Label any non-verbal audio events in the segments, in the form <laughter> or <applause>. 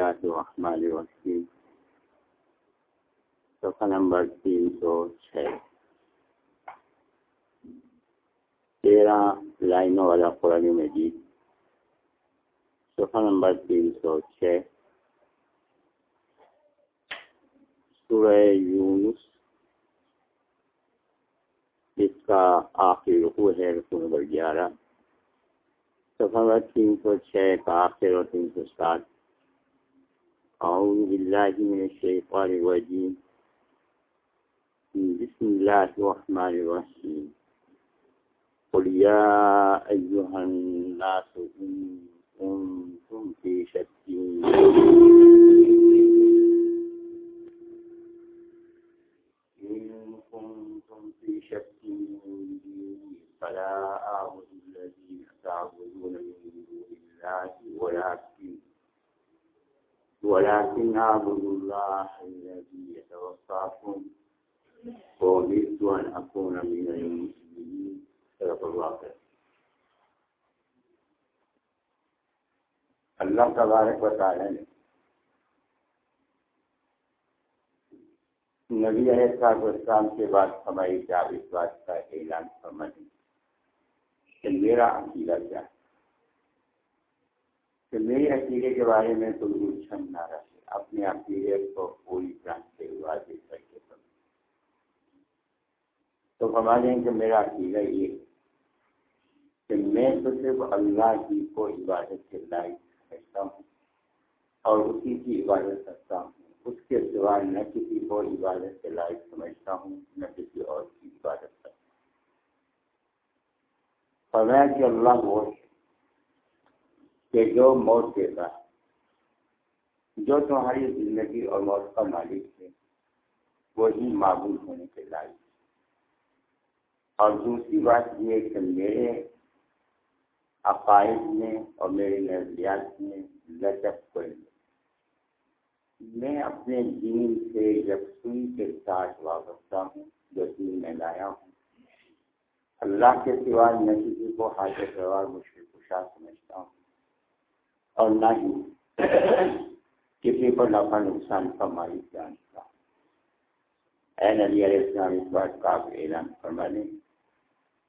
اللہ الرحمن الرحیم، صفحہ نمبر تین سو چھ۔ تیرہ لائنوں والا قرآن مجید، صفحہ نمبر تین سو چھ۔ سورہ یونس، اس کا آخری رقو ہے رقو نمبر گیارہ۔ صفحہ نمبر تین سو چھ کا آخر اور تین سو سات۔ أعوذ باللہ من الشیطان الرجیم بسم الله الرحمن الرحيم. قل يا أيها الناس إن كنتم في شك. إن كنتم في شك. فلا أعبد الذين تعبدون من دون الله ولكن ولكن أعبد الله الذي يتوفاكم وأمرت أن أكون من المسلمين. صدق الله خير اللہ تبارک و تعالی نے نبی علیہ صاحب اسلام کے بعد ہماری کیا اس بات کا اعلان فرما دی کہ میرا عقیدہ کیا ہے؟ کہ میرے عقیدے کے بارے میں کوئی الجھن نہ رکھے، اپنے عقیدے کو پوری طرح سے واضح کر کے تو فرما دیں کہ میرا عقیدہ یہ کہ میں تو صرف اللہ کی کو عبادت کے لائق سمجھتا ہوں اور اسی کی عبادت کرتا ہوں۔ اس کے سوا نہ کسی کو عبادت کے لائق سمجھتا ہوں، نہ کسی اور کی عبادت کرتا ہوں۔ فرمایا کہ اللہ وہ ہے کہ جو موت دیتا ہے جو تمہاری زندگی اور موت کا مالک ہے وہی معبول ہونے کے لائق اور دوسری بات یہ کہ میرے عقائد میں اور میرے نظریات میں لچک کوئی میں اپنے دین سے یکسوئی کے ساتھ وابستہ ہوں، جو دین میں لایا ہوں، اللہ کے سوا نہ کسی کو حاضر سوار مشکل کشا سمجھتا ہوں۔ اور نہ ہی۔ کسی کو نفع نقصان کا مالک جانتا اے نبی علیہ السلام، اس بات کا آپ اعلان فرما دیں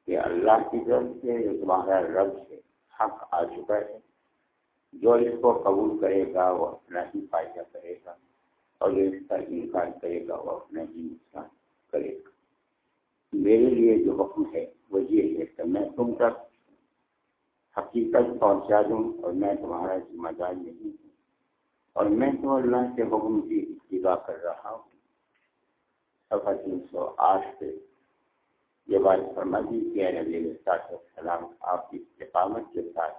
کہ اللہ کی طرف سے جو تمہارا رب سے حق آ چکا ہے۔ جو اس کو قبول کرے گا، وہ اپنا ہی فائدہ کرے گا۔ اور جو اس کا انکار کرے گا، وہ اپنا ہی نقصان کرے گا۔ میرے لیے جو حکم ہے، وہ یہ ہے کہ میں تم تک حقیقت پہنچا دوں اور میں تمہارا ذمہ دار نہیں ہوں۔ اور میں تو اللہ کے حکم کی اتباع کر رہا ہوں۔ سفر تین سو آٹھ سے یہ بات فرما دی کہ نبی السلام آپ کی استقامت کے ساتھ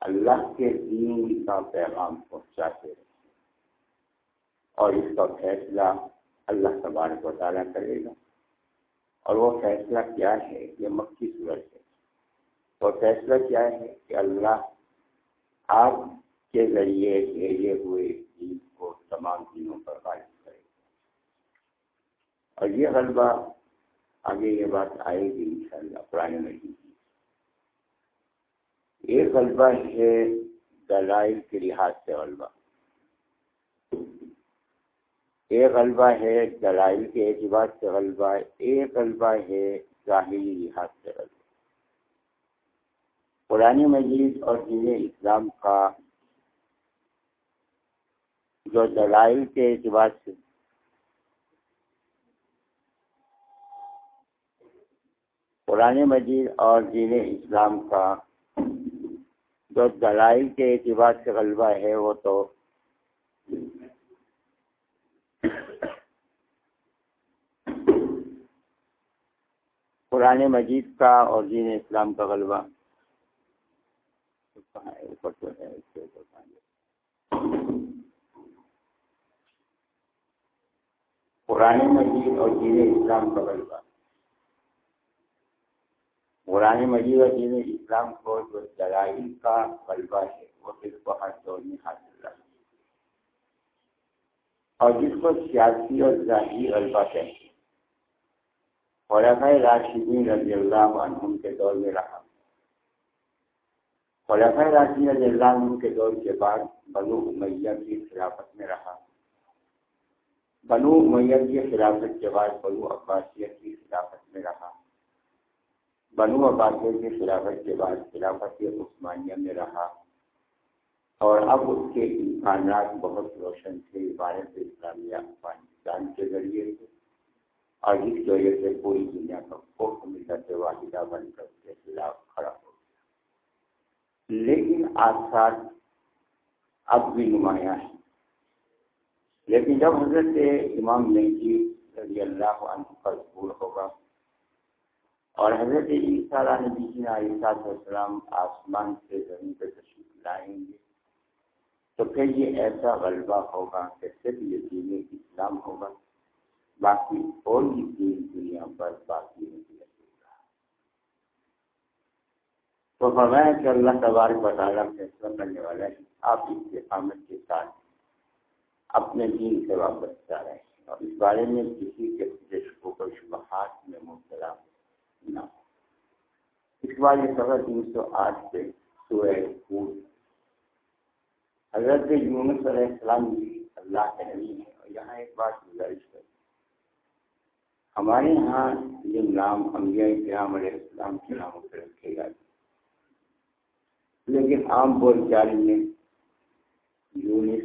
اللہ کے دین کا پیغام پہنچاتے رہے۔ اور اس کا فیصلہ اللہ تبارک و تعالیٰ کرے گا۔ اور وہ فیصلہ کیا ہے؟ یہ مکی صورت ہے وہ فیصلہ کیا ہے کہ اللہ آپ کے ذریعے بھیجے ہوئے دین کو تمام دینوں پر غالب کرے گا۔ اور یہ غلبہ آگے یہ بات آئے گی ان شاء اللہ پرانے مہینے ایک غلبہ ہے دلائل کے لحاظ سے غلبہ۔ ایک غلبہ ہے دلائل کے اعتبار سے غلبہ۔ ایک غلبہ ہے ظاہری لحاظ سے غلبہ۔ قرآن مجید اور دین اسلام کا جو دلائل کے اعتبار سے قرآن مجید اور دین اسلام کا جو دلائل کے اعتبار سے غلبہ ہے، وہ تو قرآن مجید کا اور دین اسلام کا غلبہ۔ قرآن مجید اور دین اسلام کا غلبہ۔ قرآن مجید و دین اسلام کو جو دلائل کا غلبہ ہے، وہ اس کو ہر دور میں حاصل رہا۔ اور جس کو سیاسی اور ذاتی غلبہ کہتے ہیں۔ خلفۂ راشدین رضی اللہ عنہ کے دور میں رہا۔ خلفۂ راشدین رضی اللہ عنہ کے دور کے بعد بنو امیہ کی خلافت میں رہا۔ بنو امیہ کی خلافت کے بعد بنو عباسیہ کی خلافت میں رہا۔ بنو عباسیہ کی خلافت کے بعد خلافت عثمانیہ میں رہا۔ اور اب اس کے امکانات بہت روشن تھے عبارت اسلامیہ افغانستان کے ذریعے سے۔ اور اس کی وجہ سے پوری دنیا کا خوف ملت واحدہ بن کر کے خلاف کھڑا ہو لیکن آسان اب بھی نمایاں ہے لیکن جب حضرت امام مہدی رضی اللہ عنہ کا ظہور ہوگا اور حضرت عیسیٰ نبی علیہ السلام آسمان سے زمین پہ تشریف لائیں گے تو پھر یہ ایسا غلبہ ہوگا کہ صرف یہ دین اسلام ہوگا، باقی کوئی دین دنیا پر باقی نہیں۔ تو فرمایا کہ اللہ تبارک بطالہ فیصلہ کرنے والا ہے آپ استقامت کے ساتھ اپنے دین سے واپس جا رہے ہیں اور اس بارے میں کسی کے کو کوئی شبہات میں مبتلا نہ ہو۔ اس بار یہ سفر تین سو آٹھ سے سورہ حضرت یونس علیہ السلام بھی اللہ کے نبی ہے اور یہاں ایک بات گزارش کر ہمارے یہاں یہ نام انبیاء کرام علیہ السلام کے ناموں پہ رکھے جاتے لیکن عام بول چال میں یونس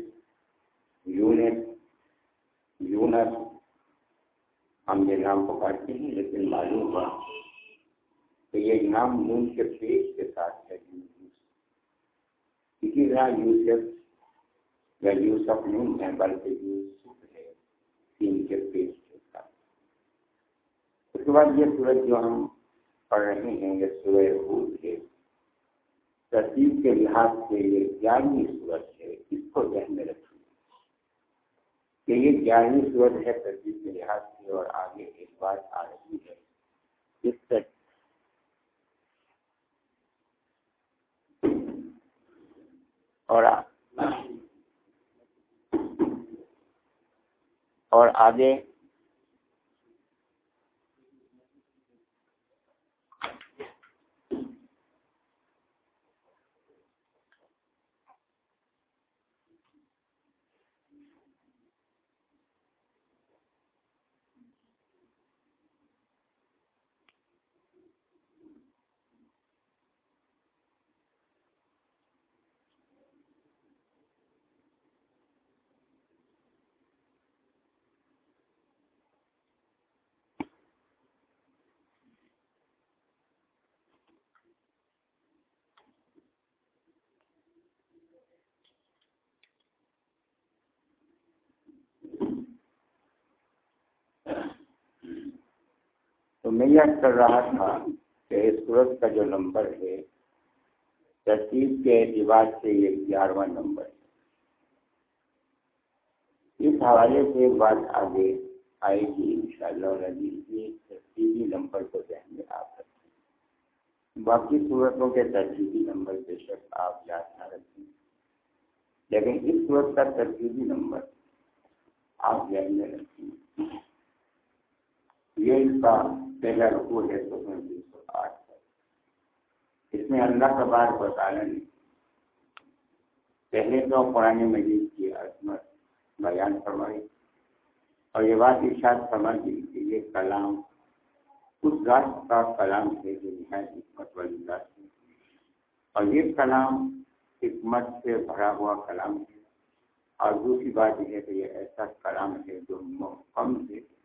یونس یونس، ہم یہ نام پکارتے ہیں لیکن معلوم ہوا کہ یہ نام نون کے پیش کے ساتھ ہے۔ اسی طرح یوسف، یا یوسف نون ہے، بلکہ یوسف ہے تین کے پیش کے ساتھ۔ اس کے بعد یہ سورج جو ہم پڑھ رہے ہیں، یہ سورج حود ہے۔ ترتیب کے لحاظ سے یہ گیارہویں سورج ہے، اس کو ذہن میں رکھیں کہ یہ گیارہویں سورج ہے، ترتیب کے لحاظ سے اور آگے ایک بات آ رہی ہے۔ اس سے اور اور آگے تو میں یاد کر رہا تھا کہ اس سورج کا جو نمبر ہے، ترتیب کے اعتبار سے یہ گیارہواں نمبر ہے۔ اس حوالے سے بات آگے آئے گی ان شاء اللہ ترتیبی نمبر کو ذہن میں آپ رکھیں۔ باقی صورتوں کے ترتیبی نمبر بے شک آپ یاد نہ رکھیں۔ لیکن اس صورت کا ترتیبی نمبر آپ ذہن میں رکھیں۔ یہ اس کا پہلا رکو ہے تین سو آٹھ اس میں اللہ کا بار بتانا نہیں۔ پہلے تو قرآن مجید کی عظمت بیان فرمائی اور یہ بات ارشاد فرما دی کہ یہ کلام اس ذات کا کلام ہے جو نہایت حکمت والی ذات ہے۔ اور یہ کلام حکمت سے بھرا ہوا کلام ہے۔ اور دوسری بات یہ ہے کہ یہ ایسا کلام ہے جو محکم ہے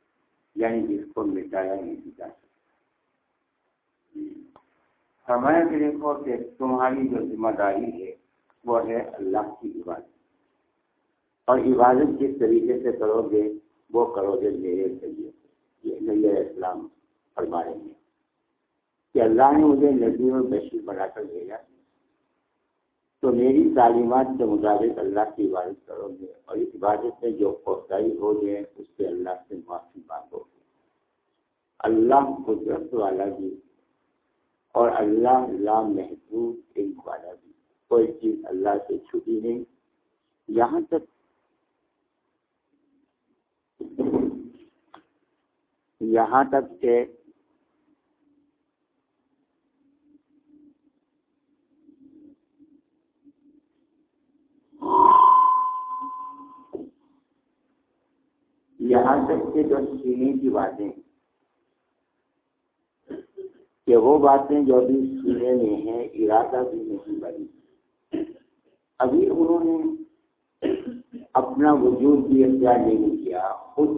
یعنی جس کو مٹایا نہیں جا سکتا۔ ہمارے کے دیکھو کہ تمہاری جو ذمہ داری ہے، وہ ہے اللہ کی عبادت۔ اور عبادت جس طریقے سے کرو گے، وہ کرو گے میرے ذریعے سے۔ یہ اسلام فرما رہے ہیں کہ اللہ نے مجھے نظیر و بشیر بنا کر بھیجا۔ تو میری تعلیمات کے مطابق اللہ کی عبادت کرو گے اور اس عبادت میں جو کوتاہی ہو گئے اس سے اللہ سے معافی مانگو گے۔ اللہ قدرت والا بھی اور اللہ لا محدود علم والا بھی۔ کوئی چیز اللہ سے چھٹی نہیں۔ یہاں تک یہاں تک کہ یہاں تک جو سینے کی باتیں کہ وہ باتیں جو بھی سینے میں ہیں، ارادہ بھی نہیں بنی۔ ابھی انہوں نے اپنا وجود بھی اختیار نہیں کیا، خود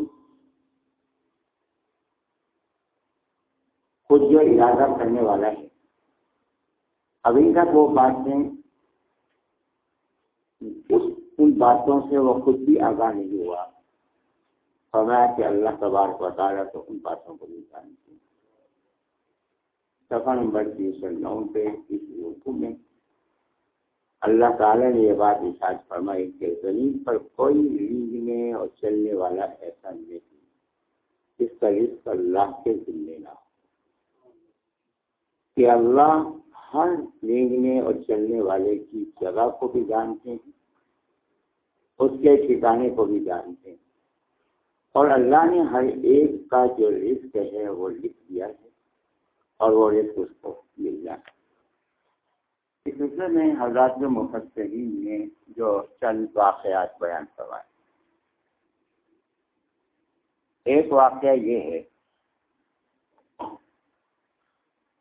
خود جو ارادہ کرنے والا ہے۔ ابھی تک وہ باتیں ان باتوں سے وہ خود بھی آگاہ نہیں ہوا۔ فرمایا کہ اللہ تبارک بتا رہا تو ان باتوں کو بھی جانتے ہیں۔ سفر نمبر تین سو نو پہ اس رقو میں اللہ تعالیٰ نے یہ بات اشاعت فرمائی کہ زمین پر کوئی ریجنے اور چلنے والا ایسا نہیں جس کا رزق اللہ کے ذمے نہ ہو۔ کہ اللہ ہر رینگنے اور چلنے والے کی جگہ کو بھی جانتے ہیں، اس کے ٹھکانے کو بھی جانتے ہیں۔ اور اللہ نے ہر ایک کا جو رزق ہے وہ لکھ دیا ہے اور وہ رزق اس کو مل جائے اس سلسلے میں حضرات مفسرین نے جو چند واقعات بیان کروائے ایک واقعہ یہ ہے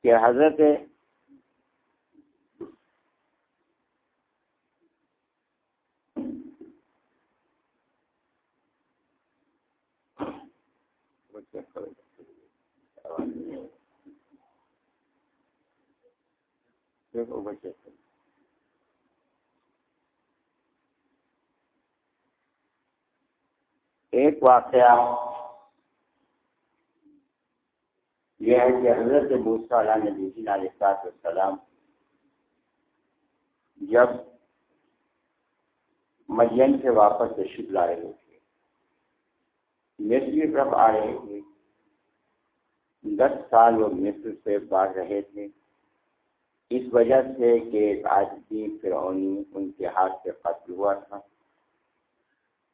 کہ حضرت ایک واقعہ یہ ہے کہ حضرت بوسا علیہ نبی علیہ السلام جب مدین سے واپس تشریف لا رہے تھے۔ مصر کی طرف آ رہے تھے، دس سال وہ مصر سے باہر رہے تھے۔ اس وجہ سے کہ ایک آدمی فرعونی ان کے ہاتھ سے قتل ہوا تھا۔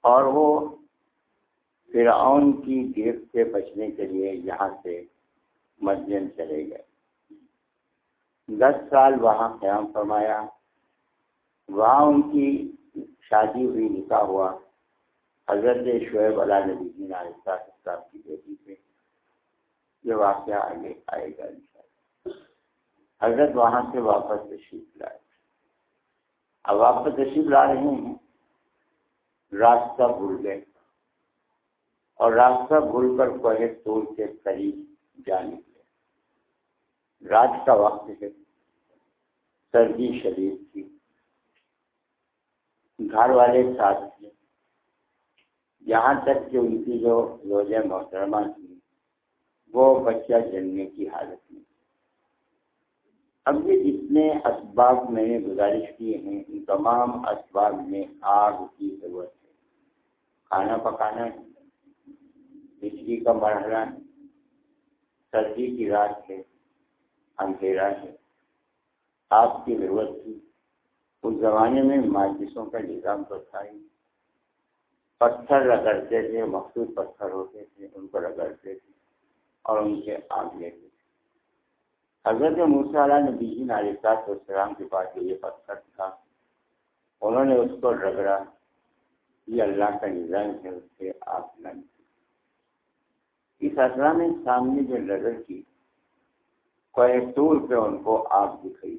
اور وہ فرعون کی گرفت سے بچنے کے لیے یہاں سے مدین چلے گئے۔ دس سال وہاں قیام فرمایا۔ وہاں ان کی شادی ہوئی، نکاح ہوا۔ حضرت شعیب علیہ نبی صاحب کی بیٹی سے یہ واقعہ آگے آئے گا۔ حضرت وہاں سے واپس تشریف لائے۔ اب واپس تشریف لا رہے ہیں، راستہ بھول گئے۔ اور راستہ بھول کر کوہ طور کے قریب جا نکلے۔ رات کا وقت ہے، سردی شدید تھی۔ گھر والے ساتھ تھے۔ یہاں تک کہ ان کی جو روزہ محترمہ تھی وہ بچہ جلنے کی حالت میں اب یہ جتنے اسباب میں نے گزارش کیے ہیں، ان تمام اسباب میں آگ کی ضرورت ہے۔ کھانا پکانا ہے بجلی کا مرحلہ ہے سردی کی رات ہے، اندھیرا ہے، آگ کی ضرورت تھی۔ اس زمانے میں ماچسوں کا نظام تو تھا ہی۔ پتھر رگڑتے تھے مخصوص پتھر ہوتے تھے، ان کو رگڑتے تھے اور ان سے آگ لیتے تھے۔ حضرت علیہ نبی جی علیہ السلام کے پاس یہ پتھر تھا۔ انہوں نے اس کو رگڑا۔ یہ اللہ کا نظام ہے، اس سے آپ نہیں اس اثر میں سامنے جو رگڑ کی، کوئی طور پہ ان کو آگ دکھائی۔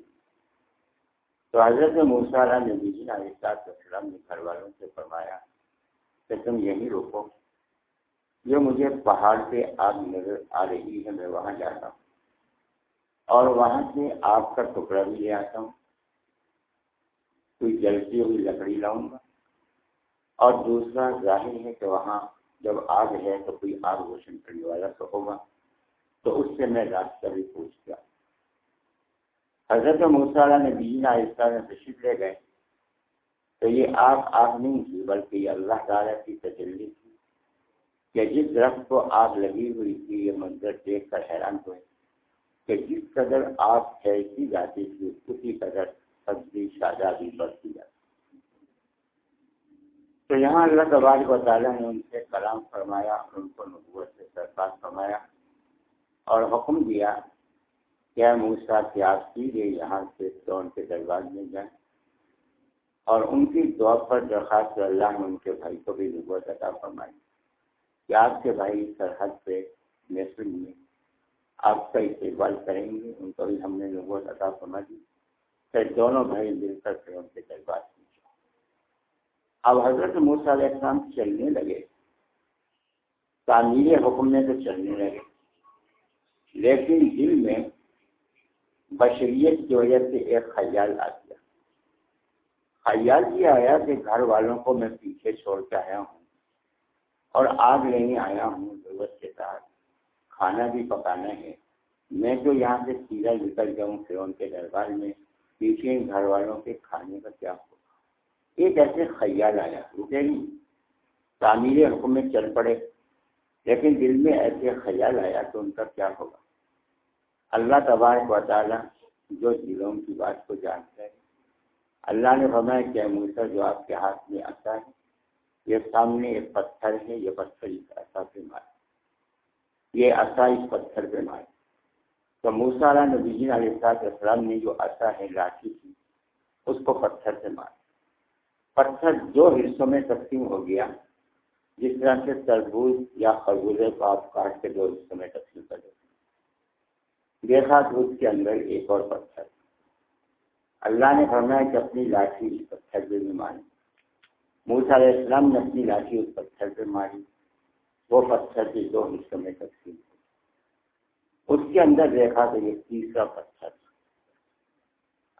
تو حضرت علیہ نبی جی علیہ السلام نے گھر والوں سے فرمایا کہ تم یہی روکو جو مجھے پہاڑ پہ آگ نظر آ رہی ہے، میں وہاں جاتا ہوں۔ اور وہاں سے آگ کا ٹکڑا بھی لے آتا ہوں۔ کوئی جلتی ہوئی لکڑی لاؤں گا۔ اور دوسرا ظاہر ہے کہ وہاں جب آگ ہے تو کوئی آگ روشن کرنے والا تو ہوگا۔ تو اس سے میں راستہ بھی پوچھ گیا۔ حضرت مسالہ نے بینا آہستہ میں تشریف لے گئے۔ تو یہ آگ آگ نہیں تھی، بلکہ یہ اللہ تعالیٰ کی تجلی تھی کہ جس درخت کو آگ لگی ہوئی تھی، یہ منظر دیکھ کر حیران ہوئے۔ کہ جس قدر آپ پھیلتی جاتی تھی، اسی قدر سبزی شادابی بڑھتی جاتی تو یہاں اللہ تبارک و تعالیٰ نے ان سے کلام فرمایا اور ان کو نبوت سے سرکار فرمایا اور حکم دیا کیا موسا کہ آپ سیدھے یہاں سے تو ان کے دربار میں جائیں اور ان کی دعا پر درخواست اللہ نے ان کے بھائی کو بھی نبوت عطا فرمائی کہ آپ کے بھائی سرحد پہ محسوس میں آپ کا استقبال کریں گے، ان کو بھی ہم نے لوگوں عطا سمجھ دی پھر دونوں بھائی مل کر پھر ان کے دربار پوچھا اب حضرت موسیٰ علیہ السلام چلنے لگے۔ تعمیر حکم میں تو چلنے لگے۔ لیکن دل میں بشریت کی وجہ سے ایک خیال آ گیا۔ خیال یہ آیا کہ گھر والوں کو میں پیچھے چھوڑ کے آیا ہوں اور آگ لینے آیا ہوں۔ ضرورت کے ساتھ کھانا بھی پکانا ہے۔ میں تو یہاں سے سیدھا نکل جاؤں پھر ان کے دربار میں پیچھے گھر والوں کے کھانے کا کیا ہوگا؟ ایک ایسے خیال آیا، رکے نہیں۔ تعمیر حکم میں چل پڑے۔ لیکن دل میں ایسے خیال آیا تو ان کا کیا ہوگا؟ اللہ تبارک و تعالیٰ جو دلوں کی بات کو جانتا ہے۔ اللہ نے فرمایا کہ موسا جو آپ کے ہاتھ میں آتا ہے، یہ سامنے ایک پتھر ہے، یہ پتھر اس عصا پہ مارے یہ عصا اس پتھر پہ مارے۔ تو موسا علیہ نبی علیہ السلام نے جو عصا ہے لاٹھی تھی اس کو پتھر سے مارا۔ پتھر دو حصوں میں تقسیم ہو گیا۔ جس طرح سے تربوز یا خربوزے کو آپ کاٹ کے دو حصوں میں تقسیم کر دیتے دیکھا تو اس کے اندر ایک اور پتھر۔ اللہ نے فرمایا کہ اپنی لاٹھی اس پتھر پہ بھی ماری۔ موسا علیہ السلام نے اپنی لاٹھی اس پتھر پہ ماری۔ وہ پتھر کے دو حصوں میں تقسیم ہوئی اس کے اندر دیکھا تو یہ تیسرا پتھر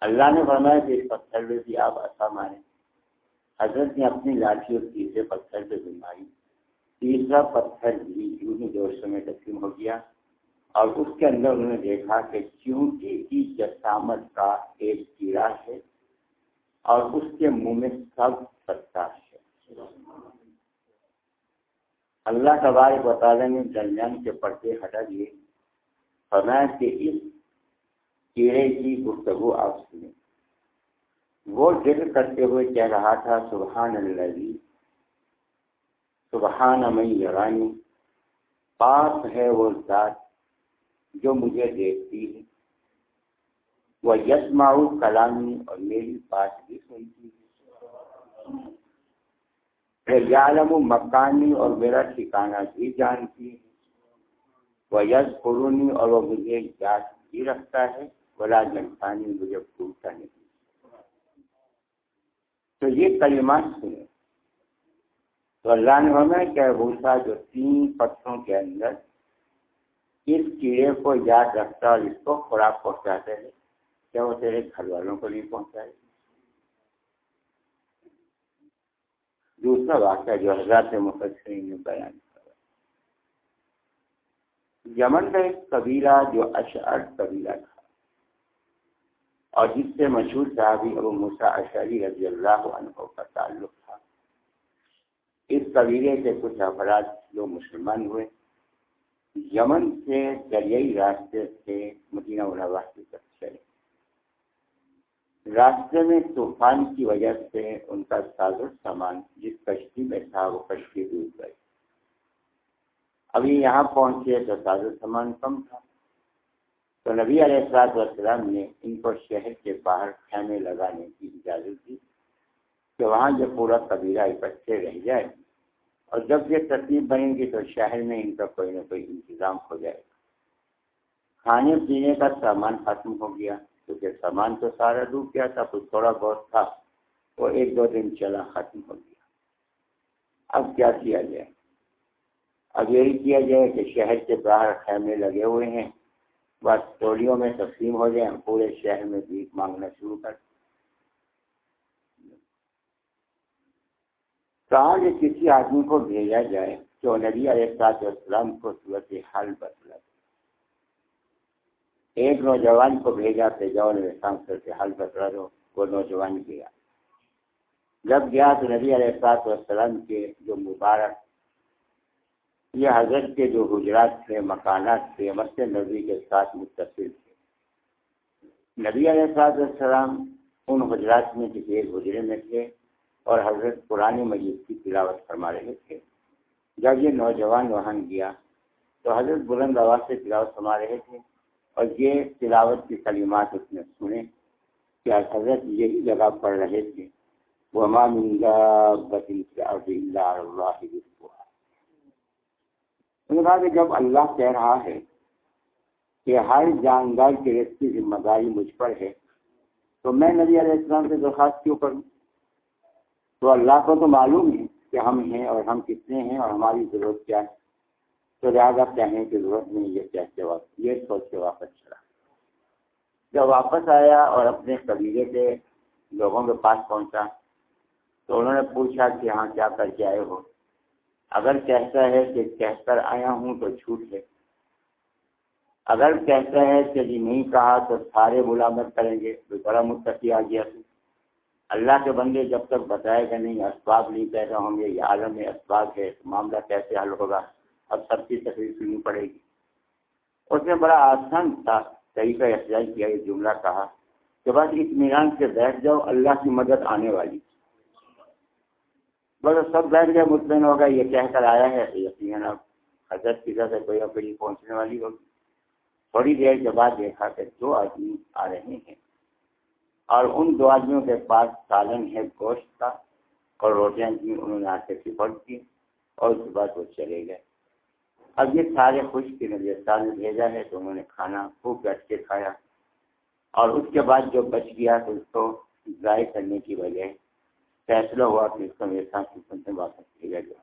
اللہ نے فرمایا کہ اس پتھر پہ بھی آپ ایسا مارے حضرت نے اپنی لاٹھی اور تیسرے پتھر پہ بھی تیسرا پتھر بھی یوں ہی دو حصوں میں تقسیم ہو گیا۔ اور اس کے اندر انہوں نے دیکھا کہ چونٹی کی جسامت کا ایک کیڑا ہے اور اس کے منہ میں سب سکتا ہے اللہ تبارک بطالہ نے درمیان کے پردے ہٹا دیے۔ فرمایا کہ اس کیڑے کی گفتگو آپ سنیں۔ وہ ذکر کرتے ہوئے کہہ رہا تھا سبحان اللہ سبحان امئی یرانی۔ پاس ہے وہ ذات جو مجھے دیکھتی ہے۔ وہ یس ماؤ کلامی اور میری بات بھی سنتی ہے۔ عالم مکانی اور میرا ٹھکانا بھی جانتی ہے۔ وہ یس قرونی اور وہ مجھے یاد بھی رکھتا ہے۔ بلا جنسانی مجھے پھولتا نہیں۔ تو یہ کلمات سنے تو اللہ نے ہمیں کہ بھوسا جو تین پتھروں کے اندر اس کیڑے کو یاد رکھتا اور اس کو خوراک پہنچاتے ہیں کیا وہ تیرے گھر والوں کو نہیں پہنچائے دوسرا واقعہ جو حضرات مفسرین نے بیان کرا یمن کا ایک قبیلہ جو اشعر قبیلہ تھا اور جس سے مشہور صحابی ابو مسا اشعری رضی اللہ عنہ کا تعلق تھا۔ اس قبیلے کے کچھ افراد جو مسلمان ہوئے، یمن سے دریائی راستے سے مدینہ منورہ کی طرف راستے میں طوفان کی وجہ سے ان کا ساز و سامان جس کشتی میں تھا وہ کشتی ڈوب گئی۔ ابھی یہاں پہنچے تو ساز و سامان کم تھا۔ تو نبی علیہ السلاط والسلام نے ان کو شہر کے باہر خیمے لگانے کی اجازت دی کہ وہاں جو پورا قبیلہ اکٹھے رہ جائے۔ اور جب یہ ترتیب بنے گی تو شہر میں ان کا کوئی نہ کوئی انتظام ہو جائے گا۔ کھانے پینے کا سامان ختم ہو گیا۔ کیونکہ سامان تو سارا ڈوب گیا تھا، کچھ تھوڑا بہت تھا، وہ ایک دو دن چلا، ختم ہو گیا۔ اب کیا کیا جائے؟ اب یہی کیا جائے کہ شہر کے باہر خیمے لگے ہوئے ہیں۔ بس ٹولیوں میں تقسیم ہو جائیں پورے شہر میں بھیک مانگنا شروع کر۔ کہا کہ کسی آدمی کو بھیجا جائے؟ جو نبی علیہ السلام کو صورت حال بدلا ایک نوجوان کو بھیجا کہ جاؤ نبی صورت حال بدلا دو وہ نوجوان گیا۔ جب گیا تو نبی علیہ السلاط والسلام کے جو مبارک، یہ حضرت کے جو حجرات تھے، مکانات تھے مسجد نبی کے ساتھ متصل تھے۔ نبی علیہ السلاط والسلام ان حجرات میں کسی ایک حجرے میں تھے اور حضرت قرآن مجید کی تلاوت فرما رہے تھے۔ جب یہ نوجوان وہاں گیا تو حضرت بلند آواز سے تلاوت فرما رہے تھے۔ اور یہ تلاوت کی کلمات اس نے سنے کہ حضرت یہی جگہ پڑھ رہے تھے۔ وہ نے کہا کہ جب اللہ کہہ رہا ہے کہ ہر جاندار کی رس کی ذمہ داری مجھ پر ہے، تو میں نبی علیہ السلام سے درخواست کیوں کروں؟ تو اللہ کو تو معلوم ہے کہ ہم ہیں اور ہم کتنے ہیں اور ہماری ضرورت کیا ہے۔ تو لہٰذا کہنے کی ضرورت نہیں یہ کہتے وقت یہ سوچ کے واپس چلا۔ جب واپس آیا اور اپنے قبیلے کے لوگوں کے پاس پہنچا تو انہوں نے پوچھا کہ ہاں کیا کر کے آئے ہو۔ اگر کہتا ہے کہ کہہ کر آیا ہوں تو چھوٹ ہے۔ اگر کہتا ہے کہ جی نہیں کہا تو سارے ملامت کریں گے۔ تو بڑا متقی آ گیا۔ اللہ کے بندے جب تک بتائے گا نہیں، اسباب نہیں کہہ رہا ہوں گے، یہ عالم اسباب ہے، معاملہ کیسے حل ہوگا؟ اب سب کی تکلیف سننی پڑے گی۔ اس نے بڑا آسان تھا، طریقہ احتجاج کیا، یہ جملہ کہا کہ بس اطمینان سے بیٹھ جاؤ، اللہ کی مدد آنے والی۔ بس سب بیٹھ گئے، مطمئن ہوگا یہ کہہ کر آیا ہے یقیناً اب حضرت کی سے کوئی اپنی پہنچنے والی ہوگی۔ تھوڑی دیر کے بعد دیکھا کہ دو آدمی آ رہے ہیں اور ان دو آدمیوں کے پاس سالن ہے، گوشت کا اور روٹیاں کی انہوں نے آ کے سفٹ کی اور اس کے بعد وہ چلے گئے۔ اب یہ سارے خوش کی نظر سال نے بھیجا ہے تو انہوں نے کھانا خوب بیٹھ کے کھایا۔ اور اس کے بعد جو بچ گیا تو اس کو ضائع کرنے کی وجہ فیصلہ ہوا کہ اس کو میرے ساتھ واپس بھیجا گیا۔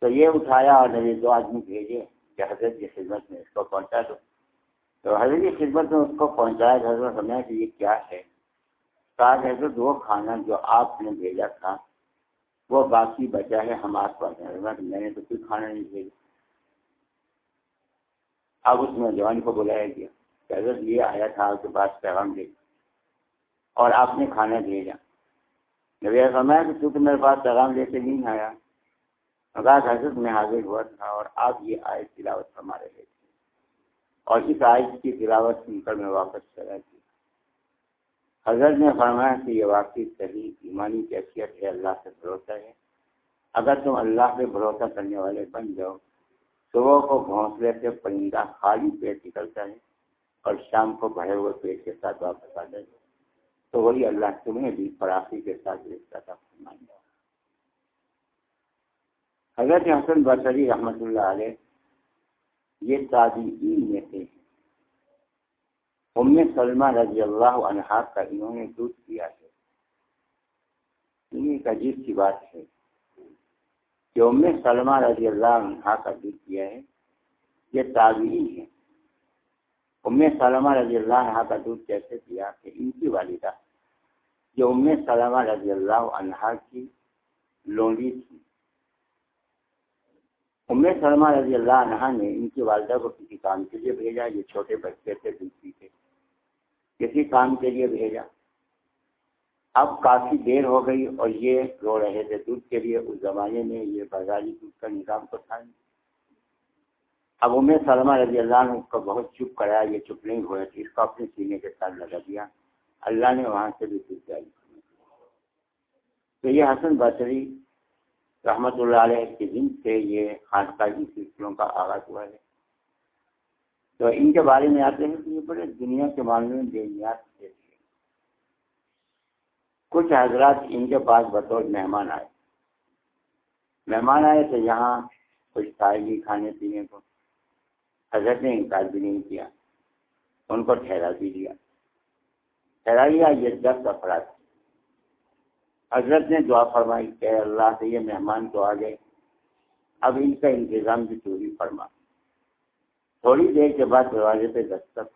تو یہ اٹھایا اور نبی دو آدمی بھیجے کہ حضرت کی خدمت میں اس کو پہنچا دو۔ تو حضرت کی خدمت میں اس کو پہنچایا، حضرت سمجھا کہ یہ کیا ہے؟ کہا حضرت وہ کھانا جو آپ نے بھیجا تھا وہ باقی بچا ہے ہم آس پاس میں نے تو کوئی کھانا نہیں بھیجا اب اس نوجوان کو بلایا گیا کہ حضرت یہ آیا تھا آپ کے پاس پیغام دے۔ اور آپ نے کھانا بھیجا۔ نبی فرمایا کہ تو میرے پاس پیغام لے کے نہیں آیا۔ حضرت میں حاضر ہوا تھا اور آپ یہ آئے تلاوت فرما رہے تھے۔ اور اس آئس کی تلاوت سن کر میں واپس چلا گیا۔ حضرت نے فرمایا کہ یہ واقعی صحیح ایمانی کیفیت ہے، اللہ سے بھروسہ ہے۔ اگر تم اللہ پہ بھروسہ کرنے والے بن جاؤ، صبح کو گھونسلے سے پرندہ خالی پیٹ نکلتا ہے اور شام کو بڑھے ہوئے پیٹ کے ساتھ واپس آ جائے تو وہی اللہ تمہیں بھی فراخی کے ساتھ رشتہ تھا حضرت حسن بصری رحمۃ اللہ علیہ یہ تابعین میں تھے ام سلمہ رضی اللہ عنہا کا انہوں نے دودھ کیا ہے۔ ایک عجیب سی بات ہے کہ ام سلمہ رضی اللہ عنہا کا دودھ کیا ہے۔ یہ تابعی ہے ام سلمہ رضی اللہ عنہا کا دودھ کیسے کیا کہ ان کی والدہ، جو ام سلمہ رضی اللہ عنہا کی لونڈی تھی۔ ام سلمہ رضی اللہ عنہا نے ان کی والدہ کو کسی کام کے لیے بھیجا، یہ چھوٹے بچے تھے، دودھ پیتے کسی کام کے لیے بھیجا۔ اب کافی دیر ہو گئی اور یہ رو رہے تھے دودھ کے لیے۔ اس زمانے میں یہ بازاری دودھ کا نظام تو تھا نہیں۔ اب عمر سلمہ رضی اللہ عنہ کو بہت چپ کرایا، یہ چپ نہیں ہوئے تھے۔ اس کو اپنے سینے کے ساتھ لگا دیا۔ اللہ نے وہاں سے بھی دودھ جاری تو یہ حسن بصری رحمت اللہ علیہ کے دن سے یہ خانقاہ کی سلسلوں کا آغاز ہوا ہے۔ تو ان کے بارے میں آتے ہیں کہ یہ بڑے دنیا کے معاملے میں بے نیاز تھے۔ کچھ حضرات ان کے پاس بطور مہمان آئے۔ مہمان آئے تو یہاں کچھ تازگی کھانے پینے کو حضرت نے انکار بھی نہیں کیا، ان کو ٹھہرا بھی دیا ٹھہرا لیا یہ دس افراد۔ حضرت نے دعا فرمائی کہ اللہ سے یہ مہمان تو آ گئے، اب ان کا انتظام بھی چوری فرما۔ تھوڑی دیر کے بعد دروازے پہ دستک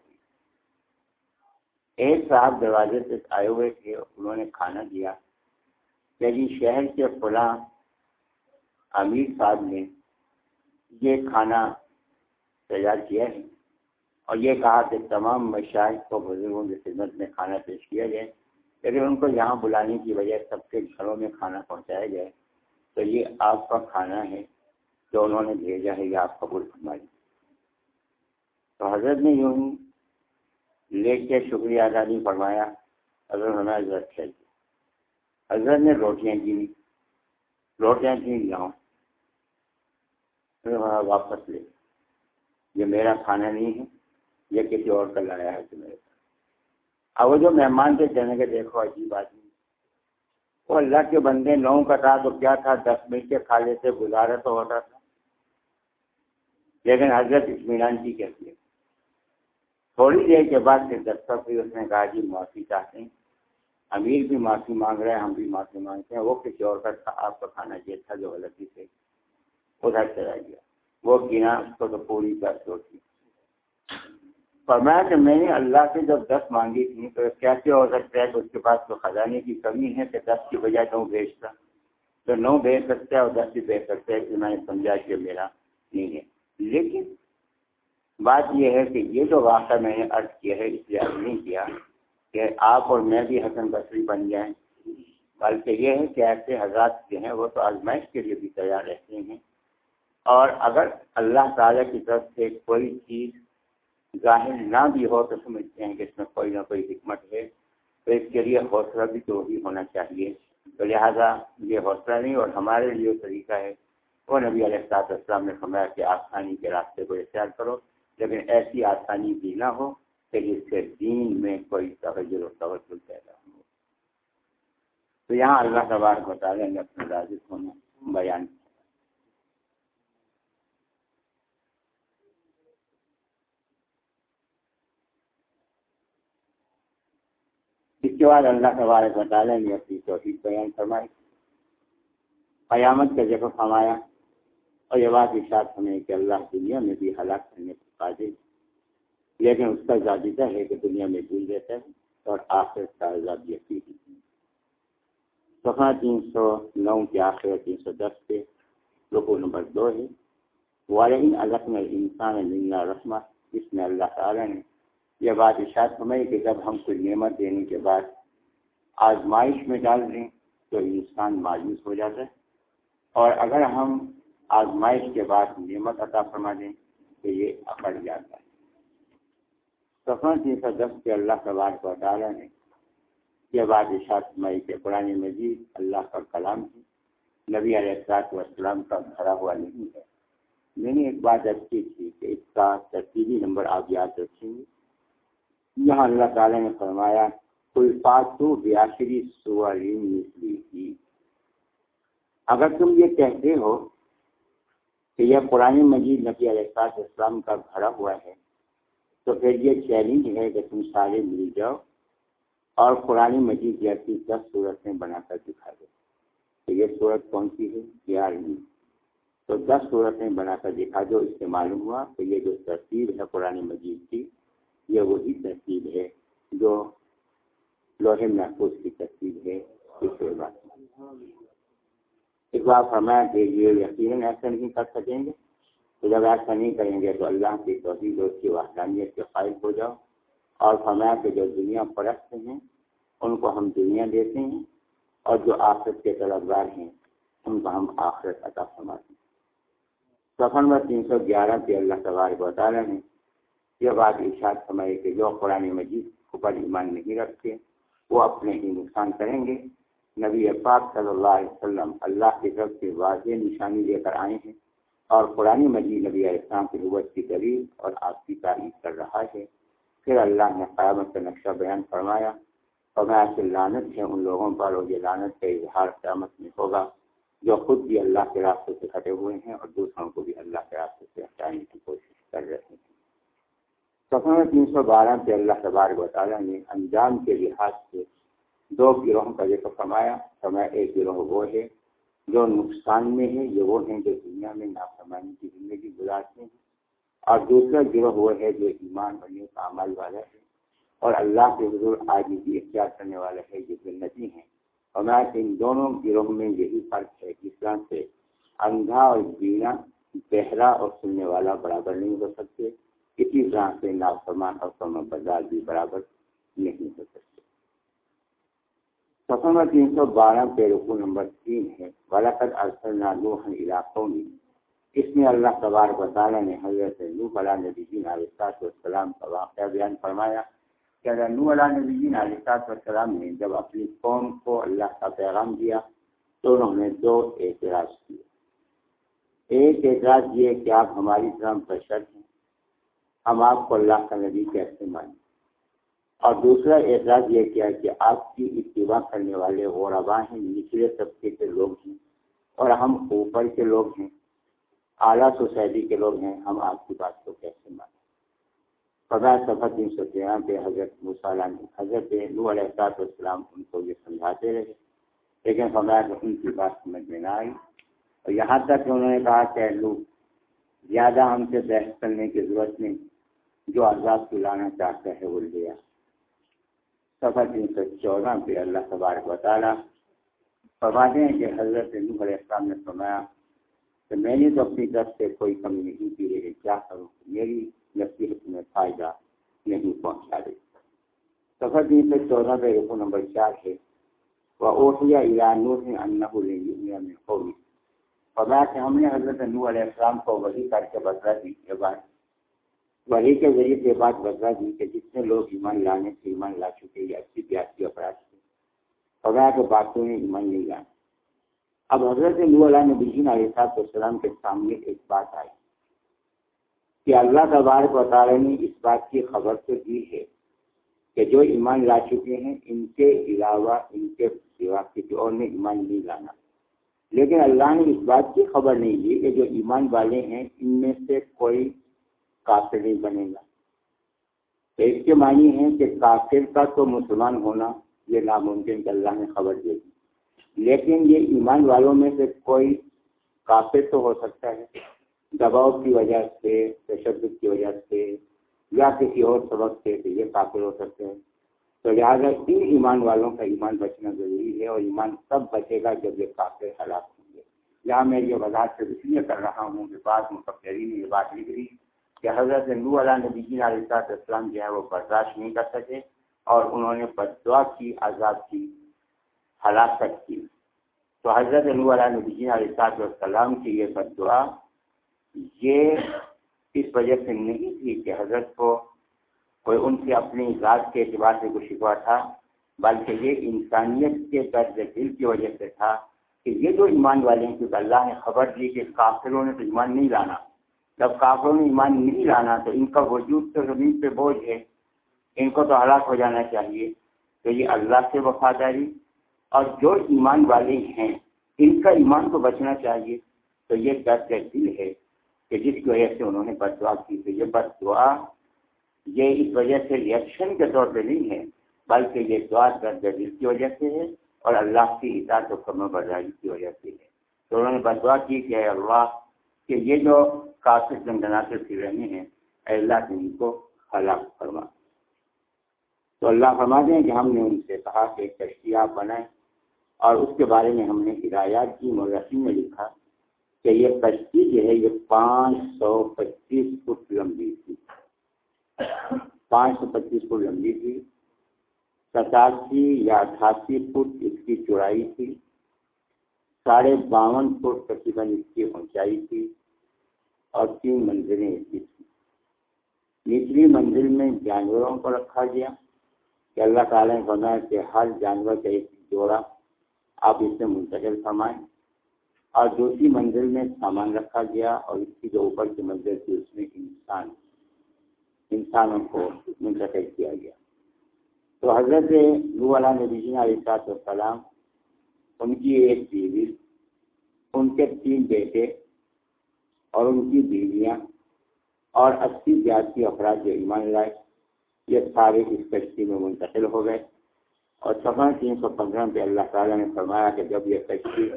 ایک صاحب دروازے پہ آئے ہوئے تھے، انہوں نے کھانا دیا۔ کہ جی شہر کے فلاں امیر صاحب نے یہ کھانا تیار کیا ہے۔ اور یہ کہا کہ تمام مشاہد کو بزرگوں کی خدمت میں کھانا پیش کیا جائے، لیکن ان کو یہاں بلانے کی وجہ سب کے گھروں میں کھانا پہنچایا جائے۔ تو یہ آپ کا کھانا ہے جو انہوں نے بھیجا ہے، یہ آپ قبول فرمائیے۔ تو حضرت نے یوں ہی لے کے شکریہ ادا نہیں فرمایا۔ حضرت ہمیں حضرت چاہیے حضرت نے روٹیاں کی روٹیاں کی لاؤں واپس لے۔ یہ میرا کھانا نہیں ہے۔ یہ کسی اور کا لایا ہے تو میرے پاس اب وہ جو مہمان کے جانے کے دیکھو عجیب آدمی۔ وہ اللہ کے بندے نو کا تھا تو کیا تھا؟ دس منٹ کے کھا لیتے، گزارا تو ہوتا تھا۔ لیکن حضرت اطمینان جی کہتی ہے تھوڑی دیر کے بعد پھر دستخط ہوئی اس نے کہا جی معافی چاہتے ہیں، امیر بھی معافی مانگ رہے ہیں، ہم بھی معافی مانگتے ہیں، وہ کسی اور کا تھا آپ کا کھانا یہ تھا جو غلطی سے ادھر چلا گیا۔ وہ گنا، اس کو تو پوری دس ہوتی فرمایا کہ میں نے اللہ سے جب دس مانگی تھی تو کیسے ہو سکتا ہے کہ اس کے پاس تو خزانے کی کمی ہے کہ دس کی بجائے نو بھیجتا تو نو بھیج سکتا ہے اور دس بھی بھیج سکتا ہے کہ میں نے سمجھا کہ میرا نہیں ہے۔ لیکن بات یہ ہے کہ یہ جو واقعہ میں نے عرض کیا ہے، اس لیے عرض نہیں کیا کہ آپ اور میں بھی حسن بصری بن جائیں بلکہ یہ ہے کہ ایسے حضرات جو ہیں، وہ تو آزمائش کے لیے بھی تیار رہتے ہیں۔ اور اگر اللہ تعالیٰ کی طرف سے کوئی چیز ظاہر نہ بھی ہو، تو سمجھتے ہیں کہ اس میں کوئی نہ کوئی حکمت ہے۔ تو اس کے لیے حوصلہ بھی تو وہی ہونا چاہیے۔ تو لہٰذا یہ حوصلہ نہیں، اور ہمارے لیے طریقہ ہے، وہ نبی علیہ السلاط اسلام نے فرمایا کہ آسانی کے راستے کو اختیار کرو۔ لیکن ایسی آسانی بھی نہ ہو کہ جس سے دین میں کوئی توجہ و توجہ پیدا ہو۔ تو یہاں اللہ تبارک تعالیٰ نے اپنے راضی ہونا بیان کیا۔ اس کے بعد اللہ تبارک تعالیٰ نے اپنی توحید بیان فرمائی۔ قیامت کا جگہ فرمایا اور یہ بات اشاعت ہمیں کہ اللہ دنیا میں بھی ہلاک کرنے کو قادر لیکن اس کا زیادہ ہے کہ دنیا میں بھول دیتا ہے اور آخر کا عذاب یقین صفحہ تین سو نو کے آخر تین سو دس پہ رکو نمبر دو ہے۔ والن الگ میں انسان ملنا رسمہ اس میں اللہ تعالیٰ نے یہ بات اشاعت ہمیں کہ جب ہم کوئی نعمت دینے کے بعد آزمائش میں ڈال دیں تو انسان مایوس ہو جاتا ہے۔ اور اگر ہم آزمائش کے بعد نعمت عطا فرما دیں تو یہ اکڑ جاتا ہے۔ سفر تین سو دس کے اللہ تبارک و تعالیٰ نے یہ بات اشاعت مئی کے قرآن مجید اللہ کا کلام ہے۔ نبی علیہ السلاط والسلام کا بھرا ہوا نہیں ہے۔ میں نے ایک بات اچھی تھی کہ اس کا ترتیبی نمبر آپ یاد رکھیں گے۔ یہاں اللہ تعالیٰ نے فرمایا کوئی فاتو بیاشری سوالین نسلی کی اگر تم یہ کہتے ہو کہ یہ قرآن مجید نبی علیہ اسلام کا بھرا ہوا ہے، تو پھر یہ چیلنج ہے کہ تم سارے مل جاؤ اور قرآن مجید جیسی دس صورتیں بنا کر دکھا دو تو یہ صورت کون سی ہے؟ گیارہویں تو دس صورتیں بنا کر دکھا دو، اس سے معلوم ہوا کہ یہ جو ترتیب ہے قرآن مجید کی، یہ وہی ترتیب ہے جو لوہے محفوظ کی ترتیب ہے۔ اس بات ایک بار فرمایا کہ یہ یقیناً ایسا نہیں کر سکیں گے تو جب ایسا نہیں کریں گے تو اللہ کی توحید اور اس کی وحدانیت کے قائد ہو جاؤ۔ اور فرمایا کہ جو دنیا پرست ہیں، ان کو ہم دنیا دیتے ہیں اور جو آخرت کے طلبگار ہیں، ان کو ہم آخرت عطا فرماتے ہیں۔ سفر میں تین سو گیارہ کے اللہ تبارک و تعالیٰ نے یہ بات ارشاد فرمائی کہ جو قرآن مجید اوپر ایمان نہیں رکھتے، وہ اپنے ہی نقصان کریں گے۔ نبی پاک صلی اللہ علیہ وسلم اللہ کی طرف سے واضح نشانی لے کر آئے ہیں اور قرآن مجید نبی علیہ السلام کی حبت کی دلیل اور آپ کی تعریف کر رہا ہے۔ پھر اللہ نے قیامت کا نقشہ بیان فرمایا۔ اور میں ایسے لانت ہے ان لوگوں پر اور یہ لانت کا اظہار قیامت میں ہوگا جو خود بھی اللہ کے راستے سے کھٹے ہوئے ہیں اور دوسروں کو بھی اللہ کے راستے سے ہٹانے کی کوشش کر رہے ہیں۔ سفر تین سو بارہ سے اللہ تبارک و تعالیٰ نے انجام کے لحاظ سے دو گروہوں کا ذکر فرمایا فرمایا ایک گروہ وہ ہے جو نقصان میں ہے، یہ وہ ہیں جو دنیا میں نافرمانی کی زندگی گزارتے ہیں۔ اور دوسرا گروہ وہ ہے جو ایمان بننے کا عمل والا ہے۔ اور اللہ کے حضور آج بھی اختیار کرنے والا ہے جو جنتی ہیں۔ اور میں ان دونوں گروہ میں یہی فرق ہے اسلام سے اندھا اور بینا، بہرا اور سننے والا برابر نہیں ہو سکتے۔ کسی طرح سے نافرمان اور فرما بازار بھی برابر نہیں ہو سکتے۔ سفر تین سو بارہ پہ رکو نمبر تین ہے۔ ولاقت ارسل علاقوں میں اس میں اللہ تبار تعالیٰ نے حضرت نوح علیہ نبی جین علیہ السلام کا واقعہ بیان فرمایا کہ اگر نو علیہ نبی جین علیہ السلام نے جب اپنی قوم کو اللہ کا پیغام دیا تو انہوں نے دو اعتراض کیے۔ ایک اعتراض یہ کہ آپ ہماری طرح بشر ہیں۔ ہم آپ کو اللہ کا نبی کیسے مانیں؟ اور دوسرا اعزاز یہ کیا کہ آپ کی اتباع کرنے والے غوربا ہیں نچلے طبقے کے لوگ ہیں اور ہم اوپر کے لوگ ہیں، اعلیٰ سوسائٹی کے لوگ ہیں، ہم آپ کی بات کو کیسے مانیں؟ پگا سفر تین سو تیرہ پہ حضرت مسالان حضرت نو علیہ السلام ان کو یہ سمجھاتے رہے، لیکن فرمایا ان کی بات سمجھ میں نہ آئی۔ اور یہاں تک کہ انہوں نے کہا کہ لو زیادہ ہم سے بحث کرنے کی ضرورت نہیں، جو عذاب کو لانا چاہتا ہے وہ لیا سفر تین سو چودہ پہ اللہ تبارک و تعالیٰ فرماتے ہیں کہ حضرت نوح علیہ السلام نے فرمایا کہ میں نے تو اپنی طرف سے کوئی کمی نہیں کی ہے کیا کروں؟ میری نصیحت میں فائدہ نہیں پہنچا رہی۔ سفر تین سو چودہ پہ رکو نمبر چار ہے۔ وہ اوٹیا یا نور میں ہوگی فرمایا کہ ہم نے حضرت نو علیہ السلام کو وہی کر کے بدلا دی، یہ بات وہی کے ذریعے سے بات بدلا دی کہ جتنے لوگ ایمان لانے سے ایمان لا چکے یا اچھی پیاسی اپرادھ تھے فرمایا کہ باتوں نے ایمان نہیں لانا اب حضرت نو علیہ نبی علیہ صاحب السلام کے سامنے ایک بات آئی۔ کہ اللہ تبارک و تعالیٰ نے اس بات کی خبر تو دی ہے کہ جو ایمان لا چکے ہیں، ان کے علاوہ ان کے سوا کسی اور نے ایمان نہیں لانا۔ لیکن اللہ نے اس بات کی خبر نہیں دی کہ جو ایمان والے ہیں، ان میں سے کوئی کافر نہیں بنے گا۔ اس کے معنی ہے کہ کافر کا تو مسلمان ہونا یہ ناممکن کہ اللہ نے خبر دے دی۔ لیکن یہ ایمان والوں میں سے کوئی کافر تو ہو سکتا ہے۔ دباؤ کی وجہ سے، تشدد کی وجہ سے یا کسی اور سبق سے کہ یہ کافر ہو سکتے ہیں۔ تو لہٰذا ان ایمان والوں کا ایمان بچنا ضروری ہے اور ایمان تب بچے گا جب یہ کافر ہلاک ہوں گے۔ یہاں میں یہ وضاحت سے اس لیے کر رہا ہوں کہ بعض مقبری نے یہ بات لکھ رہی کہ حضرت نو علیہ نبی جی علیہ السلام جو ہے وہ برداشت نہیں کر سکے اور انہوں نے بدعا کی، عذاب کی ہلاکت کی تو حضرت نو علیہ نبی جی علیہ السلام کی یہ بدعا یہ اس وجہ سے نہیں تھی کہ حضرت کو کوئی ان کی اپنی ذات کے اعتبار سے کچھ شکوا تھا، بلکہ یہ انسانیت کے درد دل کی وجہ سے تھا کہ یہ جو ایمان والے ہیں، کیونکہ اللہ نے خبر دی کہ کافروں نے تو ایمان نہیں لانا۔ جب کافروں نے ایمان نہیں لانا تو ان کا وجود تو زمین پہ بوجھ ہے۔ ان کو تو ہلاک ہو جانا چاہیے۔ تو یہ اللہ سے وفاداری اور جو ایمان والے ہیں، ان کا ایمان کو بچنا چاہیے۔ تو یہ درد دل ہے کہ جس کی وجہ سے انہوں نے بد دعا کی۔ تو یہ بد دعا، یہ اس وجہ سے ریئیکشن کے طور پہ نہیں ہے، بلکہ یہ دعا درد دل کی وجہ سے ہے اور اللہ کی اطاعت و کم برداری کی وجہ سے ہے۔ تو انہوں نے بد دعا کی کہ اللہ، کہ یہ جو کافی گنگناتے پھر رہے ہیں۔ اے اللہ نے ان کو ہلاک فرما۔ تو اللہ فرما دیں کہ ہم نے ان سے کہا کہ ایک کشتی آپ بنائیں۔ اور اس کے بارے میں ہم نے ہدایات کی مرسی میں لکھا کہ یہ کشتی جو ہے، یہ پانچ سو پچیس فٹ لمبی تھی۔ پانچ سو پچیس فٹ لمبی تھی۔ ستاسی یا اٹھاسی فٹ اس کی چوڑائی تھی۔ ساڑھے باون فٹ تقریباً اس کی اونچائی تھی۔ اور تین منزلیں اس کی تھیں۔ نچلی منزل میں جانوروں کو رکھا گیا کہ اللہ تعالیٰ نے بنایا کہ ہر جانور کا ایک جوڑا آپ اس سے منتقل فرمائیں۔ اور دوسری منزل میں سامان رکھا گیا اور اس کی جو اوپر کی منزل تھی اس میں انسان، انسانوں کو منتقل کیا گیا۔ تو حضرت لو علیہ نبی علیہ السلام ان کی ایک بیوی، ان کے تین بیٹے اور ان کی بیویاں اور اسی زیادتی افراد جو ایمان لائے، یہ سارے اس کشتی میں منتقل ہو گئے۔ اور سفر تین سو پندرہ پہ اللہ تعالیٰ نے فرمایا کہ جب یہ کشتی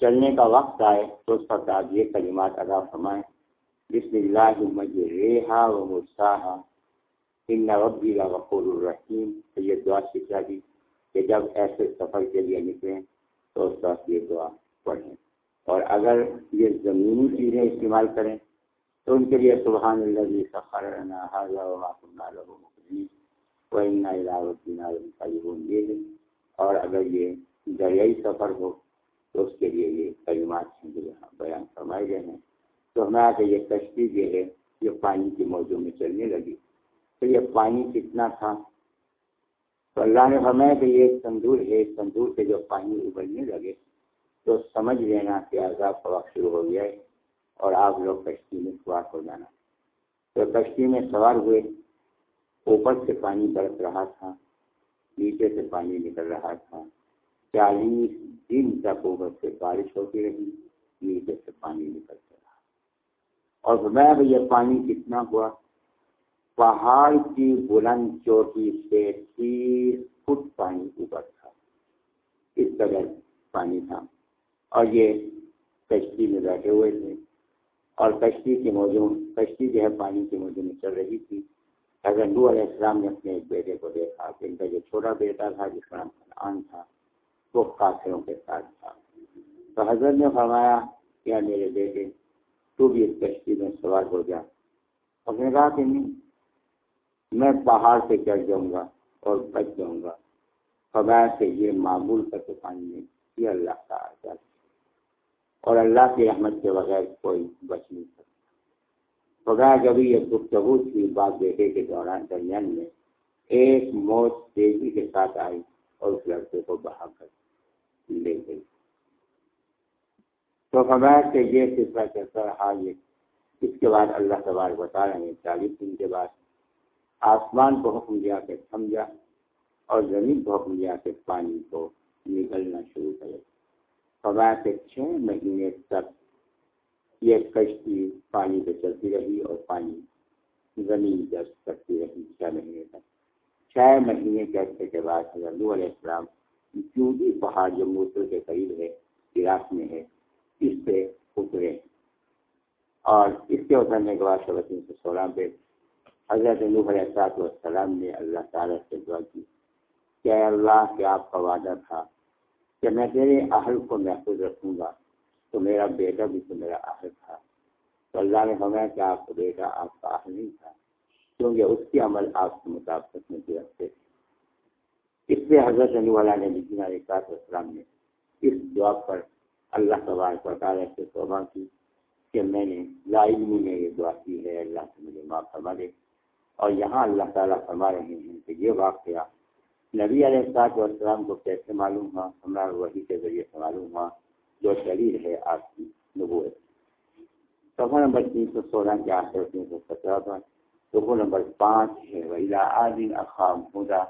چلنے کا وقت آئے تو اس پر آپ یہ کلمات ادا فرمائیں۔ بسم اللہ ریحا و مرساہا ان ربی غفور الرحیم۔ تو یہ دعا سکھا دی کہ جب ایسے سفر کے لیے نکلیں تو اس وقت یہ دعا پڑھیں۔ اور اگر یہ زمینی چیزیں استعمال کریں تو ان کے لیے سبحان اللہ سفر اور اگر یہ دریائی سفر ہو تو اس کے لیے یہ کلمات ہیں جو یہاں بیان فرمائے گئے ہیں۔ تو ہمیں آ یہ کشتی جو ہے، یہ پانی کے موضوع میں چلنے لگی۔ تو یہ پانی کتنا تھا؟ تو اللہ نے فرمایا کہ یہ ایک تندور ہے تندور سے جو پانی ابلنے لگے۔ تو سمجھ لینا کہ عذاب کا وقت شروع ہو گیا ہے اور آپ لوگ کشتی میں سوار ہو جانا۔ تو کشتی میں سوار ہوئے، اوپر سے پانی برس رہا تھا، نیچے سے پانی نکل رہا تھا۔ چالیس دن تک اوپر سے بارش ہوتی رہی، نیچے سے پانی نکلتا رہا۔ اور میں یہ پانی کتنا ہوا؟ پہاڑ کی بلند چوٹی سے تیس فٹ پانی اوپر تھا۔ اس قدر پانی تھا۔ اور یہ کشتی میں بیٹھے ہوئے تھے اور کشتی کے موجود کشتی جو ہے پانی کے موجود میں چل رہی تھی۔ اگر نو علیہ السلام نے اپنے ایک بیٹے کو دیکھا کہ ان کا جو چھوٹا بیٹا تھا، جس کا نام تھا، وہ قاصروں کے ساتھ تھا۔ تو حضرت نے فرمایا کیا میرے بیٹے، تو بھی اس کشتی میں سوار ہو جا۔ اس نے کہا کہ نہیں، میں پہاڑ سے چڑھ جاؤں گا اور بچ جاؤں گا۔ فرمایا سے یہ معمول کا تو پانی نہیں، یہ اللہ کا آزاد اور اللہ کی رحمت کے بغیر کوئی بچ نہیں سکتا۔ بغیر کبھی یہ گفتگو تھی بات بیٹے کے دوران درمیان میں ایک موت تیزی کے ساتھ آئی اور اس لڑکے کو بہا کر لے گئی۔ تو خبر سے یہ سلسلہ چلتا رہا یہ اس کے بعد اللہ تبار بتا رہے ہیں چالیس دن کے بعد آسمان کو حکم دیا کے سمجھا اور زمین کو حکم دیا کے پانی کو نکلنا شروع کرے خبر سے چھ مہینے تک یہ کشتی پانی پہ چلتی رہی اور پانی زمین جب کرتی رہی چھ مہینے تک۔ چھ مہینے کے کے بعد حضرت علیہ السلام چونٹی پہاڑ جو موسل کے قریب ہے عراق میں ہے، اس پہ اترے۔ اور اس کے اترنے کے بعد سب تین سو سولہ پہ حضرت نوح علیہ السلاط والسلام نے اللہ تعالیٰ سے دعا کی کہ اللہ کے آپ کا وعدہ تھا؟ کہ میں تیرے اہل کو محفوظ رکھوں گا، تو میرا بیٹا بھی تو میرا اہل تھا۔ تو اللہ نے ہمیں کہ آپ کا بیٹا آپ کا اہل نہیں تھا، کیونکہ اس کے عمل آپ کے مطابقت میں بھی رکھتے تھے۔ اس لیے حضرت والا نے نبی علیہ السلام نے اس دعا پر اللہ تبارک و تعالیٰ سے توبہ کی کہ میں نے لا علمی میں یہ دعا کی ہے، اللہ سے مجھے معاف فرما دے۔ اور یہاں اللہ تعالیٰ فرما رہے ہیں کہ یہ واقعہ نبی علیہ السلاط والسلام کو کیسے معلوم ہوا؟ ہمارا وہی کے ذریعے سے معلوم ہوا جو شریر ہے آپ کی نبوت۔ صفحہ نمبر تین سو سولہ کے آخر تین سو سترہ پر صفحہ نمبر پانچ ہے ویلا عادن اقام خدا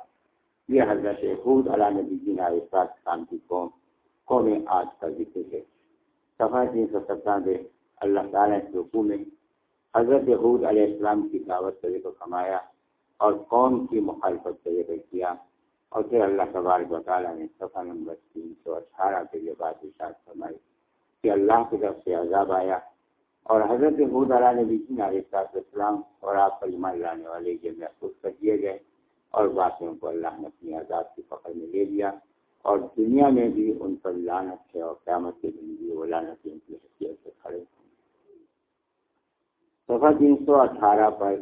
یہ حضرت خود جی علیہ نبی جین علیہ السلام کی قوم قوم آج کا ذکر ہے۔ صفحہ تین سو ستانوے اللہ تعالیٰ کے حکوم میں حضرت حود علیہ السلام کی دعوت کا ذکر کمایا اور قوم کی مخالفت کا ذکر کیا۔ اور پھر اللہ تبارک و تعالیٰ نے صفحہ نمبر تین سو اٹھارہ کے یہ بات اشاعت فرمائی کہ اللہ کی طرف سے عذاب آیا اور حضرت حود علیہ نبی علیہ السلام اور آپ پر ایمان لانے والے یہ محفوظ کر دیے گئے اور باقیوں کو اللہ نے اپنی عذاب کی پکڑ میں لے لیا اور دنیا میں بھی ان پر لانت ہے اور قیامت کے دن بھی وہ لانت ان کی حیثیت سے کھڑے ہوں صفحہ تین سو اٹھارہ پر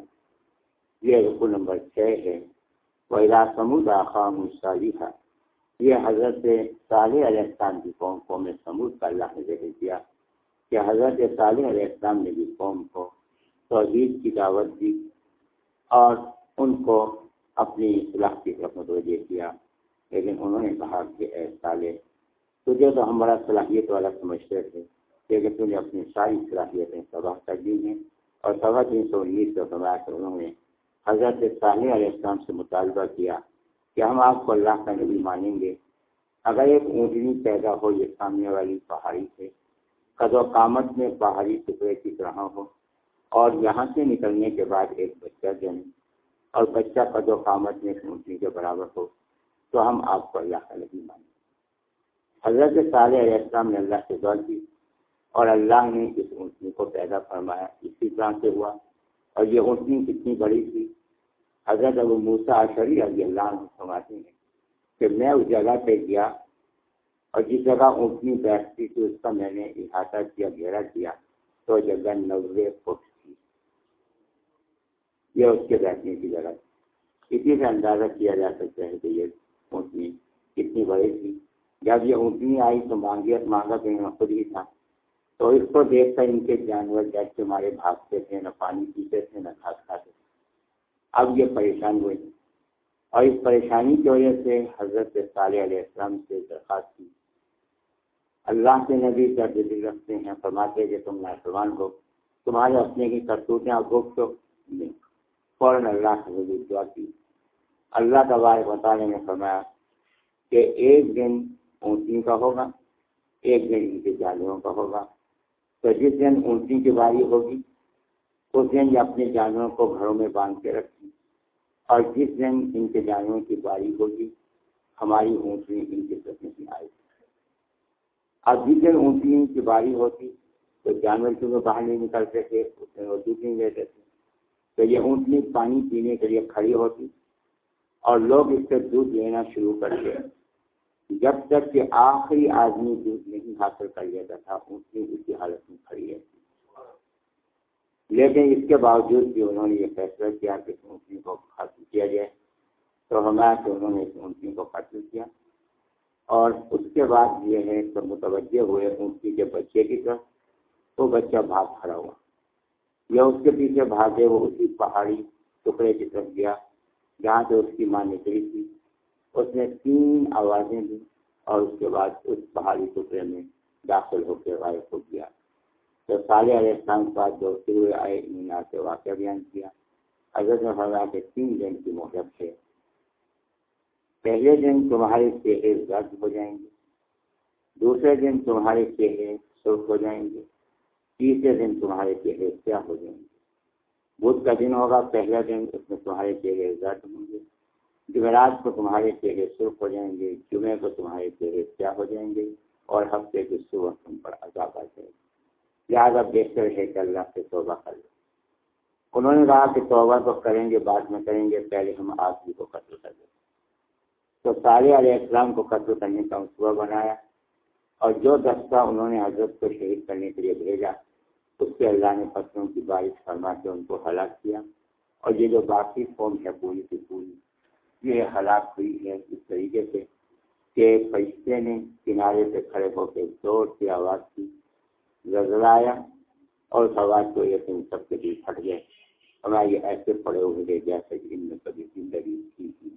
یہ رکو نمبر چھ ہے۔ وہ سمود آخام صالحہ یہ حضرت صالح علیہ السلام کی قوم قوم سمود کا اللہ نے ذکر کیا کہ حضرت صالح علیہ السلام نے بھی قوم کو توحید کی دعوت دی اور ان کو اپنی اصلاح کی طرف متوجہ کیا۔ لیکن انہوں نے کہا کہ اے سالے تجھے تو ہم بڑا صلاحیت والا سمجھتے تھے لیکن تجھے اپنی ساری صلاحیتیں تباہ کر دی ہیں اور سوا تین سو انیس سو سمایا کر انہوں نے حضرت صالح علیہ السلام سے مطالبہ کیا کہ ہم آپ کو اللہ کا نبی مانیں گے۔ اگر ایک اونٹنی پیدا ہو یہ سامنے والی پہاڑی سے، قد و قامت میں پہاڑی ٹکڑے کی طرح ہو اور یہاں سے نکلنے کے بعد ایک بچہ جنے اور بچہ قد و قامت میں اونٹنی کے برابر ہو، تو ہم آپ کو اللہ کا نبی مانیں حضرت صالح علیہ السلام نے اللہ سے دعا کی اور اللہ نے اس اونٹنی کو پیدا فرمایا۔ اسی طرح سے ہوا اور یہ اونٹنی کتنی بڑی تھی؟ حضرت ابو موسا عشری علی اللہ عنہ فرماتے ہیں کہ میں اس جگہ پہ گیا اور جس جگہ اونٹنی بیٹھتی تھی اس کا میں نے احاطہ کیا، گھیرا کیا، تو جگہ نوے فٹ تھی۔ یہ اس کے بیٹھنے کی جگہ تھی۔ اسی سے اندازہ کیا جا سکتا ہے کہ یہ اونٹنی کتنی بڑی تھی۔ جب یہ اونٹنی آئی تو مانگیت مانگا کہ خود ہی تھا۔ تو اس کو دیکھ کر ان کے جانور جیسے ہمارے بھاگتے تھے، نہ پانی پیتے تھے، نہ گھاس کھاتے تھے۔ اب یہ پریشان ہوئے۔ اور اس پریشانی کی وجہ سے حضرت صالح علیہ السلام سے درخواست کی۔ اللہ کے نبی کا دل رکھتے ہیں، فرماتے کہ تم نافرمان ہو، تمہارے اپنے کی کرتوتیں اور گفت نہیں۔ فوراً اللہ سے نبی دعا کی۔ اللہ کا بارے بتانے میں فرمایا کہ ایک دن اونٹی کا ہوگا، ایک دن ان کے جانوروں کا ہوگا۔ تو جس دن اونٹی کی باری ہوگی اس دن یہ اپنے جانوروں کو گھروں میں باندھ کے رکھیں۔ اور جس دن ان کے جانوروں کی باری ہوگی، ہماری اونٹنی ان کے سکنے میں آئے گی۔ اب جس دن اونٹنی کی باری ہوتی، تو جانور کیونکہ باہر نہیں نکلتے تھے، اس میں وہ دودھ نہیں لیتے تھے۔ تو یہ اونٹنی پانی پینے کے لیے کھڑی ہوتی اور لوگ اس سے دودھ لینا شروع کر دے جب تک کہ آخری آدمی دودھ نہیں حاصل کر لیتا تھا، اونٹنی اسی حالت میں کھڑی ہے لیکن اس کے باوجود بھی انہوں نے یہ فیصلہ کیا کہ اونٹنی کو قتل کیا جائے۔ تو ہمارا کہ انہوں نے اس اونٹنی کو قتل کیا۔ اور اس کے بعد یہ ہے کہ متوجہ ہوئے اونٹنی کے بچے کی طرف، وہ بچہ بھاگ کھڑا ہوا۔ یا اس کے پیچھے بھاگے وہ اسی پہاڑی ٹکڑے کی طرف گیا، جہاں سے اس کی ماں نکلی تھی۔ اس نے تین آوازیں دی اور اس کے بعد اس پہاڑی ٹکڑے میں داخل ہو کے غائب ہو گیا۔ تو سارے علیہ السلام کے بعد جو ہوئے آئے انہوں نے آ کے واقعہ بیان کیا، حضرت نے فرمایا کہ تین دن کی مہلت ہے۔ پہلے دن تمہارے چہرے زرد ہو جائیں گے، دوسرے دن تمہارے چہرے سرخ ہو جائیں گے، تیسرے دن تمہارے چہرے کیا ہو جائیں گے۔ بدھ کا دن ہوگا، پہلا دن اس میں تمہارے چہرے زرد ہوں گے۔ جمعرات کو تمہارے چہرے سرخ ہو جائیں گے جمعے کو تمہارے چہرے کیا ہو جائیں گے اور ہفتے کے صبح تم پر عذاب آ جائے گا۔ لہٰذا بہتر ہے کہ اللہ سے توبہ کر لو انہوں نے کہا کہ توبہ تو کریں گے، بعد میں کریں گے، پہلے ہم آدمی کو قتل کر دیں۔ تو سارے علیہ السلام کو قتل کرنے کا منصوبہ بنایا اور جو دستہ انہوں نے حضرت کو شہید کرنے کے لیے بھیجا، اس سے اللہ نے پتھروں کی بارش فرما کے ان کو ہلاک کیا اور یہ جو باقی قوم ہے پوری کی پوری، یہ ہلاک ہوئی ہے اس طریقے سے کہ فرشتے نے کنارے پہ کھڑے ہو کے زور کی آواز کی۔ زلزلہ اور اس کو یہ سب کے لیے پھٹ گئے۔ ہمارا یہ ایسے پڑے ہوئے تھے جیسے کہ ان میں کبھی زندگی کی تھی۔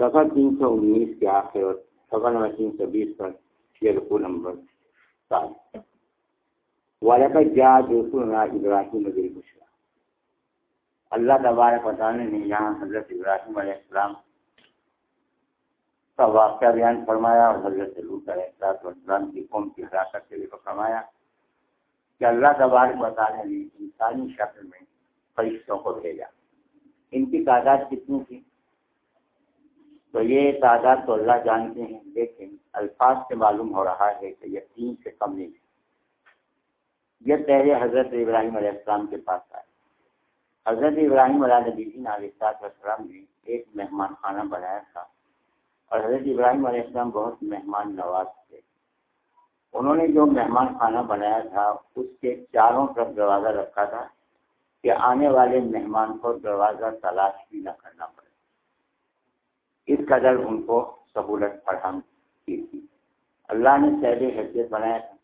سفر تین سو انیس کے آخر اور سفر نمبر تین سو بیس پر یہ رقو نمبر سات۔ والا جا رسول ابراہیم مجھے مشرا اللہ تبارک وطالع نے یہاں حضرت ابراہیم علیہ السلام کا واقعہ بیان فرمایا اور حضرت لوت علیہ السلام کی قوم کی ہلاکت کے لیے فرمایا کہ اللہ تبارک وطالع نے انسانی شکل میں فرشتوں کو بھیجا۔ ان کی تعداد کتنی تھی؟ تو یہ تعداد تو اللہ جانتے ہیں، لیکن الفاظ سے معلوم ہو رہا ہے کہ یہ تین سے کم نہیں۔ یہ پہلے حضرت ابراہیم علیہ السلام کے پاس آئے۔ حضرت ابراہیم علیہ نبی علیہ السلام نے ایک مہمان خانہ بنایا تھا۔ اور حضرت ابراہیم علیہ السلام بہت مہمان نواز تھے۔ انہوں نے جو مہمان خانہ بنایا تھا، اس کے چاروں طرف دروازہ رکھا تھا کہ آنے والے مہمان کو دروازہ تلاش بھی نہ کرنا پڑے۔ اس قدر ان کو سہولت فراہم کی تھی۔ اللہ نے پہلے حیثیت بنایا تھا۔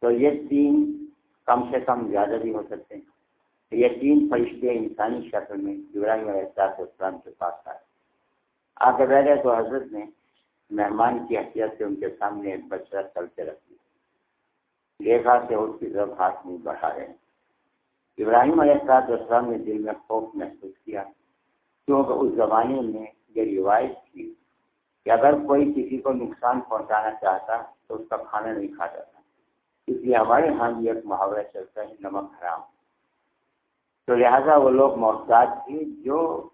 تو یہ تین کم سے کم زیادہ بھی ہو سکتے ہیں۔ یہ تین فرشتے انسانی شکل میں ابراہیم علیہ السلام کے پاس آئے۔ آ کے بیٹھے تو حضرت نے مہمان کی حیثیت سے ان کے سامنے ایک بچہ چلتے رکھ دیا۔ دیکھا سے اس کی طرف ہاتھ نہیں بڑھا رہے ابراہیم علیہ السلام نے دل میں خوف محسوس کیا۔ کیونکہ اس زمانے میں یہ روایت تھی کہ اگر کوئی کسی کو نقصان پہنچانا چاہتا تو اس کا کھانا نہیں کھاتا تھا اس لیے ہمارے یہاں بھی ایک محاورہ چلتا ہے، نمک حرام۔ تو لہذا وہ لوگ محتاج تھے جو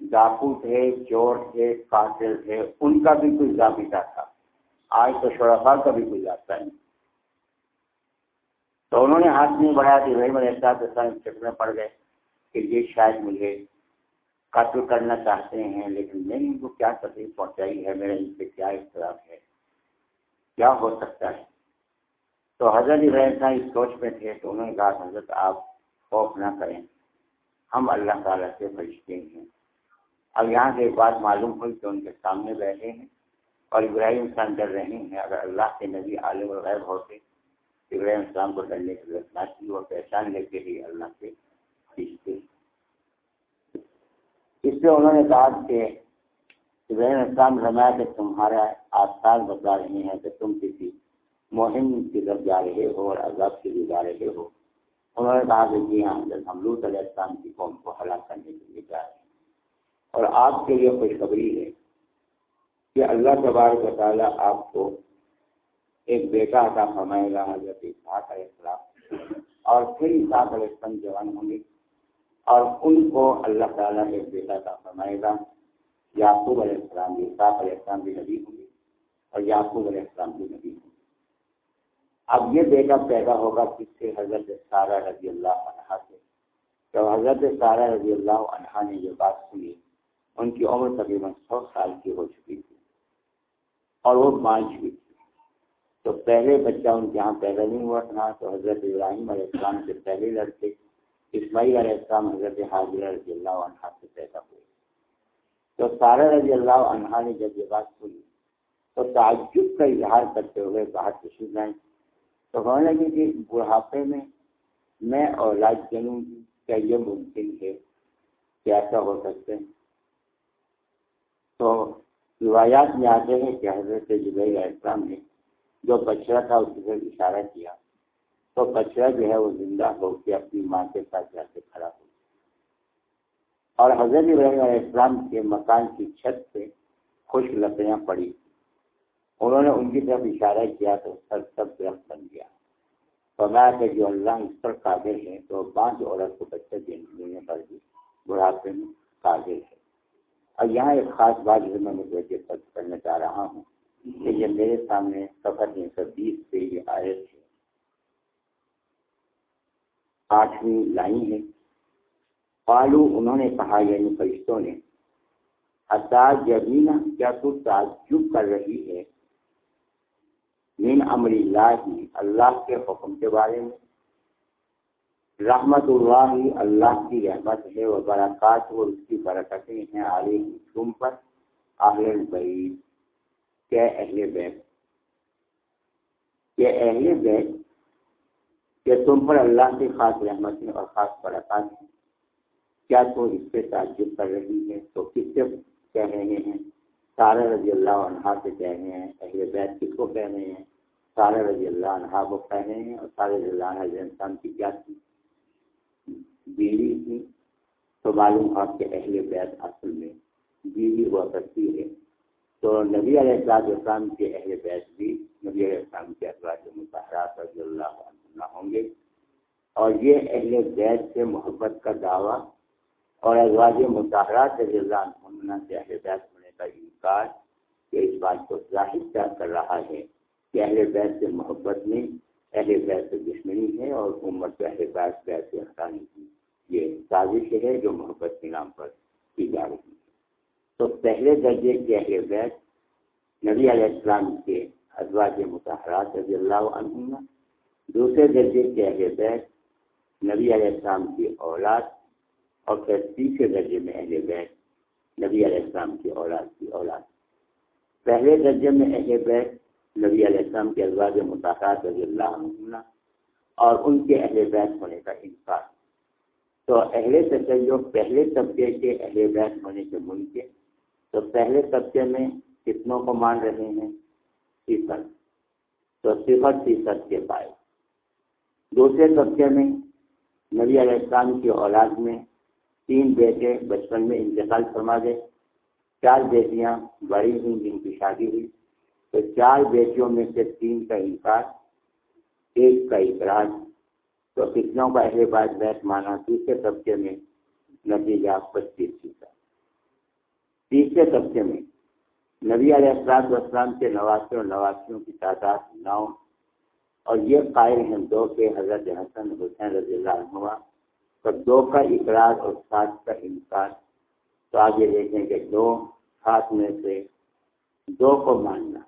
ڈاکو تھے، چور تھے، قاتل تھے، ان کا بھی کوئی ضابطہ تھا۔ آج تو شرفا کا بھی کوئی ضابطہ نہیں۔ تو انہوں نے ہاتھ نہیں بڑھایا کہ بھائی میں چکر پڑ گئے کہ یہ شاید مجھے قتل کرنا چاہتے ہیں، لیکن میں نے ان کو کیا تکلیف پہنچائی ہے، میرے ان سے کیا اختلاف ہے؟ کیا ہو سکتا ہے؟ تو حضرت ابراہیم اس سوچ میں تھے، تو انہوں نے کہا، حضرت آپ خوف نہ کریں، ہم اللہ تعالیٰ سے فرشتے ہیں۔ اب یہاں سے ایک بات معلوم ہوئی کہ ان کے سامنے بیٹھے ہیں اور ابراہیم اسلام ڈر رہے ہیں۔ اگر اللہ کے نبی عالم الغیب ہوتے، ابراہیم اسلام کو ڈرنے کی ضرورت نہ کی اور پہچان لے کے ہی اللہ کے فرشتے۔ اس سے انہوں نے کہا کہ ابراہیم اسلام رمایا کہ تمہارا آسان بتا رہے ہیں کہ تم کسی مہم کی طرف جا رہے ہو اور عذاب کے لیے جا رہے ہو۔ انہوں نے کہا کہ جی ہاں ہم لوت علیہ السلام کی قوم کو ہلاک کرنے کے لیے جا رہے ہیں۔ اور آپ کے لیے خوشخبری ہے کہ اللہ تبارک و تعالیٰ آپ کو ایک بیٹا عطا فرمائے گا، حضرت اسحاق علیہ السلام۔ اور پھر اساق علیہ السلام جوان ہوں گے۔ اور ان کو اللہ تعالیٰ ایک بیٹا کا فرمائے گا، یعقوب علیہ السلام بھی اساق علیہ السلام بھی نبی ہوں گے۔ اور یعقوب علیہ السلام بھی نبی ہوں گے۔ اب یہ بیٹا پیدا ہوگا کس سے؟ حضرت سارہ رضی اللہ عنہ سے۔ تو حضرت سارہ رضی اللہ عنہ نے یہ بات سنی۔ ان کی عمر تقریباً سو سال کی ہو چکی تھی اور وہ مانچ بھی تھی۔ تو پہلے بچہ ان کے یہاں پیدا نہیں ہوا تھا، تو حضرت ابراہیم علیہ السلام سے پہلے لڑکے، اسماعیل علیہ السلام حضرت حاضر رضی اللہ عنہ سے پیدا ہوئے۔ تو سارا رضی اللہ عنہ نے جب یہ بات سنی، تو تعجب کا اظہار کرتے ہوئے باہر تشریف لائیں تو ہونے لگے کہ بڑھاپے میں میں اولاد جنوں گی کیا یہ ممکن ہے کہ ایسا ہو سکتے ہیں تو روایات میں آتے ہیں کہ حضرت علیہ السلام نے جو بچڑا تھا اس سے اشارہ کیا۔ تو بچڑا جو ہے وہ زندہ ہو کے اپنی ماں کے ساتھ جا کے کھڑا ہو اور حضرت علیہ السلام کے مکان کی چھت پہ خوش لکڑیاں پڑی۔ انہوں نے ان کی طرف اشارہ کیا تو سر سب درخت بن گیا۔ فرمایا کہ جو اللہ اس پر قابل ہے تو پانچ عورت کو بچہ دینے پر بھی بڑھاپے میں قابل ہے اور یہاں ایک خاص بات جو میں متوجہ کرنا چاہ رہا ہوں کہ یہ میرے سامنے سفر تین سو بیس پہ یہ آیت ہے۔ آٹھویں لائی ہے۔ پالو انہوں نے کہا یعنی فرشتوں نے حساس یبینا، کیا تو تعجب کر رہی ہے؟ من امر اللہ اللہ کے حکم کے بارے میں۔ رحمت اللہ اللہ کی رحمت ہے وہ برکات اور اس کی برکتیں ہیں عالیہ تم پر اہل بعید کیا اہل بیت، کہ اہل بیت، کہ تم پر اللہ کی خاص رحمتیں اور خاص برکات ہیں۔ کیا تو اس سے تعجب کر رہی ہے تو کس سے کہہ رہے ہیں؟ سارے رضی اللہ عنہ سے کہہ رہے ہیں، اہل بیت کس کو کہہ رہے ہیں؟ سارے رضی اللہ عنہ کو کہہ رہے ہیں اور سارے رضی اللہ عنہ انسان کی کیا تھی؟ بیوی تھی تو معلوم آپ کے اہل بیت اصل میں بیوی ہوا کرتی ہے۔ تو نبی علیہ السلام اسلام کے اہل بیت بھی نبی علیہ السلام کے افراد مظاہرات رضی اللہ عنہ ہوں گے۔ اور یہ اہل بیت سے محبت کا دعویٰ اور ازواج مظاہرات رضی اللہ عنہ سے اہل بیت ہونے کا انکار کہ اس بات کو ظاہر کیا کر رہا ہے کہ اہل بیت سے محبت میں اہل بیت سے دشمنی ہے اور امت اہل بیت بیت سے ہٹانے کی یہ سازش ہے جو محبت کے نام پر کی جا رہی ہے تو پہلے درجے کے اہل بیت نبی علیہ السلام کے ازواج متحرات رضی اللہ عنہ دوسرے درجے کے اہل بیت نبی علیہ السلام کی اولاد، اور پھر تیسرے درجے میں اہل بیت نبی علیہ السلام کی اولاد کی اولاد۔ پہلے درجے میں اہل بیت نبی علیہ السلام کے ازواج متحرات رضی اللہ عنہ اور ان کے اہل بیت ہونے کا انکار۔ تو اہل تشیع پہلے طبقے کے اہل بیت ہونے کے ملک تو پہلے طبقے میں کتنوں کو مان رہے ہیں؟ فیصد تو صفر فیصد کے پائے دوسرے طبقے میں نبی علیہ السلام کی اولاد میں تین بیٹے بچپن میں انتقال فرما گئے۔ چار بیٹیاں بڑی ہوئی جن کی شادی ہوئی۔ تو چار بیٹیوں میں سے تین کا انکار، ایک کا اقرار تو کتنوں کا اہل بات بیت مانا دوسرے طبقے میں نبی نتیجہ پچیس فیصد تیسرے طبقے میں نبی علیہ السلام والسلام کے نواسی اور نواسیوں کی تعداد نو۔ اور یہ قائل ہیں دو کے حضرت حسن حسین رضی اللہ عنہ تو دو کا اقرار اور سات کا انکار۔ تو آگے دیکھیں کہ دو سات میں سے دو کو ماننا۔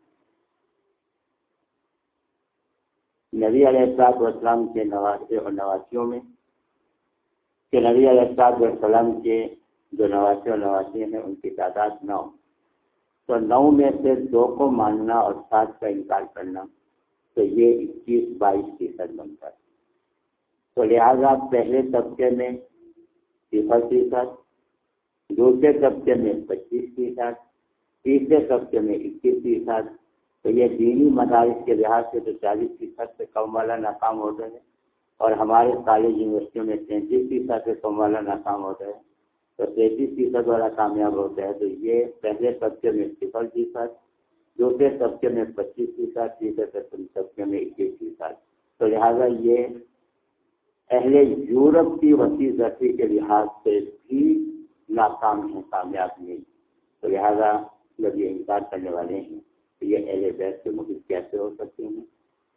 نبی علیہ السلام والسلام کے نواسے اور نواسیوں میں، کہ نبی علیہ السلام والسلام کے جو نواسی اور نواسی ہیں، ان کی تعداد نو۔ تو نو میں سے دو کو ماننا اور سات کا انکار کرنا، تو یہ اکیس بائیس فیصد بنتا ہے۔ تو لہذا پہلے طبقے میں صفر فیصد دوسرے طبقے میں پچیس فیصد تیسرے طبقے میں اکیس فیصد تو یہ دینی مدارس کے لحاظ سے تو چالیس فیصد سے کم والا ناکام ہوتے ہیں اور ہمارے کالج یونیورسٹیوں میں تینتیس فیصد سے کم والا ناکام ہوتا ہے تو تینتیس فیصد والا کامیاب ہوتا ہے تو یہ پہلے طبقے میں صفر فیصد دوسرے طبقے میں پچیس فیصد، تیسرے طبقے میں اکیس فیصد۔ تو لہٰذا یہ اہل یورپ کی وسیع زرفی کے لحاظ سے بھی ناکام ہیں، کامیاب نہیں۔ تو لہٰذا جب یہ انکار کرنے والے ہیں۔ یہ اہل بیت کے مدد کیسے ہو سکتے ہیں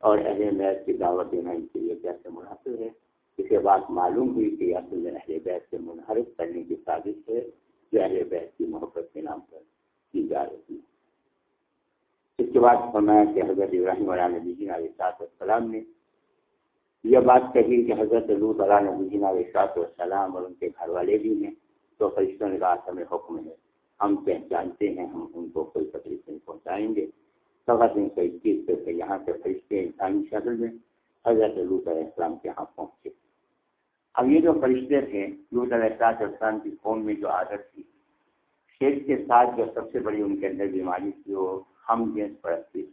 اور اہل بیت کی دعوت دینا ان کے لیے کیسے مناسب ہے؟ اس کے بعد معلوم ہوئی کہ اصل میں اہل بیت سے منحرف کرنے کی سازش ہے جو اہل بیت کی محبت کے نام پر کی جا رہی ہے۔ اس کے بعد فرمایا کہ حضرت ابراہیم علیہ نبی جی علیہ السلام نے یہ بات کہی کہ حضرت لوت علیہ نبی جی علیہ السلام اور ان کے گھر والے بھی ہیں تو فرشتوں نے کہا، ہمیں حکم ہے۔ ہم پہچانتے ہیں، ہم ان کو کوئی تکلیف نہیں پہنچائیں گے۔ سب دن سے اکیس سے یہاں سے فرشتے انسانی شکل میں حضرت لوت علیہ السلام کے یہاں پہنچے۔ اب یہ جو فرشتے تھے لوت علیہ السلام کی قوم میں جو عادت تھی، شیخ کے ساتھ جو سب سے بڑی ان کے اندر بیماری تھی، وہ ہم جنس پرستی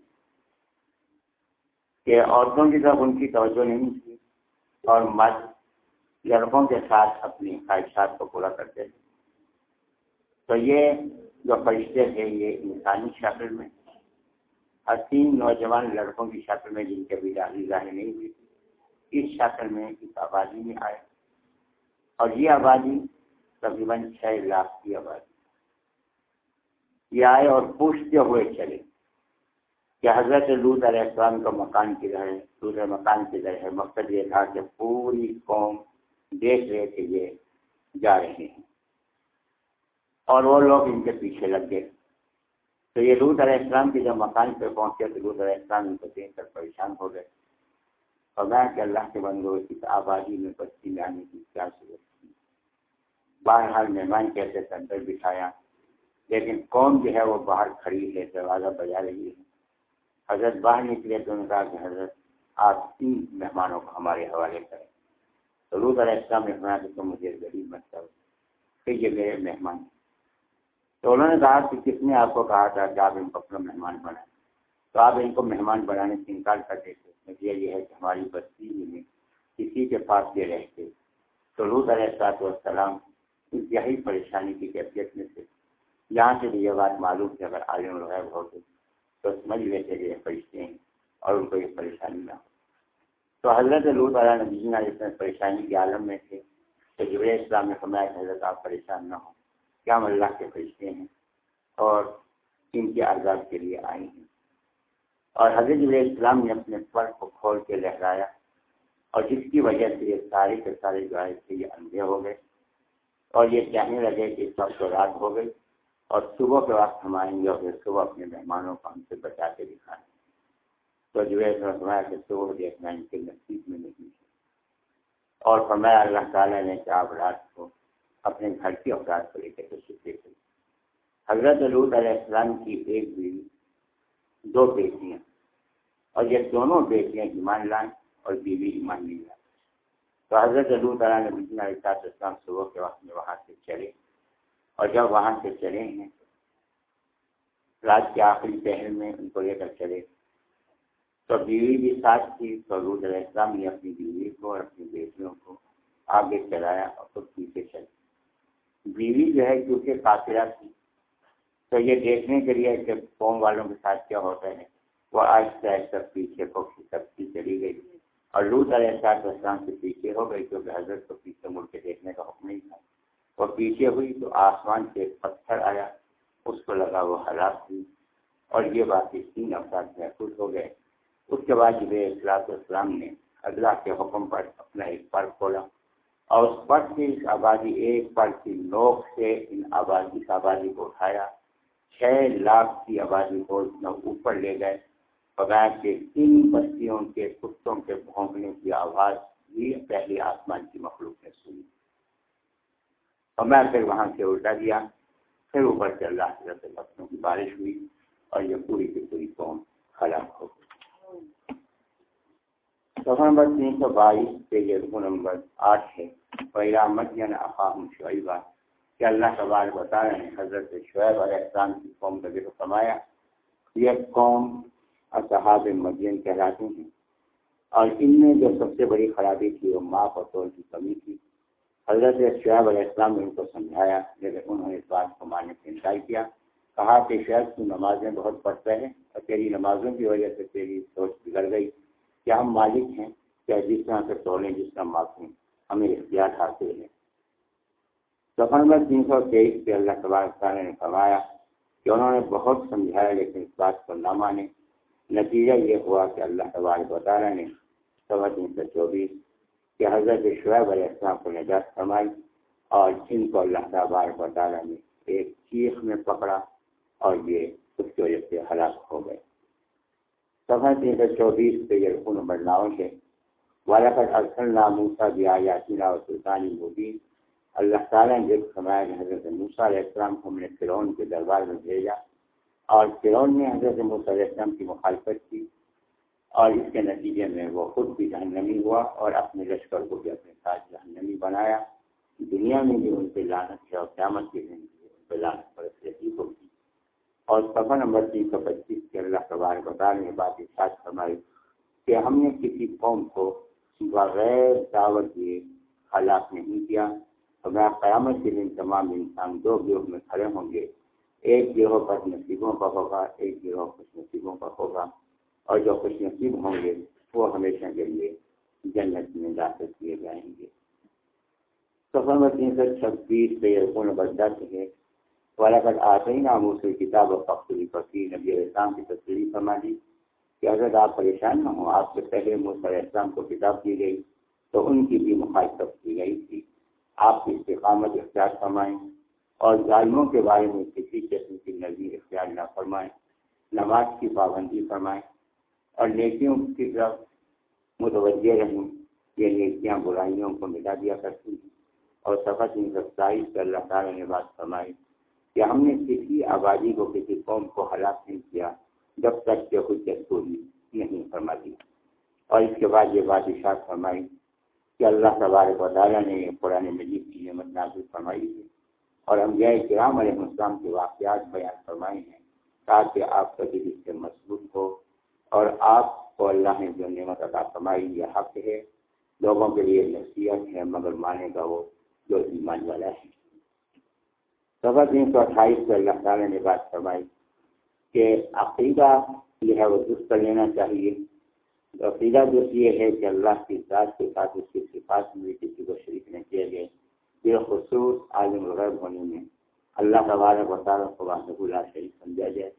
کہ عورتوں کی طرف ان کی توجہ نہیں تھی اور مرد لڑکوں کے ساتھ اپنی خواہشات کو پورا کرتے تھے۔ تو یہ جو فرشتے تھے یہ انسانی شکل میں حسین نوجوان لڑکوں کی شکل میں جن کے بھی ڈالی ظاہر نہیں ہوئی، اس شکل میں اس آبادی میں آئے۔ اور یہ آبادی تقریباً چھ لاکھ کی آبادی۔ یہ آئے اور پوچھتے ہوئے چلے کہ حضرت لود علیہ السلام کا مکان کدھر ہے؟ دوسرے مکان کدھر ہے؟ مقصد یہ تھا کہ پوری قوم دیکھ رہے تھے یہ جا رہے ہیں۔ اور وہ لوگ ان کے پیچھے لگ گئے۔ تو یہ لود علیہ السلام کے جب مکان پہ پہنچے تو لود علیہ السلام ان کو دیکھ کر پریشان ہو گئے۔ اور میں کہ اللہ کے بندو اس آبادی میں بستی میں آنے کی کیا ضرورت تھی۔ بہرحال مہمان کیسے اندر بٹھایا، لیکن قوم جو ہے وہ باہر کھڑی ہے، دروازہ بجا رہی ہے۔ حضرت باہر نکلے تو کہا کہ حضرت، آپ تین مہمانوں کو ہمارے حوالے کریں۔ تو روز علیہ السلام نے فرمایا کہ تم مجھے غریب مت کرو کہ یہ میرے مہمان۔ تو انہوں نے کہا کہ کس نے آپ کو کہا تھا کہ آپ ان کو اپنا مہمان بنائیں؟ تو آپ ان کو مہمان بنانے سے انکار کر دیتے نتیجہ یہ ہے کہ ہماری بستی میں کسی کے پاس یہ رہتے۔ تو روز علیہ السلام انتہائی پریشانی کی کیفیت میں سے یہاں سے بھی یہ بات معلوم کہ اگر عالم الغیب ہو تو تو سمجھ لیتے کہ یہ فرشتے ہیں اور ان کو یہ پریشانی نہ ہو۔ تو حضرت لوت علیہ نبی جس میں پریشانی کے عالم میں تھے، تو جب اسلام نے فرمایا کہ حضرت آپ پریشان نہ ہوں۔ کیا ہم اللہ کے فرشتے ہیں اور ان کے آزاد کے لیے آئے ہیں۔ اور حضرت جب اسلام نے اپنے پر کو کھول کے لہرایا اور جس کی وجہ سے یہ سارے کے سارے جو ہے یہ اندھے ہو گئے اور یہ کہنے لگے کہ اس وقت رات ہو گئی اور صبح کے وقت ہم آئیں گے اور پھر صبح اپنے مہمانوں کو ہم سے بچا کے دکھائیں گے تو جو ہے فرمایا کہ صبح دیکھنا ان کے نصیب میں نہیں ہے اور فرمایا اللہ تعالیٰ نے کہ آپ رات کو اپنے گھر کی افراد کو لے کے تشریف دے گئی حضرت علود علیہ السلام کی ایک بیوی، دو بیٹیاں، اور یہ دونوں بیٹیاں ایمان لائیں اور بیوی ایمان نہیں لائیں۔ تو حضرت علود علیہ نبی علیہ السلام صبح کے وقت میں وہاں سے چلے۔ اور جب وہاں سے چلے ہیں، رات کے آخری پہر میں ان کو لے کر چلے۔ تو بیوی بھی ساتھ تھی، تو رود علیہ السلام نے اپنی بیوی کو اور اپنی بیٹیوں کو آگے چلایا اور خود پیچھے چلے۔ بیوی جو ہے کیونکہ قافلہ تھی۔ تو یہ دیکھنے کے لیے کہ قوم والوں کے ساتھ کیا ہوتا ہے۔ وہ آہستہ آہستہ پیچھے کو کھسکتی چلی گئی۔ اور لوت علیہ السلام سے پیچھے ہو گئی کیونکہ حضرت کو پیچھے مڑ کے دیکھنے کا حکم نہیں تھا۔ وہ پیچھے ہوئی تو آسمان سے ایک پتھر آیا۔ اس کو لگا وہ ہلاک ہوئی۔ اور یہ باقی تین افراد محفوظ ہو گئے۔ اس کے بعد جب اصلاح السلام نے اللہ کے حکم پر اپنا ایک پر کھولا۔ اور اس پر سے اس آبادی ایک پر کی نوک سے ان آبادی اس آبادی کو اٹھایا۔ چھ لاکھ کی آبادی کو اوپر لے گئے۔ بغیر کے تین بستیوں کے، کتوں کے بھونکنے کی آواز بھی پہلی آسمان کی مخلوق نے سنی۔ اور میں پھر وہاں سے الٹا دیا۔ پھر اوپر سے اللہ کے بچوں کی بارش ہوئی اور یہ پوری کی پوری قوم خراب ہو گئی۔ سفر نمبر تین سو بائیس کے رکو نمبر آٹھ ہے۔ پہلا مدین اقام شعیبہ کہ اللہ کا بار بتا رہے ہیں، حضرت شعیب علیہ السلام کی قوم کا ذکر فرمایا، یہ قوم اصحاب مدین کہلاتے ہیں۔ اور ان میں جو سب سے بڑی خرابی تھی، وہ ماں پتول کی کمی تھی۔ حضرت شعیب علیہ السلام نے ان کو سمجھایا، لیکن انہوں نے اس بات کو ماننے سے انکار کیا، کہا کہ شاید تو نمازیں بہت پڑھتا ہے اور تیری نمازوں کی وجہ سے تیری سوچ بگڑ گئی۔ کہ ہم مالک ہیں کہ جس طرح سے تولیں جس طرح معصوم ہمیں اختیار حاصل ہے۔ سفر نمبر تین سو تیئیس پہ اللہ تبارک تعالیٰ نے فرمایا کہ انہوں نے بہت سمجھایا لیکن اس بات کو نہ مانے۔ نتیجہ یہ ہوا کہ اللہ تبارک تعالیٰ نے سوا تین سو چوبیس کہ حضرت شعیب علیہ السلام کو نجات فرمائی اور ان کو اللہ تبارک تعالیٰ نے ایک چیخ میں پکڑا اور یہ اس کی وجہ سے ہلاک ہو گئے۔ سفر تین سو چوبیس پہ یہ رکن نمبر نو ہے ارسل ناموسا دیا یاسینہ اور سلطانی مبین اللہ تعالیٰ نے جب فرمایا کہ حضرت موسیٰ علیہ السلام کو ہم نے فرعون کے دربار میں بھیجا اور فرعون نے حضرت موسیٰ علیہ السلام کی مخالفت کی اور اس کے نتیجے میں وہ خود بھی جہنمی ہوا اور اپنے لشکر کو بھی اپنے ساتھ جہنمی بنایا۔ دنیا میں بھی ان پہ لانت ہے اور قیامت کی زندگی ان پہ لانت پر ہوگی۔ اور سفر نمبر تین سو پچیس کے اللہ تبارک بطار نے بات ارشاد فرمائی کہ ہم نے کسی قوم کو بغیر دعوت دیے ہلاک نہیں کیا تو میں قیامت کے دن تمام انسان دو گروہ میں کھڑے ہوں گے۔ ایک گروہ پر نصیبوں کا ہوگا، ایک گروہ خوش نصیبوں کا ہوگا۔ اور جو خوش نصیب ہوں گے، وہ ہمیشہ کے لیے جنت میں داخل کیے جائیں گے۔ سفر میں تین سو چھبیس سے یقون برداشت ہے والا آتے ہی نام کتاب و فخری فقیر نبی السلام کی تصویر فرما دی کہ اگر آپ پریشان نہ ہوں، آپ سے پہلے مصر اسلام کو کتاب دی گئی تو ان کی بھی مخالفت کی گئی تھی۔ آپ کی استقامت اختیار فرمائیں اور ظالموں کے بارے میں کسی قسم کی نظیر اختیار نہ فرمائیں، نماز کی پابندی فرمائیں اور نیکیوں کی طرف متوجہ رہیں، یہ نیکیاں برائیوں کو مٹا دیا کرتی ہیں اور سفر ان ستائیس سے اللہ تعالیٰ نے بات فرمائی۔ کہ ہم نے کسی آبادی کو کسی قوم کو ہلاک نہیں کیا، جب تک کہ خود پوری نہیں فرما دی اور اس کے بعد یہ بات اشاعت فرمائی کہ اللہ تبارک و تعالیٰ نے قرآن مجید کی نعمت نازل فرمائی ہے۔ اور ہم یہ کرام علیہ السلام کے واقعات بیان فرمائے ہیں تاکہ آپ کا دل اس سے مضبوط ہو اور آپ کو اللہ نے جو نعمت عطا فرمائی یہ حق ہے۔ لوگوں کے لیے نصیحت ہے، مگر مانے گا وہ جو ایمان والا ہے۔ سبا تین سو اٹھائیس سے اللہ تعالیٰ نے بات فرمائی کہ عقیدہ جو ہے، وہ درست کر لینا چاہیے۔ عقیدہ جو یہ ہے کہ اللہ کی ذات کے ساتھ اس کی صفات میں کسی کو شریک نہیں کیا گئے بالخصوص عالم الغیب ہونے میں اللہ تبارک وطالعہ کو واحد اللہ شریف سمجھا جائے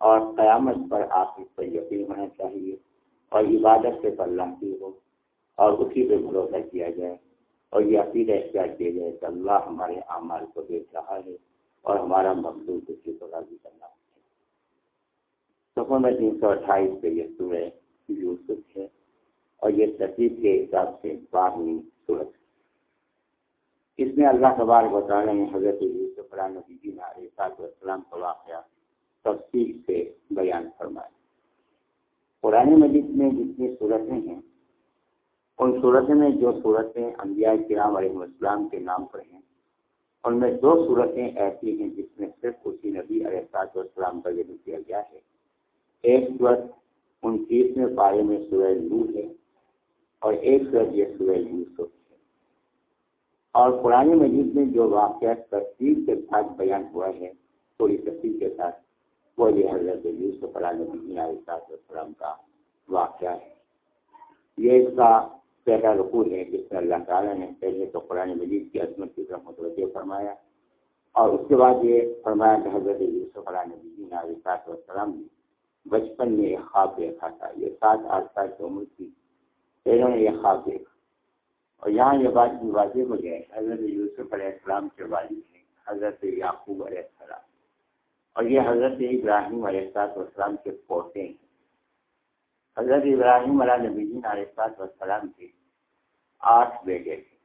اور قیامت پر آپ اس پر یقین ہونا چاہیے اور عبادت سے اللہ کی ہو اور اسی پہ بھروسہ کیا جائے۔ اور یہ عقیدہ اختیار کیا جائے کہ اللہ ہمارے اعمال کو دیکھ رہا ہے اور ہمارا مقصود اسی کو راضی کرنا ہے۔ سفر میں تین سو اٹھائیس پہ یہ سورہ یوسف ہے اور یہ ترتیب کے حساب سے بارہویں صورت ہے۔ اس میں اللہ تبارک و تعالیٰ نے حضرت یوسف نبی جی علیہ السلام کا واقعہ تفصیل سے بیان فرمایا۔ قرآن مجید میں جتنی صورتیں ہیں ان صورتوں میں جو صورتیں انبیاء کرام علیہ السلام کے نام پر ہیں، ان میں دو صورتیں ایسی ہیں جس میں صرف اسی نبی علیہ السلام کا ذکر کیا گیا ہے۔ ایک صورت انتیسویں پارے میں سورہ لو ہے اور ایک سورج یہ سورہ یوسف ہے۔ اور قرآن مجید میں جو واقعہ تفصیل کے ساتھ بیان ہوا ہے تھوڑی تفصیل کے ساتھ، وہ یہ حضرت یوسف علیہ السلام کا واقعہ ہے۔ یہ اس کا پہلا رقو ہے جس میں اللہ تعالیٰ نے پہلے تو قرآن مجید کی عظمت کی طرف متوجہ فرمایا اور اس کے بعد یہ فرمایا کہ حضرت یوسف علیہ نبی علیہ السلام نے بچپن میں ایک خواب دیکھا تھا یہ سات آٹھ سال کی عمر تھی پہلوں نے یہ خواب دیکھا اور یہاں یہ بات بھی واضح ہو جائے حضرت یوسف علیہ السلام کے والد ہیں حضرت یعقوب علیہ السلام اور یہ حضرت ابراہیم علیہ السلام کے پوتے ہیں حضرت ابراہیم علیہ نبی علیہ السلام کے آٹھ بیٹے تھے۔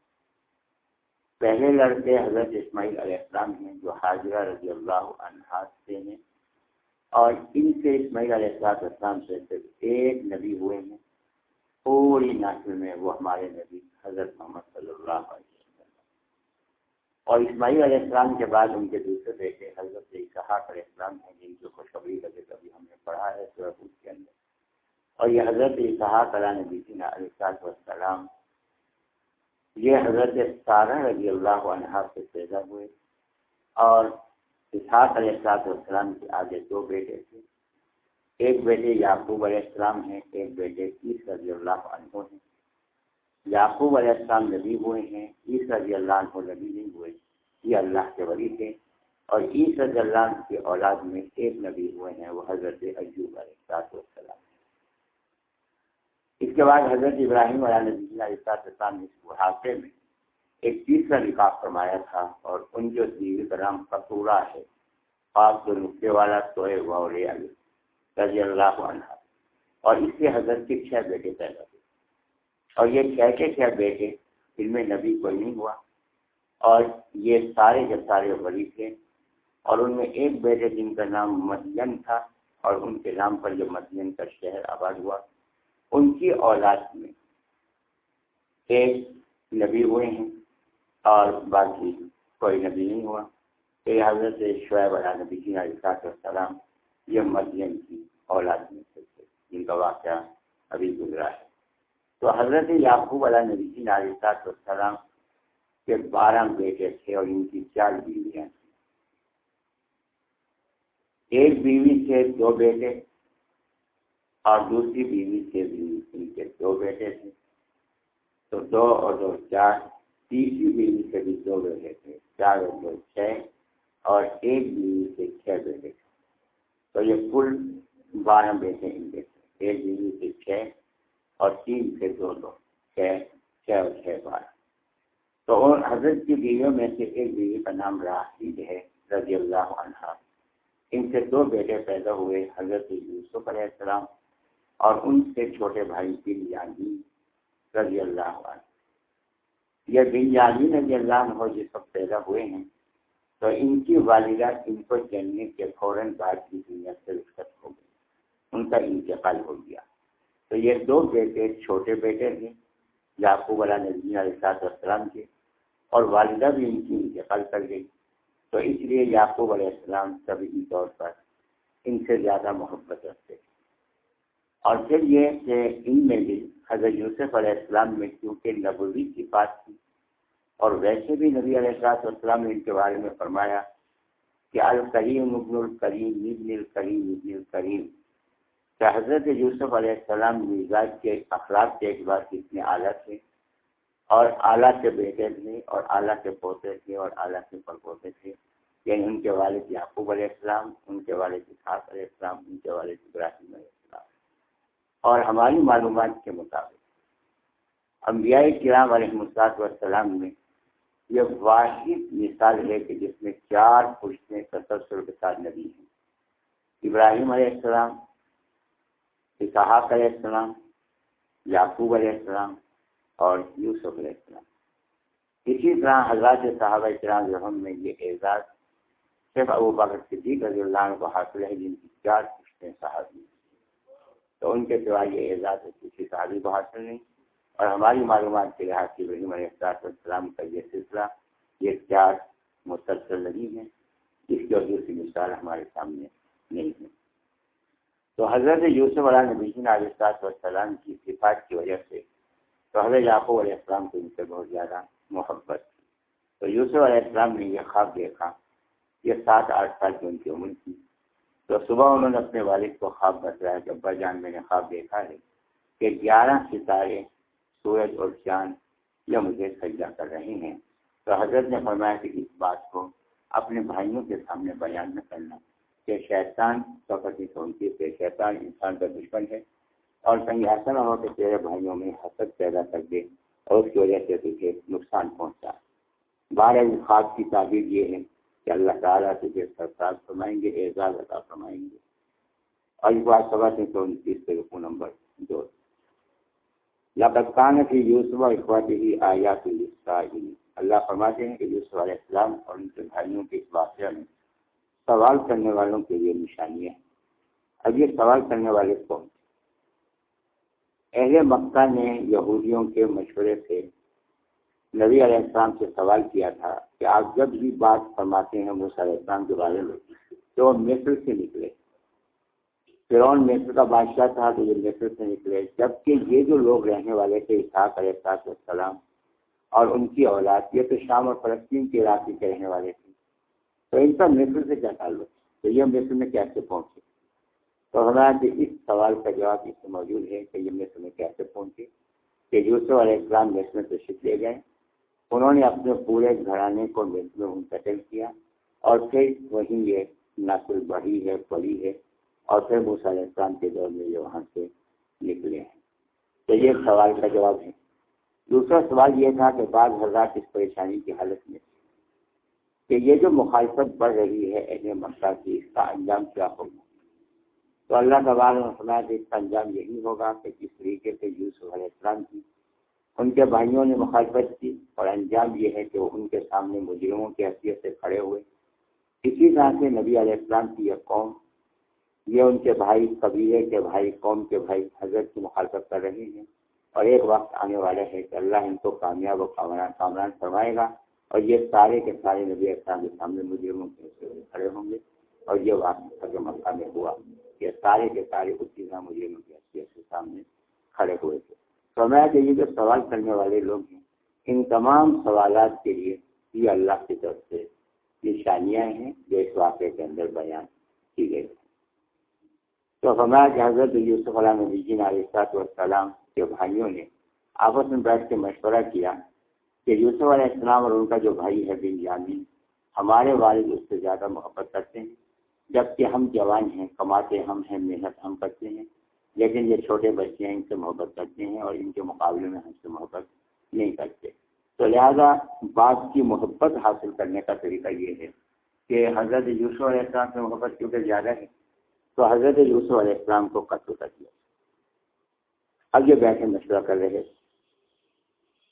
پہلے لڑکے حضرت اسماعیل علیہ السلام ہیں، جو حاضرہ رضی اللہ عنہ سے ہیں۔ اور ان سے اسماعیل علیہ السلاط اسلام سے صرف ایک نبی ہوئے ہیں۔ پوری نسل میں وہ ہمارے نبی حضرت محمد صلی اللہ علیہ وسلم۔ اور اسماعیل علیہ السلام کے بعد ان کے دوسرے بیٹے حضرت اسحاق علیہ السلام ہیں، جن کی خوشخبری کبھی کبھی ہم نے پڑھا ہے سورت کے اندر۔ اور یہ حضرت اسحاق علیہ نبی علیہ السلام یہ حضرت سارہ رضی اللہ عنہ سے پیدا ہوئے اور اسحاق علیہ السلاط والسلام کے آگے دو بیٹے تھے۔ ایک بیٹے یعقوب علیہ السلام ہیں، ایک بیٹے عیس رضی اللہ عنہ ہیں۔ یعقوب علیہ السلام نبی ہوئے ہیں، عیسی رضی اللہ عنہ نبی نہیں ہوئے، یہ اللہ کے ولی تھے۔ اور عیسی رضی اللہ عنہ کی اولاد میں ایک نبی ہوئے ہیں، وہ حضرت ایوب علیہ السلام اس کے بعد حضرت ابراہیم علیہ نبی علیہ السلام نے اس بڑھاپے میں ایک تیسرا نکاح فرمایا تھا اور ان جو دیوی کا نام قطورہ ہے آپ جو نقطے والا سوئے غور علی رضی اللہ عنہ۔ اور اس سے حضرت کے چھ بیٹے پیدا ہوئے۔ اور یہ چھ کے چھ بیٹے ان میں نبی کوئی نہیں ہوا۔ اور یہ سارے کے سارے ولی تھے۔ اور ان میں ایک بیٹے جن کا نام مدین تھا اور ان کے نام پر جو مدین کا شہر آباد ہوا۔ ان کی اولاد میں۔ ایک نبی ہوئے ہیں اور باقی کوئی نبی نہیں ہوا۔ کہ حضرت شعیب علیہ نبی جی علیہ السلام یہ مدین کی اولاد میں سے تھے۔ جن کا واقعہ ابھی گزرا ہے۔ تو حضرت یعقوب علیہ نبی جی علیہ السلام کے بارہ بیٹے تھے اور ان کی چار بیویاں تھیں۔ ایک بیوی سے دو بیٹے۔ اور دوسری بیوی سے بیوی ان کے دو بیٹے تھے۔ تو دو اور دو چار، تیسری بیوی سے بھی دو بیٹے تھے۔ چار اور دو چھ اور ایک بیوی سے چھ بیٹے تھے۔ تو یہ کل بارہ بیٹے ان کے تھے۔ ایک بیوی سے چھ اور تین سے دو دو، چھ چھ اور چھ بارہ۔ تو اور حضرت کی بیویوں میں سے ایک بیوی کا نام راہید ہے، رضی اللہ عنہ۔ ان سے دو بیٹے پیدا ہوئے حضرت یوسف علیہ السلام اور ان سے چھوٹے بھائی بن یادین رضی اللہ عنہ۔ یہ بن یادین رضی اللہ عنہ جس وقت پیدا ہوئے ہیں، تو ان کی والدہ ان کو جننے کے فوراً بعد کی دنیا سے رخصت ہو گئی۔ ان کا انتقال ہو گیا۔ تو یہ دو بیٹے چھوٹے بیٹے تھے، یعقوب علیہ نبی علیہ السلام کے، اور والدہ بھی ان کی انتقال کر گئی۔ تو اس لیے یعقوب علیہ السلام سبھی طور پر ان سے زیادہ محبت رکھتے تھے۔ اور پھر یہ کہ ان میں بھی حضرت یوسف علیہ السلام میں کیونکہ نبوی کی بات تھی، اور ویسے بھی نبی علیہ السلام نے ان کے بارے میں فرمایا کہ الکریم ابن الکریم ابن الکریم ابن الکریم، کہ حضرت یوسف علیہ السلام مزاج کے اخلاق کے اعتبار سے اتنے اعلیٰ تھے، اور اعلیٰ کے بیٹے تھے، اور اعلیٰ کے پوتے تھے، اور اعلیٰ کے پر پوتے تھے یعنی ان کے والد یعقوب علیہ السلام، ان کے والد اسحاق علیہ السلام، ان کے والد ابراہیم علیہ السلام۔ اور ہماری معلومات کے مطابق۔ انبیاء کرام علیہ مساط والسلام میں یہ واحد مثال ہے کہ جس میں چار پشتیں تسلسل کے ساتھ نبی ہیں۔ ابراہیم علیہ السلام، اسحاق علیہ السلام، یعقوب علیہ السلام اور یوسف علیہ السلام۔ اسی طرح حضرات صحابہ کرام رحم میں یہ اعزاز صرف ابو بکر صدیق رضی اللہ عنہ کو حاصل ہے، جن کی چار پشتیں صحابی ہیں۔ تو ان کے سوا یہ اعزاز کسی صحابی کو حاصل نہیں۔ اور ہماری معلومات کے لحاظ سے ابراہیم علیہ السلام کا یہ سلسلہ، یہ چار مسلسل نہیں ہے۔ جس کی اور دوسری مثال ہمارے سامنے نہیں ہے۔ تو حضرت یوسف علیہ نبی علیہ السلام کی صفات کی وجہ سے تو حضرت یعقوب علیہ السلام کو ان سے بہت زیادہ محبت تو یوسف علیہ السلام نے یہ خواب دیکھا، یہ سات آٹھ سال کی ان کی عمر تھی۔ تو صبح انہوں نے اپنے والد کو خواب بتایا کہ ابا جان میں نے خواب دیکھا ہے کہ گیارہ ستارے سورج اور چاند یہ مجھے سجدہ کر رہے ہیں۔ تو حضرت نے فرمایا کہ اس بات کو اپنے بھائیوں کے سامنے بیان نہ کرنا کہ شیطان فقط ہی سنتی ہے شیطان انسان کا دشمن ہے اور کہیں ایسا نہ ہو کہ تیرے بھائیوں میں حسد پیدا کر دے اور اس کی وجہ سے تجھے نقصان پہنچا۔ بارہ خواب کی تعبیر یہ ہے کہ اللہ تعالیٰ تجھے سرکار فرمائیں گے، اعزاز عطا فرمائیں گے۔ اور اس بات سبا سے تو انتیس پہ رکو نمبر دو۔ لقان کی یوسف اخوات ہی آیات اللہ فرماتے ہیں کہ یوسف علیہ السلام اور ان کے بھائیوں کے اس واقعہ میں سوال کرنے والوں کے لیے نشانیاں ہیں۔ اب یہ سوال کرنے والے کون اہل مکہ نے یہودیوں کے مشورے سے نبی علیہ السلام سے سوال کیا تھا۔ کہ آپ جب بھی بات فرماتے ہیں، وہ علیہ السلام کے بارے میں تو وہ مصر سے نکلے۔ فرعون مصر کا بادشاہ تھا تو یہ مصر سے نکلے۔ جبکہ یہ جو لوگ رہنے والے تھے، اسحاق علیہ السلام اور ان کی اولاد، یہ تو شام اور فلسطین کے علاقے کے رہنے والے تھے۔ تو ان کا مصر سے کیا تعلق؟ تو یہ مصر میں کیسے پہنچے؟ تو ہمارا کہ اس سوال کا جواب اس سے موجود ہے کہ یہ مصر میں کیسے پہنچے کہ یوسف علیہ السلام مصر میں تشریف لے گئے۔ انہوں نے اپنے پورے گھرانے کو مصر میں منتقل کیا اور پھر وہیں یہ نسل بڑھی ہے پڑی ہے اور پھر موسیٰ علیہ السلام کے دور میں یہ وہاں سے نکلے ہیں۔ تو یہ سوال کا جواب ہے۔ دوسرا سوال یہ تھا کہ بعض حضرات اس پریشانی کی حالت میں کہ یہ جو مخالفت بڑھ رہی ہے اہل مکہ کی، اس کا انجام کیا ہوگا؟ تو اللہ کا فرمایا کہ اس کا انجام یہی ہوگا کہ جس طریقے سے یوسف علیہ السلام کی ان کے بھائیوں نے مخالفت کی اور انجام یہ ہے کہ وہ ان کے سامنے مجرموں کی حیثیت سے کھڑے ہوئے۔ اسی طرح سے نبی علیہ السلام کی یہ قوم، یہ ان کے بھائی قبیلے کے بھائی قوم کے بھائی حضرت کی مخالفت کر رہے ہیں۔ اور ایک وقت آنے والا ہے کہ اللہ ان کو کامیاب و کامران فرمائے گا اور یہ سارے کے سارے نبی السلام کے سامنے مجرموں کے کھڑے ہوں گے۔ اور یہ واقعہ مکہ میں ہوا کہ سارے کے سارے اسی طرح مجرموں کی حیثیت کے سامنے کھڑے ہوئے تھے۔ تو میں کہ یہ جو سوال کرنے والے لوگ ہیں، ان تمام سوالات کے لیے یہ اللہ کی طرف سے نشانیاں ہیں جو اس واقعے کے اندر بیان کی گئی تو ہمارا کہ حضرت یوسف علیہ نبی جین علیہ والسلام کے بھائیوں نے آپس میں بیٹھ کے مشورہ کیا کہ یوسف علیہ السلام اور ان کا جو بھائی ہے بن یامین، ہمارے والد اس سے زیادہ محبت کرتے ہیں، جبکہ ہم جوان ہیں، کماتے ہم ہیں، محنت ہم کرتے ہیں۔ لیکن یہ چھوٹے بچے ہیں، ان سے محبت کرتے ہیں اور ان کے مقابلے میں ہم سے محبت نہیں کرتے۔ تو لہذا بات کی محبت حاصل کرنے کا طریقہ یہ ہے کہ حضرت یوسف علیہ السلام سے محبت کیونکہ زیادہ ہے؟ تو حضرت یوسف علیہ السلام کو قتل کر دیا۔ اب یہ بیٹھے مشورہ کر رہے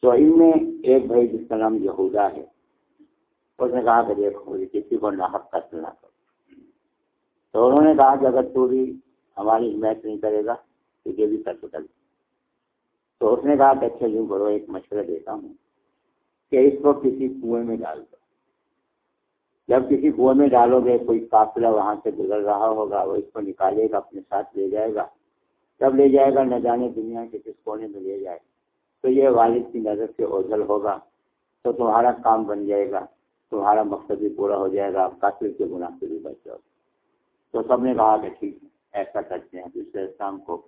تو ان میں ایک بھائی جس کا نام یہودا ہے، اس نے کہا کہ دیکھو کسی کو ناحق قتل نہ کرو۔ تو انہوں نے کہا کہ اگر تو بھی ہماری حمایت نہیں کرے گا تو یہ بھی قتل کر تو اس نے کہا کہ اچھا یوں کرو، ایک مشورہ دیتا ہوں کہ اس کو کسی کنویں میں ڈال دو۔ جب کسی کنویں میں ڈالو گے، کوئی قافلہ وہاں سے گزر رہا ہوگا، وہ اس کو نکالے گا، اپنے ساتھ لے جائے گا۔ جب لے جائے گا، نہ جانے دنیا کے کس کونے میں لے جائے۔ تو یہ والد کی نظر سے اوجھل ہوگا، تو تمہارا کام بن جائے گا، تمہارا مقصد بھی پورا ہو جائے گا، آپ قاتل کے گناہ سے بھی بچ جاؤ۔ تو سب نے کہا کہ ٹھیک ہے۔ ایسا کرتے ہیں دوسرے شام کو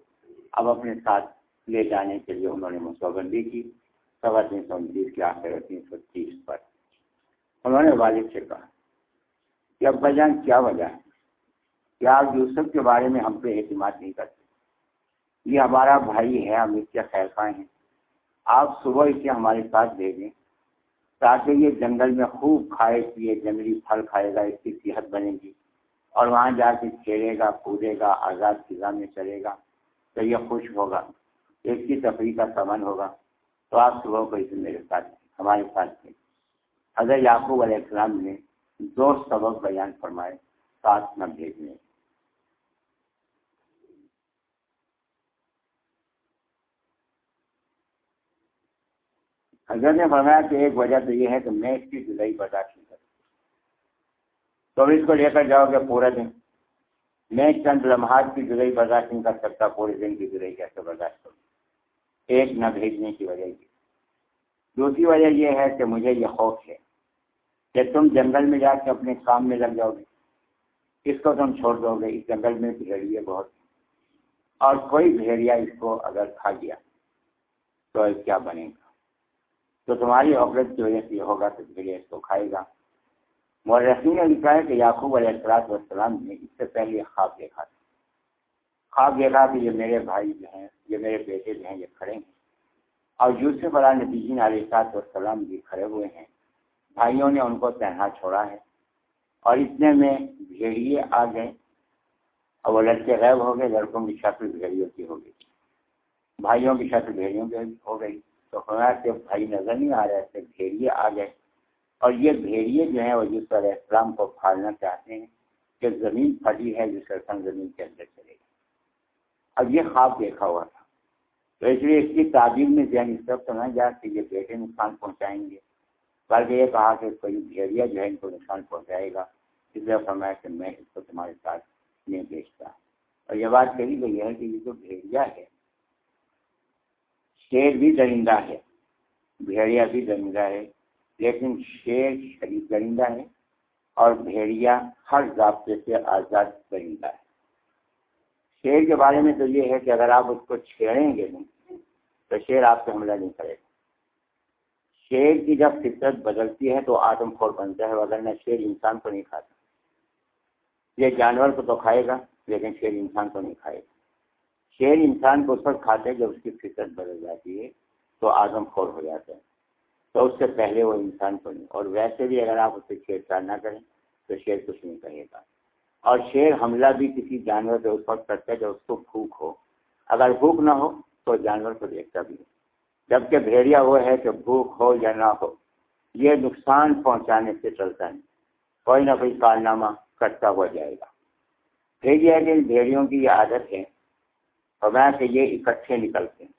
اب اپنے ساتھ لے جانے کے لیے انہوں نے مسوبندی کی، سوا تین سو انتیس کے آخر تین سو تیس پر۔ انہوں نے والد سے کہا کہ ابا جان، کیا وجہ ہے؟ کیا آپ یوسف کے بارے میں ہم پہ اعتماد نہیں کرتے؟ یہ ہمارا بھائی ہے، ہم اس کے خیر ہیں۔ آپ صبح اسے ہمارے ساتھ دے دیں تاکہ یہ جنگل میں خوب کھائے پیے، جنگلی پھل کھائے گا، اس کی صحت بنے گی۔ اور وہاں جا کے کھیلے گا، کودے گا، آزاد فضا میں چلے گا تو یہ خوش ہوگا، اس کی تفریح کا سمن ہوگا۔ تو آپ صبح کو اسے میرے ساتھ، ہمارے ساتھ دیں اگر یعقوب علیہ السلام نے دو سبق بیان فرمائے، ساتھ نہ بھیجنے۔ حضرت نے فرمایا کہ ایک وجہ تو یہ ہے کہ میں اس کی جدائی برداشت تو اس کو لے کر جاؤ گے پورا دن۔ میں چند لمحات کی جدائی برداشت نہیں کر سکتا، پورے دن کی جدائی کیسے برداشت کروں؟ ایک نہ بھیجنے کی وجہ یہ۔ دوسری وجہ یہ ہے کہ مجھے یہ خوف ہے کہ تم جنگل میں جا کے اپنے کام میں لگ جاؤ گے۔ اس کو تم چھوڑ دو گے، اس جنگل میں بھیڑیے بہت اور کوئی بھیڑیا اس کو اگر کھا گیا تو کیا بنے گا؟ تو تمہاری عورت کی وجہ سے یہ ہوگا تو بھیڑیا اس کو کھائے گا۔ مورخین نے لکھا ہے کہ یعقوب علیہ السلاط والسلام نے اس سے پہلے خواب دیکھا تھا۔ خواب دیکھا کہ یہ میرے بھائی جو ہیں، یہ میرے بیٹے جو ہیں، یہ کھڑے ہیں۔ اور یوسف علیہ نبیجین علیہ سات والسلام بھی کھڑے ہوئے ہیں۔ بھائیوں نے ان کو تنہا چھوڑا ہے۔ اور اتنے میں بھیڑیے آ گئے۔ اور وہ لڑکے غائب ہو گئے، لڑکوں کی شکل بھیڑیوں کی ہو گئی۔ بھائیوں کی شکل بھیڑیوں کی ہو گئی۔ تو کہ بھائی نظر نہیں آ رہے تھے بھیڑیے آ گئے۔ اور یہ بھیڑیے جو ہیں وہ یوسف علیہ السلام کو پھاڑنا چاہتے ہیں کہ زمین پھٹی ہے، جس کا زمین کے اندر چلے گی۔ اب یہ خواب دیکھا ہوا تھا۔ تو اس لیے اس کی تعلیم میں ذہن اس طرف سمجھ جا کہ یہ بیٹے نقصان پہنچائیں گے۔ بلکہ یہ کہا کہ کوئی بھیڑیا جو ہے ان کو نقصان پہنچائے گا۔ اس لیے فرمایا کہ میں اس کو تمہارے ساتھ نہیں بیچتا۔ اور یہ بات کہی گئی ہے کہ یہ جو بھیڑیا ہے، شیر بھی درندہ ہے، بھیڑیا بھی درندہ ہے۔ لیکن شیر شریف درندہ ہے اور بھیڑیا ہر ضابطے سے آزاد درندہ ہے شیر کے بارے میں تو یہ ہے کہ اگر آپ اس کو چھیڑیں گے نہیں تو شیر آپ سے حملہ نہیں کرے گا۔ شیر کی جب فطرت بدلتی ہے تو آدم خور بنتا ہے، وغیرہ شیر انسان کو نہیں کھاتا۔ یہ جانور کو تو کھائے گا، لیکن شیر انسان کو نہیں کھائے گا۔ شیر انسان کو اس وقت کھاتے ہیں جب اس کی فطرت بدل جاتی ہے تو آدم خور ہو جاتا ہے۔ تو اس سے پہلے وہ انسان کو نہیں اور ویسے بھی اگر آپ اسے چھیڑ چھاڑ نہ کریں، تو شیر کچھ نہیں کہے گا۔ اور شیر حملہ بھی کسی جانور پہ اس وقت کرتا ہے جب اس کو بھوک ہو۔ اگر بھوک نہ ہو، تو جانور کو دیکھتا بھی ہے جبکہ بھیڑیا وہ ہے کہ بھوک ہو یا نہ ہو، یہ نقصان پہنچانے سے چلتا ہے کوئی نہ کوئی کارنامہ کرتا ہوا جائے گا۔ بھیڑیا کے بھیڑیوں کی یہ عادت ہے اور کہ یہ اکٹھے نکلتے ہیں۔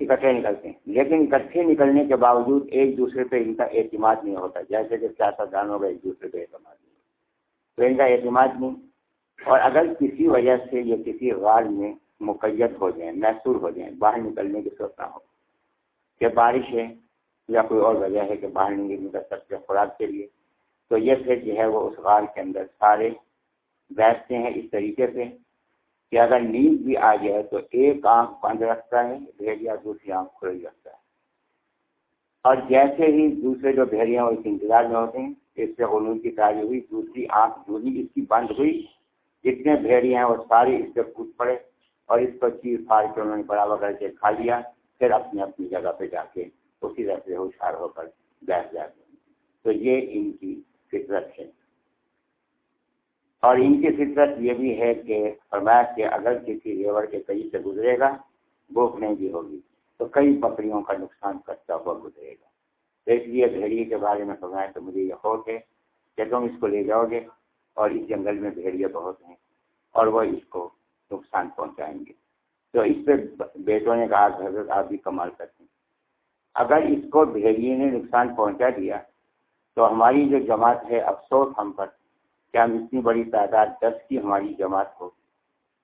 اکٹھے نکلتے ہیں۔ لیکن اکٹھے نکلنے کے باوجود ایک دوسرے پہ ان کا اعتماد نہیں ہوتا۔ جیسے کہ سیاستدانوں کا ایک دوسرے پہ اعتماد نہیں تو ان کا اعتماد نہیں۔ اور اگر کسی وجہ سے یہ کسی غار میں مقیت ہو جائیں محسور ہو جائیں، باہر نکلنے کی صورت نہ ہو کہ بارش ہے، یا کوئی اور وجہ ہے کہ باہر نہیں نکل سکتے خوراک کے لیے، تو یہ پھر جو ہے وہ اس غار کے اندر سارے بیٹھتے ہیں اس طریقے سے۔ کہ اگر نیند بھی آ جائے تو ایک آنکھ بند رکھتا ہے بھیڑیا دوسری آنکھ کھلی رکھتا ہے۔ اور جیسے ہی دوسرے جو بھیڑیاں اس انتظار میں ہوتے ہیں، اس سے غلوم کی تاریخ ہوئی، دوسری آنکھ دوسری اس کی بند ہوئی، جتنے بھیڑیاں ہیں وہ ساری اس سے کود پڑے اور اس کو چیز پھاڑ کے انہوں نے برابر کر کے کھا لیا، پھر اپنی اپنی جگہ پہ جا کے اسی طرح سے ہوشیار ہو کر بیٹھ جاتے ہیں۔ تو یہ ان کی فطرت ہے۔ اور ان کی فطرت یہ بھی ہے کہ فرمایا کہ اگر کسی ریور کے کئی سے گزرے گا، بھوک نہیں بھی ہوگی، تو کئی بکریوں کا نقصان کرتا ہوا گزرے گا۔ تو اس لیے بھیڑیے کے بارے میں فرمایا تو مجھے یہ خوف ہے کہ تم اس کو لے جاؤ گے اور اس جنگل میں بھیڑیے بہت ہیں اور وہ اس کو نقصان پہنچائیں گے۔ تو اس پہ بیٹوں نے کہا، حضرت آپ بھی کمال کرتے ہیں۔ اگر اس کو بھیڑیے نے نقصان پہنچا دیا، تو ہماری جو جماعت ہے، افسوس ہم پر کیا ہم اتنی بڑی تعداد دس کی ہماری جماعت ہو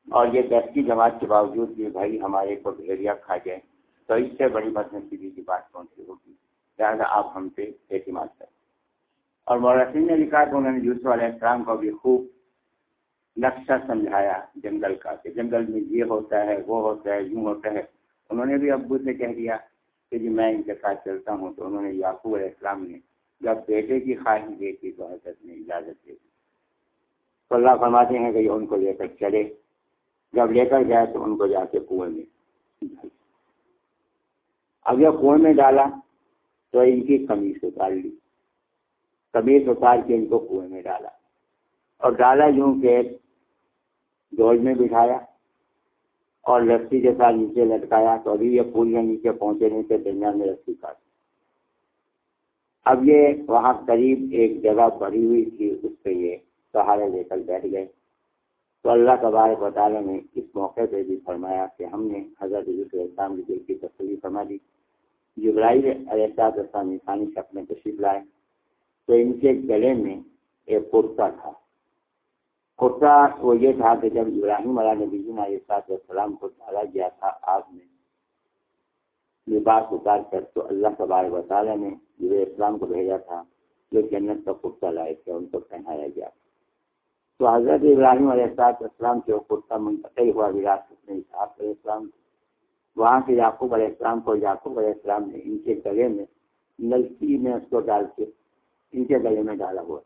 اور یہ دس کی جماعت کے باوجود بھی بھائی ہمارے کو بھیڑیا کھا جائے تو اس سے بڑی بدنسیبی کی بات پہنچی ہوگی؟ لہٰذا آپ ہم پہ اعتماد کریں۔ اور مورسین نے لکھا کہ انہوں نے یوسف علیہ السلام کو بھی خوب نقشہ سمجھایا جنگل کا کہ جنگل میں یہ ہوتا ہے، وہ ہوتا ہے، یوں ہوتا ہے۔ انہوں نے بھی ابو سے کہہ دیا کہ جی میں ان کے ساتھ چلتا ہوں تو انہوں نے یعقوب علیہ السلام نے جب بیٹے کی خواہش دیکھی تو حضرت نے اجازت دے دی۔ تو اللہ فرماتے ہیں کہ یہ ان کو لے کر چلے۔ جب لے کر گئے تو ان کو جا کے کنویں میں اب یہ کنویں میں ڈالا تو ان کی کمیز اتار لی۔ کمیز اتار کے ان کو کنویں میں ڈالا۔ اور ڈالا یوں کہ ڈوج میں بٹھایا اور لسی کے ساتھ نیچے لٹکایا تو ابھی یہ پھول میں نیچے پہنچے نہیں تھے، درمیان میں رسی کاٹ اب یہ وہاں قریب ایک جگہ بڑی ہوئی تھی، اس پہ یہ سہارے لے کر بیٹھ گئے۔ تو اللہ تبارک و تعالیٰ نے اس موقع پہ بھی فرمایا کہ ہم نے حضرت اسلام کی دل کی تصویر فرما دی۔ جبرائیل علیہ السلام انسانی شکل میں تشریف لائے۔ تو ان کے گلے میں ایک کرتا تھا۔ کرتا وہ یہ تھا کہ جب ابراہیم علیہ نبی علیہ السلام کو ڈالا گیا تھا آگ میں لباس اتار کر تو اللہ تبارک و تعالیٰ نے جب اسلام کو بھیجا تھا جو جنت کا کرتا لائے تھے ان کو پہنایا گیا تھا۔ تو حضرت ابراہیم علیہ السلام کے اوپر کا منتقل ہوا وراثت میں اسحاق علیہ السلام وہاں سے یعقوب علیہ السلام کو یعقوب علیہ السلام نے ان کے گلے میں نلکی میں اس کو ڈال کے ان کے گلے میں ڈالا ہوا۔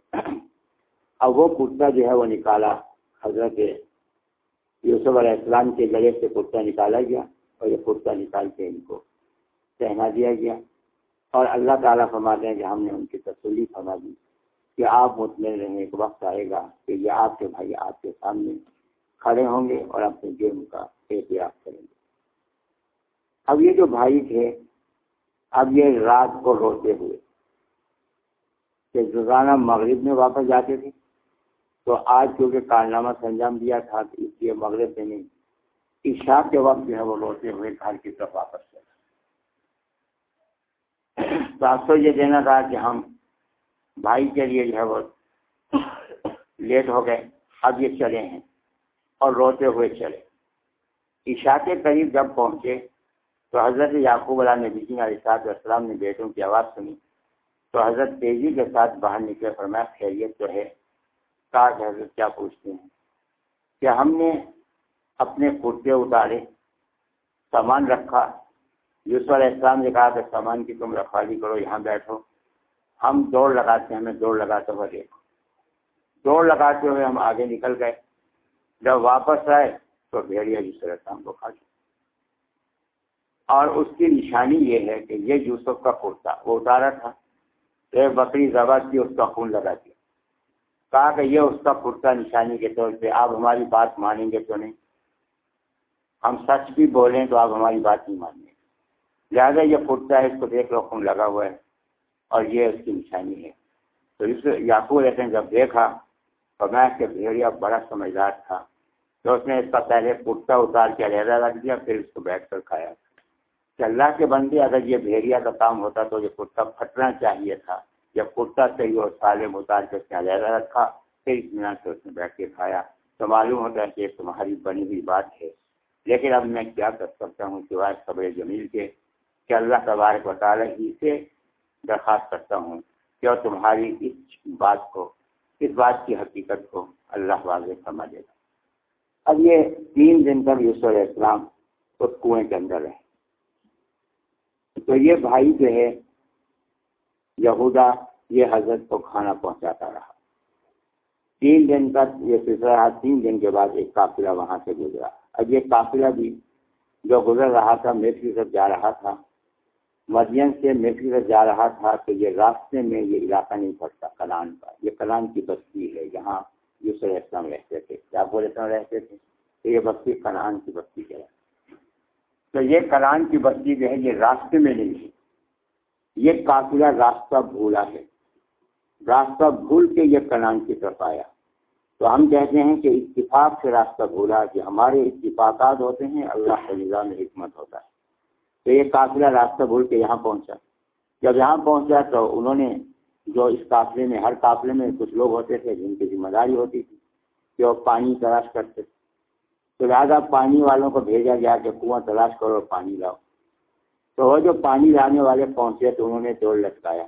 اب وہ کرتا جو ہے وہ نکالا۔ حضرت یوسف علیہ السلام کے گلے سے کرتا نکالا گیا اور یہ کرتا نکال کے ان کو پہنا دیا گیا۔ اور اللہ تعالیٰ فرماتے ہیں کہ ہم نے ان کی تسلی فرما دی۔ کہ آپ مطمئن رہیں ایک وقت آئے گا کہ یہ آپ کے بھائی آپ کے سامنے کھڑے ہوں گے اور اپنے جرم کا احتیاط کریں گے۔ اب یہ جو بھائی تھے، اب یہ رات کو روتے ہوئے کہ روزانہ مغرب میں واپس جاتے تھے۔ تو آج کیونکہ کارنامہ سے انجام دیا تھا، تو اس لیے مغرب میں نہیں، عشاء کے وقت جو ہے وہ روتے ہوئے گھر کی طرف واپس چلے تو آپ کو یہ دینا تھا کہ ہم بھائی کے لیے جو ہے وہ لیٹ ہو گئے، اب یہ چلے ہیں اور روتے ہوئے چلے۔ عشاء کے قریب جب پہنچے تو حضرت یعقوب علیہ نبی جی علیہ السلام نے بیٹوں کی آواز سنی۔ تو حضرت تیزی کے ساتھ باہر نکلے، فرمایا، خیریت تو ہے۔ کاش حضرت کیا پوچھتے ہیں؟ کہ ہم نے اپنے کرتے اتارے، سامان رکھا۔ یوسف علیہ السلام نے کہا کہ سامان کی تم رکھوالی کرو، یہاں بیٹھو۔ ہم دوڑ لگاتے ہیں، ہمیں دوڑ لگاتے ہوئے دیکھو۔ دوڑ لگاتے ہوئے ہم آگے نکل گئے۔ جب واپس آئے تو بھیڑیا یوسف علیہ السلام کو کھا لیا۔ اور اس کی نشانی یہ ہے کہ یہ یوسف کا کرتا وہ اتارا تھا۔ ایک بکری زبا کی، اس کا خون لگا دیا۔ کہا کہ یہ اس کا کرتا نشانی کے طور پہ، آپ ہماری بات مانیں گے تو نہیں۔ ہم سچ بھی بولیں تو آپ ہماری بات نہیں مانیں گے۔ لہٰذا یہ کرتا ہے اس کو دیکھ لو، خون لگا ہوا ہے۔ اور یہ اس کی نشانی ہے۔ تو اس یعقوب نے جب دیکھا تو میں کہ بھیڑیا بڑا سمجھدار تھا۔ تو اس نے اس کا پہلے کرتا اتار کے علیحدہ رکھ دیا، پھر اس کو بیٹھ کر کھایا۔ کہ اللہ کے بندے اگر یہ بھیڑیا کا کام ہوتا تو یہ کرتا پھٹنا چاہیے تھا۔ جب کرتا صحیح اور سالم اتار کے اس نے علیحدہ رکھا، پھر اطمینان سے اس نے بیٹھ کے کھایا۔ تو معلوم ہوتا ہے کہ تمہاری بنی ہوئی بات ہے۔ لیکن اب میں کیا کر سکتا ہوں سوائے خبر جمیل کے؟ کہ اللہ تبارک و تعالیٰ ہی سے درخواست کرتا ہوں کہ تمہاری اس بات کو، اس بات کی حقیقت کو اللہ واضح سمجھ دے گا۔ اب یہ تین دن تک یوسف علیہ السلام اس کنویں کے اندر رہے۔ تو یہ بھائی جو ہے، یہودا یہ حضرت کو کھانا پہنچاتا رہا۔ تین دن تک یہ سلسلہ رہا تین دن کے بعد ایک قافلہ وہاں سے گزرا۔ اب یہ قافلہ بھی جو گزر رہا تھا میٹری سے جا رہا تھا مدین سے میٹری جا رہا تھا تو یہ راستے میں یہ علاقہ نہیں پڑتا، کلان کا۔ یہ کلان کی بستی ہے جہاں یوسف اسلام رہتے تھے۔ کیا بولے رہتے تھے۔ تو یہ بستی کلان کی بستی ہے۔ تو یہ کلان کی بستی جو ہے، یہ راستے میں نہیں ہے۔ یہ قافلہ راستہ بھولا ہے۔ راستہ بھول کے یہ کلان کی طرف آیا۔ تو ہم کہتے ہیں کہ اتفاق سے راستہ بھولا کہ ہمارے اتفاقات ہوتے ہیں، اللہ کا نظام حکمت ہوتا ہے۔ تو یہ قافلہ راستہ بھول کے یہاں پہنچا۔ جب یہاں پہنچا تو انہوں نے جو اس قافلے میں، ہر قافلے میں کچھ لوگ ہوتے تھے جن کی ذمہ داری ہوتی تھی کہ وہ پانی تلاش کرتے۔ تو لہٰذا پانی والوں کو بھیجا گیا کہ کنواں تلاش کرو اور پانی لاؤ۔ تو وہ جو پانی لانے والے پہنچے تو انہوں نے دوڑ لٹکایا۔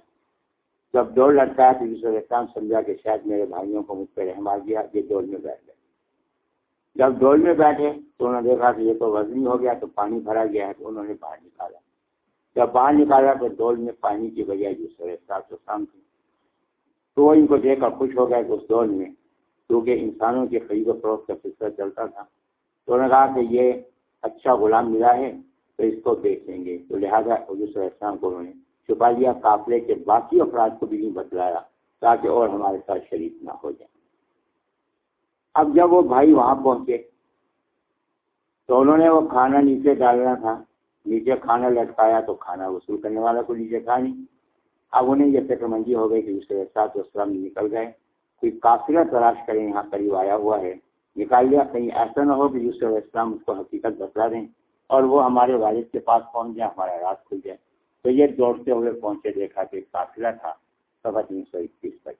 جب دوڑ لٹکایا تو یوسف اسلام سمجھا کہ شاید میرے بھائیوں کو مجھ پہ رحم آ گیا، یہ دوڑ میں بیٹھ گئے۔ جب دوڑ میں بیٹھے تو انہوں نے دیکھا کہ یہ تو وزنی ہو گیا تو پانی بھرا گیا ہے تو انہوں نے باہر نکالا۔ جب باہر نکالا تو دوڑ میں پانی کی وجہ یوسف اسلام تو شام تھی تو وہ ان کو دیکھ کر خوش ہو گئے کہ اس دور میں، کیونکہ انسانوں کے خرید و فروخت کا سلسلہ چلتا تھا۔ تو انہوں نے کہا کہ یہ اچھا غلام ملا ہے تو اس کو بیچ گے۔ تو لہٰذا حضور السلام کو انہوں نے چھپا لیا۔ قافلے کے باقی افراد کو بھی نہیں بتلایا تاکہ اور ہمارے ساتھ شریک نہ ہو جائے۔ اب جب وہ بھائی وہاں پہنچے تو انہوں نے وہ کھانا نیچے ڈالنا تھا۔ نیچے کھانا لٹکایا تو کھانا وصول کرنے والا کو نیچے کھا نہیں اب انہیں یہ فکر مندی ہو گئی کہ دوسرے ساتھ اسلام نکل گئے۔ کوئی قافلہ تلاش کریں یہاں قریب آیا ہوا ہے۔ نکال لیا۔ کہیں ایسا نہ ہو کہ یوسف اسلام اس کو حقیقت بتلا دیں اور وہ ہمارے والد کے پاس پہنچ جائے، ہمارا رات کھل جائے۔ تو یہ دوڑتے ہوئے پہنچے، دیکھا کہ قافلہ تھا۔ سوا تین سو اکیس تک۔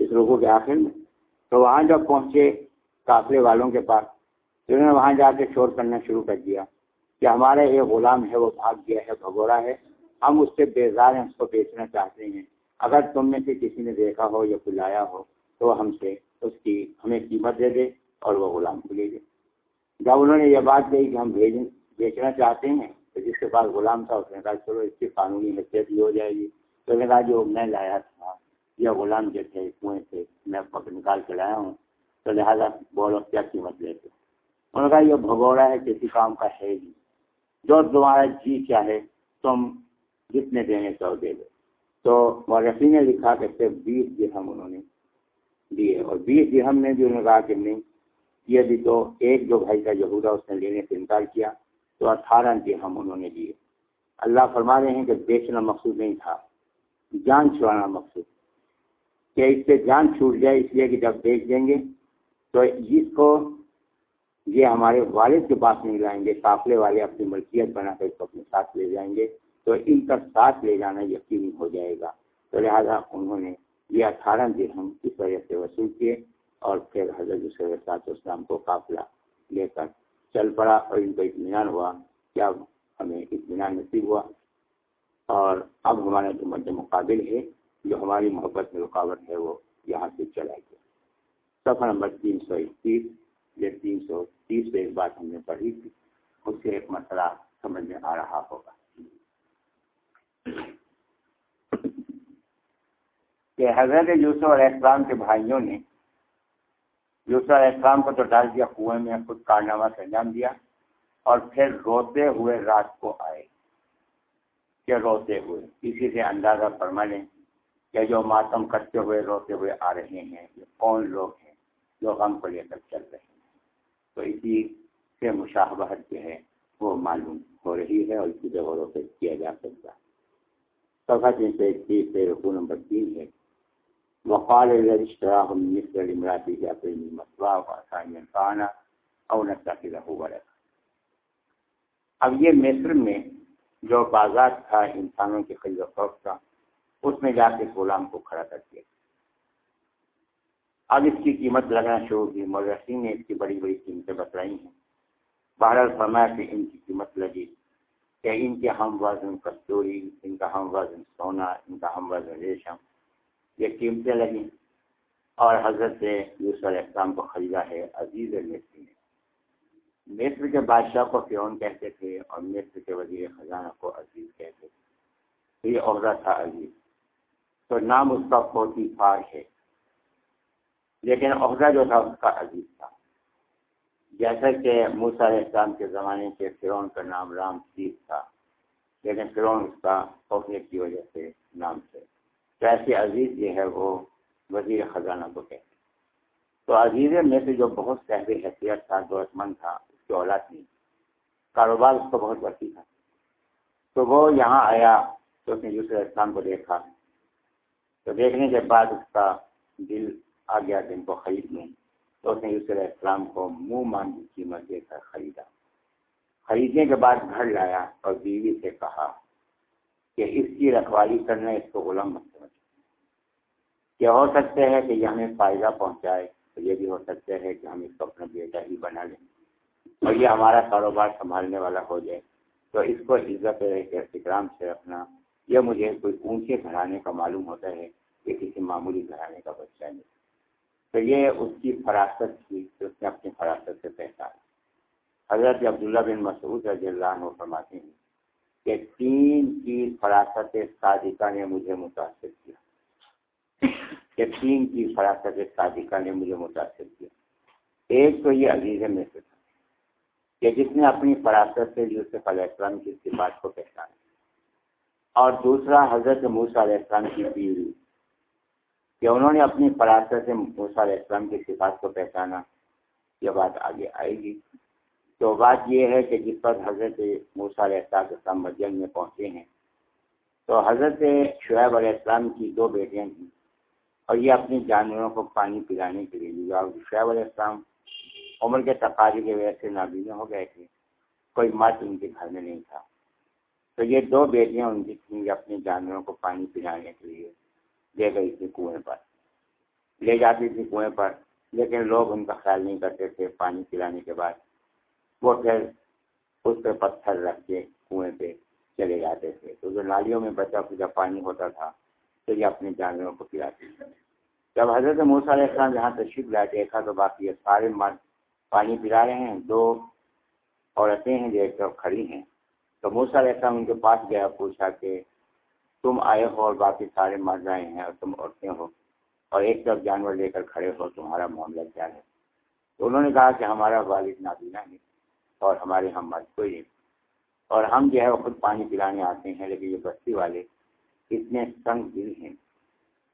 اس روگوں کے آخر میں تو وہاں جب پہنچے قافلے والوں کے پاس، تو انہوں نے وہاں جا کے شور کرنا شروع کر دیا کہ ہمارا یہ غلام ہے، وہ بھاگ گیا ہے، بھگورا ہے، ہم اس سے بیزار ہیں، اس کو بیچنا چاہتے ہیں۔ اگر تم میں سے کسی نے دیکھا ہو یا بلایا ہو، تو ہم سے اس کی، ہمیں قیمت دے دے اور وہ غلام کو لے دے۔ جب انہوں نے یہ بات کہی کہ ہم بھیجیں بیچنا چاہتے ہیں، تو جس کے پاس غلام تھا، اس نے کہا، چلو اس کی قانونی حیثیت بھی ہو جائے گی۔ تو نے کہا، جو میں لایا تھا یا غلام جو تھے کنویں سے میں پک نکال کے لایا ہوں، تو لہٰذا بولو کیا قیمت لیتے انہوں نے کہا، یہ بھگوڑا ہے، کسی کام کا ہے ہی جو تمہارا جی کیا ہے، تم جتنے دینے سو دے دو۔ تو مورفی نے لکھا کہ صرف بیس درہم انہوں نے دیے۔ اور بیس درہم میں بھی انہوں نے کہا کہ نہیں، یہ بھی تو ایک جو بھائی کا یہودا اس نے لینے سے انکار کیا، تو اٹھارہ درہم انہوں نے دیے۔ اللہ فرما رہے ہیں کہ بیچنا مقصود نہیں تھا، جان چھڑانا مقصود کہ اس سے جان چھوٹ جائے اس لیے کہ جب بیچ دیں گے، تو جس کو یہ ہمارے والد کے پاس نہیں لائیں گے، قافلے والے اپنی ملکیت بنا کر اس کو اپنے ساتھ لے جائیں گے۔ تو ان کا ساتھ لے جانا یقینی ہو جائے گا۔ تو لہٰذا انہوں نے یہ اٹھارہ دن ہم اس وجہ سے وصول کیے اور پھر حضرت اسلام کو قافلہ لے کر چل پڑا اور ان کو اطمینان ہوا کہ اب ہمیں اطمینان نصیب ہوا۔ اور اب ہمارا جو مد مقابل ہے جو ہماری محبت میں رکاوٹ ہے، وہ یہاں سے چلا گیا۔ صفحہ نمبر تین سو اکتیس یا تین سو تیس پہ ایک بات ہم نے پڑھی تھی، اس سے ایک مسئلہ سمجھ میں آ رہا ہوگا۔ کہ حضرت یوسف علیہ السلام کے بھائیوں نے یوسف علیہ السلام کو تو ڈال دیا، کنویں میں خود کارنامہ سے انجام دیا اور پھر روتے ہوئے رات کو آئے۔ کہ روتے ہوئے؟ اسی سے اندازہ فرما لیں۔ کہ جو ماتم کرتے ہوئے، روتے ہوئے آ رہے ہیں، یہ کون لوگ ہیں جو غم کو لے کر چل رہے ہیں؟ تو اسی سے مشاہبت جو ہے، وہ معلوم ہو رہی ہے اور اسی جگہوں پہ کیا جا سکتا ہے۔ صفحہ تین سو اکتیس سے رقو نمبر تین ہے۔ وقال اشتراہ مصر امراتی کے اپنی مسئلہ خانہ اور نقطہ ہوا رکھا اب یہ مصر میں جو بازار تھا، انسانوں کے خرید و فروخت کا اس میں جا کے غلام کو کھڑا کر دیا۔ اب اس کی قیمت لگنا شروع کی مورسی نے اس کی بڑی بڑی قیمتیں بتلائی ہیں۔ بہرحال فرمایا کہ ان کی قیمت لگی۔ کہ ان کے ہم وزن کستوری ان کا ہم وزن سونا، ان کا ہم وزن ریشم، یہ قیمتیں لگیں۔ اور حضرت یوسف علیہ السلام کو خریدا ہے عزیز مصری نے۔ مصر کے بادشاہ کو فرون کہتے تھے اور مصر کے وزیر خزانہ کو عزیز کہتے تھے۔ یہ عہدہ تھا عزیز۔ تو نام اس کا فوتی فار ہے۔ لیکن عہدہ جو تھا اس کا عزیز تھا۔ جیسا کہ موسا علیہ السلام کے زمانے کے فرون کا نام رام سیز تھا، لیکن فرون اس کا خوفے کی وجہ سے نام سے تو ایسے عزیز جو ہے وہ وزیر خزانہ کو کہتے تو عزیز میں سے جو بہت سہری حیثیت تھا دولت مند تھا، اس کی اولاد نہیں۔ کاروبار اس کو بہت وسیع تھا۔ تو وہ یہاں آیا تو اس نے یوسف اسلام کو دیکھا۔ تو دیکھنے کے بعد اس کا دل آ گیا جن کو خرید لوں۔ تو اس نے یوسف علیہ السلام کو منہ مانگی قیمت دے کر خریدا۔ خریدنے کے بعد گھر لایا اور بیوی سے کہا کہ اس کی رکھوالی کرنا اس کو غلام مت سمجھ۔ کیا ہو سکتے ہے کہ یہ ہمیں فائدہ پہنچائے؟ تو یہ بھی ہو سکتے ہے کہ ہم اس کو اپنا بیٹا ہی بنا لیں اور یہ ہمارا کاروبار سنبھالنے والا ہو جائے۔ تو اس کو عزت کے احترام سے رکھنا یہ مجھے کوئی اونچے گھرانے کا معلوم ہوتا ہے کہ کسی معمولی گھرانے کا بچہ نہیں تو یہ اس کی فراست تھی اس نے اپنی فراست سے پہچانا حضرت عبداللہ بن مسعود رضی اللہ عنہ فرماتے ہیں کہ تین کی فراست صادقہ نے مجھے متاثر کیا۔ کہ تین کی فراست صادقہ نے مجھے متاثر کیا۔ ایک تو یہ عزیز میں سے تھا کہ جس نے اپنی فراست سے یوسف علیہ السلام کی بات کو پہچانا اور دوسرا حضرت موسیٰ علیہ السلام کی بیوی کہ انہوں نے اپنی فراست سے موسیٰ علیہ السلام کی صفات کو پہچانا۔ یہ بات آگے آئے گی۔ تو بات یہ ہے کہ جس پر حضرت موسیٰ علیہ السلام مدین میں پہنچے ہیں، تو حضرت شعیب علیہ السلام کی دو بیٹیاں تھیں۔ اور یہ اپنی جانوروں کو پانی پلانے کے لیے لیا شعیب علیہ السلام عمر کے تقاضے کی وجہ سے نابینے ہو گئے تھے۔ کوئی مت ان کے گھر میں نہیں تھا۔ تو یہ دو بیٹیاں ان کی تھیں اپنے جانوروں کو پانی پلانے کے لیے لے گئی تھی کنویں پر۔ لے جاتی تھی کنویں پر، لیکن لوگ ان کا خیال نہیں کرتے تھے۔ پانی پلانے کے بعد وہ پھر اس پہ پتھر رکھ کے کنویں پہ چلے جاتے تھے۔ تو جو نالیوں میں بچا کچا پانی ہوتا تھا، تو یہ اپنے جانوروں کو پلاتے تھے۔ جب حضرت موسیٰ علیہ السلام جہاں تشریف لائے، دیکھا تو باقی یہ سارے مرد پانی پلا رہے ہیں۔ دو عورتیں ہیں جو ایک طرف کھڑی ہیں۔ تو موسیٰ علیہ السلام ان کے پاس گیا، پوچھا کہ تم آئے ہو اور باقی سارے مر رہے ہیں اور تم عورتیں ہو اور ایک طرف جانور لے کر کھڑے ہو، تمہارا معاملہ کیا ہے؟ تو انہوں نے کہا کہ ہمارا والد نابینا ہے اور ہمارے ہم مرد کوئی نہیں۔ اور ہم جو ہے وہ خود پانی پلانے آتے ہیں، لیکن یہ بستی والے اتنے تنگ دل ہیں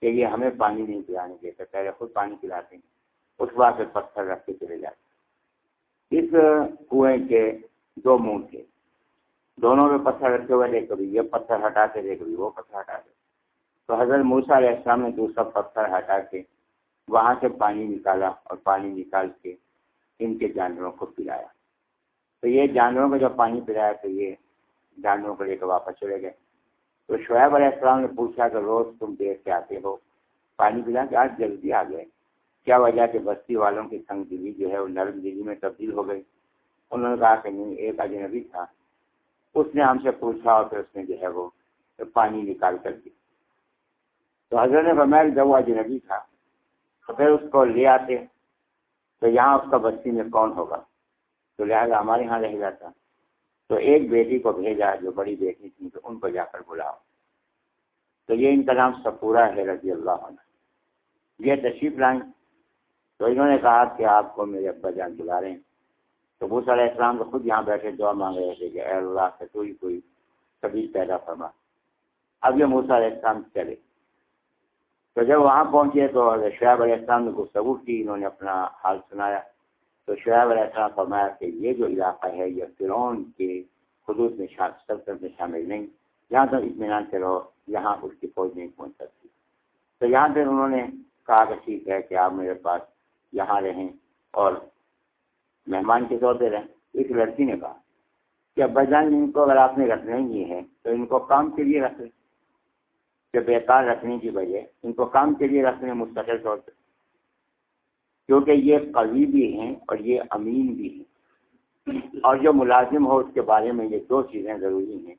کہ یہ ہمیں پانی نہیں پلانے دیتے، پہلے خود پانی پلاتے ہیں، اس بات سے پتھر رکھ کے چلے جاتے اس کنویں کے دو منہ تھے۔ دونوں میں پتھر رکھے ہوئے تھے کبھی یہ پتھر ہٹاتے تھے کبھی وہ پتھر ہٹاتے تو حضرت موسا علیہ السلام نے دوسرا پتھر ہٹا کے وہاں سے پانی نکالا اور پانی نکال کے ان کے جانوروں کو پلایا۔ تو یہ جانوروں کو جب پانی پلایا تو یہ جانوروں کو لے کے واپس چلے گئے۔ تو شعیب علیہ السلام نے پوچھا کہ روز تم دیر سے آتے ہو؟ پانی پلا کے آج جلدی آ گئے۔ کیا وجہ کہ بستی والوں کی سنگ دلی جو ہے وہ نرم دلی میں تبدیل ہو گئی؟ انہوں نے کہا کہ نہیں، ایک اجنبی تھا۔ اس نے ہم سے پوچھا اور پھر اس نے جو ہے وہ پانی نکال کر دی تو حضرت نے فرمایا جب وہ اجنبی تھا، تو پھر اس کو لے آتے، تو یہاں اس کا بستی میں کون ہوگا؟ تو لہٰذا ہمارے یہاں رہ جاتا۔ تو ایک بیٹی کو بھیجا، جو بڑی بیٹی تھی، تو ان کو جا کر بلاؤ۔ تو یہ ان کا نام سپورا ہے، رضی اللہ عنہ۔ یہ تشریف لائیں۔ تو انہوں نے کہا کہ آپ کو میرے ابا جان بلا رہے ہیں۔ تو بہت سارے اسلام تو خود یہاں بیٹھے دعا مانگ رہے تھے کہ اے اللہ سے کوئی کوئی کبھی پیدا فرما۔ اب یہ موسا علیہ السلام چلے۔ تو جب وہاں پہنچے تو شعیب علیہ السلام نے گفتگو کی، انہوں نے اپنا حال سنایا۔ تو شعیب علیہ السلام فرمایا کہ یہ جو علاقہ ہے، یہ فرعون کے حدود میں سلطنت میں شامل نہیں۔ جہاں تک اطمینان سے رہو، یہاں اس کی فوج نہیں پہنچ سکتی۔ تو یہاں پہ انہوں نے کہا کہ ٹھیک ہے کہ آپ میرے پاس یہاں رہیں اور مہمان کے طور پہ رہیں ایک لڑکی نے کہا کہ ابا جان، ان کو اگر آپ نے رکھنا ہی ہے تو ان کو کام کے لیے رکھ لیں۔ کہ بیکار رکھنے کی وجہ ان کو کام کے لیے رکھنے مستقل طور پہ۔ کیونکہ یہ قوی بھی ہیں اور یہ امین بھی ہیں۔ اور جو ملازم ہو اس کے بارے میں یہ دو چیزیں ضروری ہیں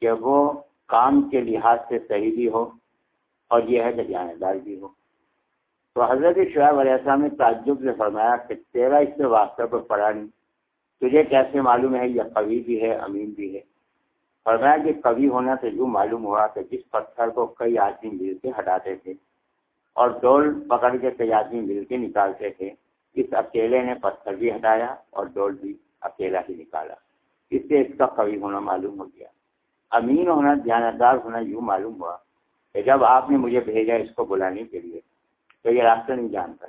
کہ وہ کام کے لحاظ سے صحیح بھی ہو اور یہ ہے کہ جانب دار بھی ہو۔ تو حضرت شعیب علیہ السلام نے تعجب سے فرمایا کہ تیرا اس سے واقعہ پر پڑا نہیں، تجھے کیسے معلوم ہے یہ قوی بھی ہے، امین بھی ہے؟ فرمایا کہ کبھی ہونا سے یوں معلوم ہوا کہ جس پتھر کو کئی آدمی مل کے ہٹاتے تھے اور ڈول پکڑ کے کئی آدمی مل کے نکالتے تھے، اس اکیلے نے پتھر بھی ہٹایا اور ڈول بھی اکیلا ہی نکالا۔ اس سے اس کا کبھی ہونا معلوم ہو گیا۔ امین ہونا جانبدار ہونا یوں معلوم ہوا کہ جب آپ نے مجھے بھیجا اس کو بلانے کے لیے تو یہ راستہ نہیں جانتا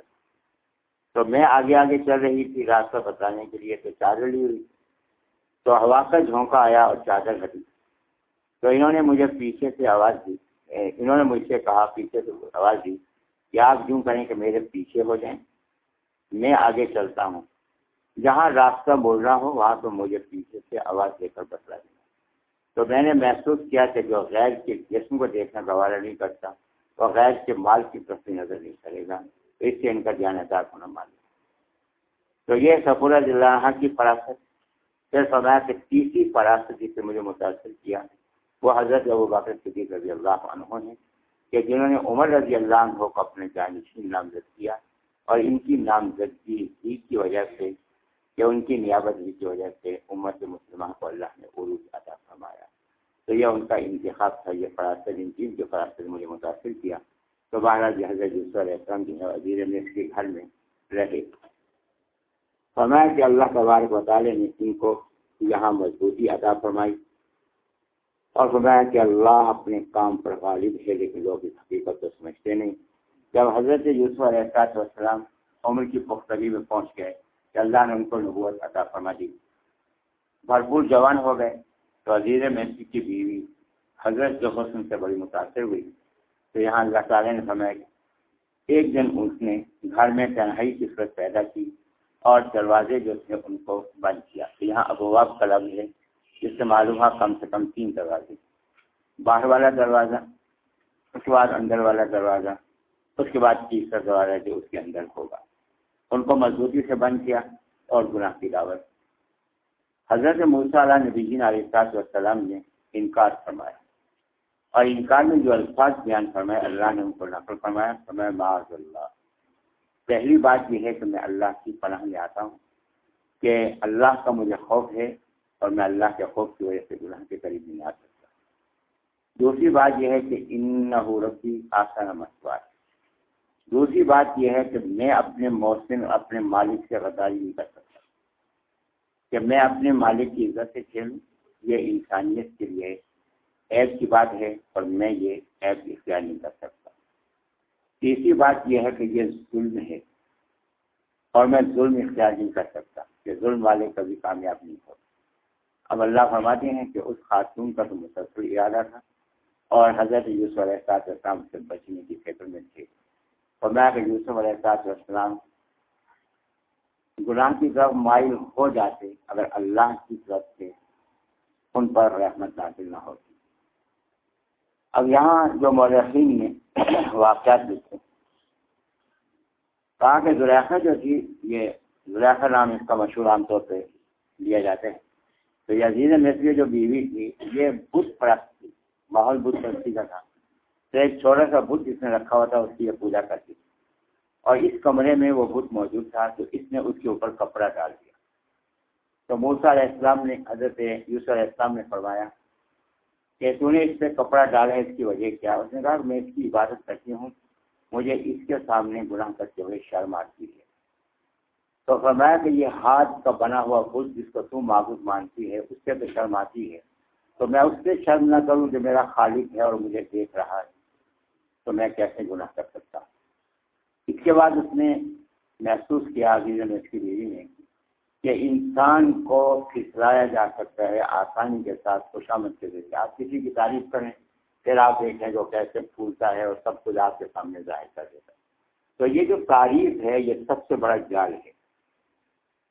تو میں آگے آگے چل رہی تھی راستہ بتانے کے لیے، تو چادر لی ہوئی۔ تو ہوا کا جھونکا آیا اور چادر ہٹی۔ تو انہوں نے مجھے پیچھے سے آواز دی۔ انہوں نے مجھ سے کہا، پیچھے سے آواز دی، کہ آپ یوں کریں کہ میرے پیچھے ہو جائیں۔ میں آگے چلتا ہوں۔ جہاں راستہ بول رہا ہو، وہاں تو مجھے پیچھے سے آواز دے کر بتلا دینا۔ تو میں نے محسوس کیا کہ جو غیر کے جسم کو دیکھنا گوارا نہیں کرتا۔ تو غیر کے مال کی طرف نظر نہیں کرے گا۔ اس سے ان کا دھیان ادار ہونا معلوم۔ تو یہ سفور اللہ کی فراست۔ پھر فرمایا کہ تیسری فراست جس سے مجھے متاثر کیا، وہ حضرت ابو باقر صدیق رضی اللہ عنہ نے کہ جنہوں نے عمر رضی اللہ عنہ کو اپنے جانشین نامزد کیا اور ان کی نامزدگی ہی کی وجہ سے کہ ان کی نیابت ہی کی وجہ سے امت مسلمہ کو اللہ نے عروج عطا فرمایا۔ تو یہ ان کا انتخاب تھا، یہ فراست ان چیز کے فراست مجھے متاثر کیا۔ تو بہرحال یہ حضرت یوسف علیہ السلام جو ہے، وزیر میں اس کے گھر میں رہے۔ فرمایا کہ اللہ تبارک و تعالیٰ نے ان کو یہاں مضبوطی عطا فرمائی اور فرمایا کہ اللہ اپنے کام پر غالب ہے، لیکن لوگ اس حقیقت کو سمجھتے نہیں۔ جب حضرت یوسف علیہ السلام عمر کی پختگی میں پہنچ گئے، کہ اللہ نے ان کو نبوت عطا فرما دی۔ بھرپور جوان ہو گئے۔ تو عزیز کی بیوی حضرت جو حسن سے بڑی متاثر ہوئی تو یہاں اللہ تعالیٰ نے فرمایا ایک دن اس نے گھر میں تنہائی کی صورت پیدا کی اور دروازے جو تھے ان کو بند کیا۔ تو یہاں ابواب کا لفظ ہے، جس سے معلوم ہے کم سے کم تین دروازے۔ باہر والا دروازہ، اس کے بعد اندر والا دروازہ، اس کے بعد تیسرا دروازہ جو اس کے اندر ہوگا۔ ان کو مضبوطی سے بند کیا اور گناہ کی دعوت۔ حضرت علیہ نبی جین علیہ والسلام نے انکار فرمایا۔ اور انکار میں جو الفاظ بیان فرمایا اللہ نے ان کو نقل فرمایا فرمایا، معاذ اللہ۔ پہلی بات یہ ہے کہ میں اللہ کی پناہ میں آتا ہوں کہ اللہ کا مجھے خوف ہے اور میں اللہ کے خوف کی وجہ سے گناہ کے قریب نہیں آ سکتا۔ دوسری بات یہ ہے کہ ان ربی آسان مسوار دوسری بات یہ ہے کہ میں اپنے موسم اپنے مالک سے غداری نہیں کر سکتا۔ کہ میں اپنے مالک کی عزت سے کھیلوں، یہ انسانیت کے لیے ایپ کی بات ہے اور میں یہ ایپ اختیار نہیں کر سکتا۔ تیسری بات یہ ہے کہ یہ ظلم ہے اور میں ظلم اختیار نہیں کر سکتا کہ ظلم والے کبھی کامیاب نہیں ہو۔ اب اللہ فرماتے ہیں کہ اس خاتون کا تو مسلسل ارادہ تھا اور حضرت یوسف علیہ السلام سے بچنے کی فکر میں تھے۔ اور میں کہ یوسف علیہ السلام غلام کی طرف مائل ہو جاتے اگر اللہ کی طرف سے ان پر رحمت نازل نہ ہوتی۔ اب یہاں جو مورخین نے <clears throat> واقعات لکھے۔ کہا کہ زلیخا جو تھی، یہ زلیخا نام اس کا مشہور عام طور پہ لیا جاتا ہے۔ تو یہ عزیز مصری جو بیوی تھی، یہ بت پرست تھی، ماحول بت پرستی کا تھا۔ تو ایک چھوٹا سا بت جس نے رکھا ہوا تھا، اس کی یہ پوجا کرتی تھی۔ اور اس کمرے میں وہ بت موجود تھا تو اس نے اس کے اوپر کپڑا ڈال دیا۔ تو موسا علیہ السلام نے حضرت یوسف علیہ السلام نے فرمایا کہ تو نے اس پہ کپڑا ڈالا ہے اس کی وجہ کیا؟ اس نے کہا، میں اس کی عبادت کرتی ہوں، مجھے اس کے سامنے گناہ کرتے ہوئے شرم آتی ہے تو فرمایا کہ یہ ہاتھ کا بنا ہوا خود جس کو تم معبود مانتی ہے، اس سے تو شرم آتی ہے۔ تو میں اس سے شرم نہ کروں جو میرا خالق ہے اور مجھے دیکھ رہا ہے۔ تو میں کیسے گناہ کر سکتا ہوں؟ اس کے بعد اس نے محسوس کیا نے اس کی بیوی نے کہ انسان کو پھسلایا جا سکتا ہے آسانی کے ساتھ خوشامد کے ذریعے۔ آپ کسی کی تعریف کریں، پھر آپ دیکھیں جو کیسے پھولتا ہے اور سب کچھ آپ کے سامنے ظاہر کر دیتا ہے۔ تو یہ جو تعریف ہے، یہ سب سے بڑا جال ہے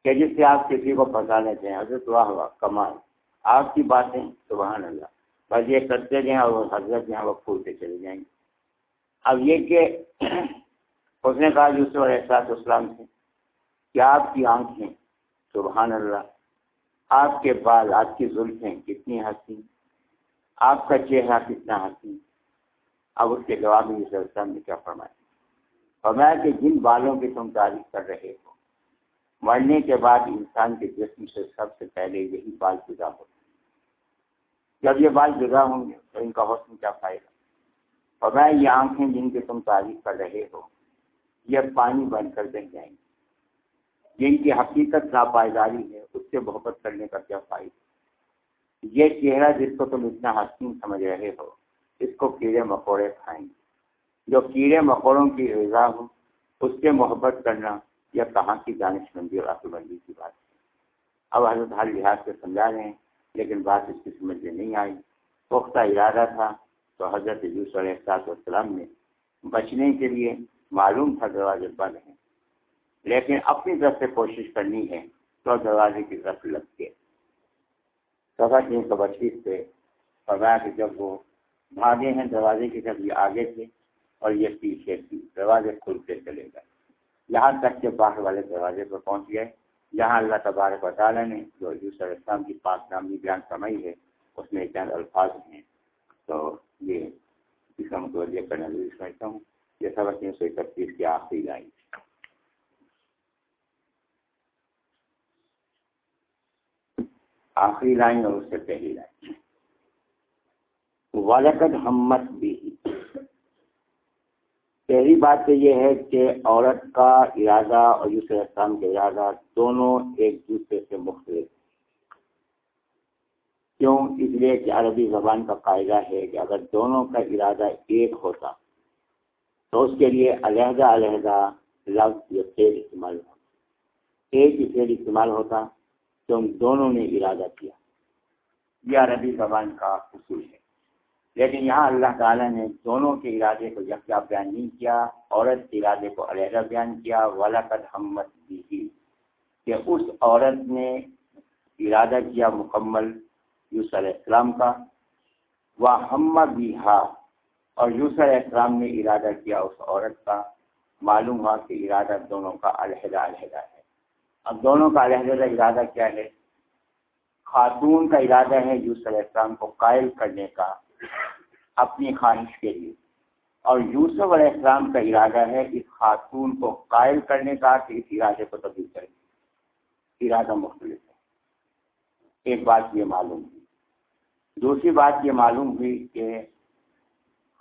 کہ جس سے آپ کسی کو پھنسا لیتے ہیں حضرت واہ واہ، کمال۔ آپ کی باتیں، سبحان اللہ۔ بس یہ کرتے جائیں اور وہ حضرت یہاں وہ پھولتے چلے جائیں۔ گے اب یہ کہ اس نے کہا یوسف علیہ السلاط اسلام سے کہ آپ کی آنکھیں سبحان اللہ۔ آپ کے بال، آپ کی زلفیں کتنی حسین آپ کا چہرہ کتنا حسین اب اس کے جواب میں یوسف السلام نے کیا فرمایا؟ فرمایا کہ جن بالوں کی تم تعریف کر رہے ہو، مرنے کے بعد انسان کے جسم سے سب سے پہلے یہی بال جدا ہوتے جب یہ بال جدا ہوں گے تو ان کا حسن کیا فائدہ؟ اور میں یہ آنکھیں جن کی تم تعریف کر رہے ہو یہ پانی بن کر دے جائیں گے جن کی حقیقت ناپائیداری ہے، اس سے محبت کرنے کا کیا فائدہ؟ یہ چہرہ جس کو تم اتنا حسین سمجھ رہے ہو، اس کو کیڑے مکوڑے کھائیں۔ گے جو کیڑے مکوڑوں کی غذا ہو، اس سے محبت کرنا یا کہاں کی دانش مندی اور عقل مندی کی بات ہے۔ اب حضرت ہر لحاظ سے سمجھا رہے ہیں، لیکن بات اس کی سمجھ میں نہیں آئی۔ پختہ ارادہ تھا تو حضرت یوسف علیہ السلام نے بچنے کے لیے معلوم تھا دروازے بند ہیں۔ لیکن اپنی طرف سے کوشش کرنی ہے تو دروازے کی طرف لگ کے سفا تین سو پچیس پہ فرمایا کہ جب وہ بھاگے ہیں، دروازے کی طرف یہ آگے تھے اور یہ پیچھے تھی دروازے کھلتے چلے گئے۔ یہاں تک کہ باہر والے دروازے پر پہنچ گئے۔ جہاں اللہ تبارک و تعالیٰ نے جو یوسر اسلام کی پاک نامی بیان سمائی ہے، اس میں چند الفاظ ہیں۔ تو یہ اس کا متوجہ کرنا ضروری سمجھتا ہوں۔ یہ سبق تین سو اکتیس کی آخری لائن۔ آخری لائن اور اس سے پہلی لائن۔ والد ہمت بھی پہلی بات تو یہ ہے کہ عورت کا ارادہ اور یوسف اسلام کا ارادہ دونوں ایک دوسرے سے مختلف کیوں؟ اس لیے کہ عربی زبان کا قاعدہ ہے کہ اگر دونوں کا ارادہ ایک ہوتا تو اس کے لیے علیحدہ علیحدہ لفظ یا فیل استعمال ہوتا۔ ایک ہی فیل استعمال ہوتا تو ان دونوں نے ارادہ کیا۔ یہ عربی زبان کا اصول ہے۔ لیکن یہاں اللہ تعالیٰ نے دونوں کے ارادے کو یکجا بیان نہیں کیا، عورت کے ارادے کو علیحدہ بیان کیا ولاقت ہمت بھی کہ اس عورت نے ارادہ کیا مکمل یوس علیہ السلام کا۔ وہ ہم بھی ہا اور یوس علیہ السلام نے ارادہ کیا اس عورت کا، معلوم ہوا کہ ارادہ دونوں کا علیحدہ علیحدہ ہے۔ اب دونوں کا علیحدہ ارادہ کیا ہے؟ خاتون کا ارادہ ہے یوس علیہ السلام کو قائل کرنے کا، اپنی خواہش کے لیے۔ اور یوسف علیہ السلام کا ارادہ ہے اس خاتون کو قائل کرنے کا کہ اس ارادے کو تبدیل کرے۔ ارادہ مختلف ہے۔ ایک بات یہ معلوم ہوئی۔ دوسری بات یہ معلوم ہوئی کہ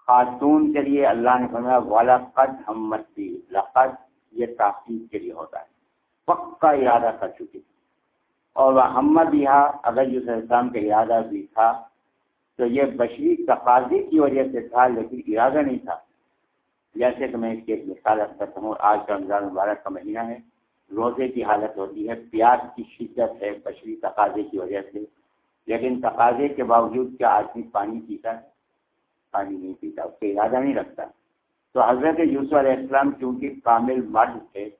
خاتون کے لیے اللہ نے فرمایا والا قد ہمت بھی، لقد یہ تاخیر کے لیے ہوتا ہے۔ پکا ارادہ کر چکی تھی۔ اور وہ ہمت یہاں اگر یوسف السلام کا ارادہ بھی تھا، تو یہ بشری تقاضی کی وجہ سے تھا، لیکن ارادہ نہیں تھا۔ جیسے کہ میں اس کی ایک مثال کرتا ہوں آج کا رمضان مبارک کا مہینہ ہے، روزے کی حالت ہوتی ہے، پیاس کی شدت ہے بشری تقاضے کی وجہ سے۔ لیکن تقاضے کے باوجود کیا آدمی پانی پیتا ہے؟ پانی نہیں پیتا، اس کا ارادہ نہیں رکھتا۔ تو حضرت یوسف علیہ السلام کیونکہ کامل مرد تھے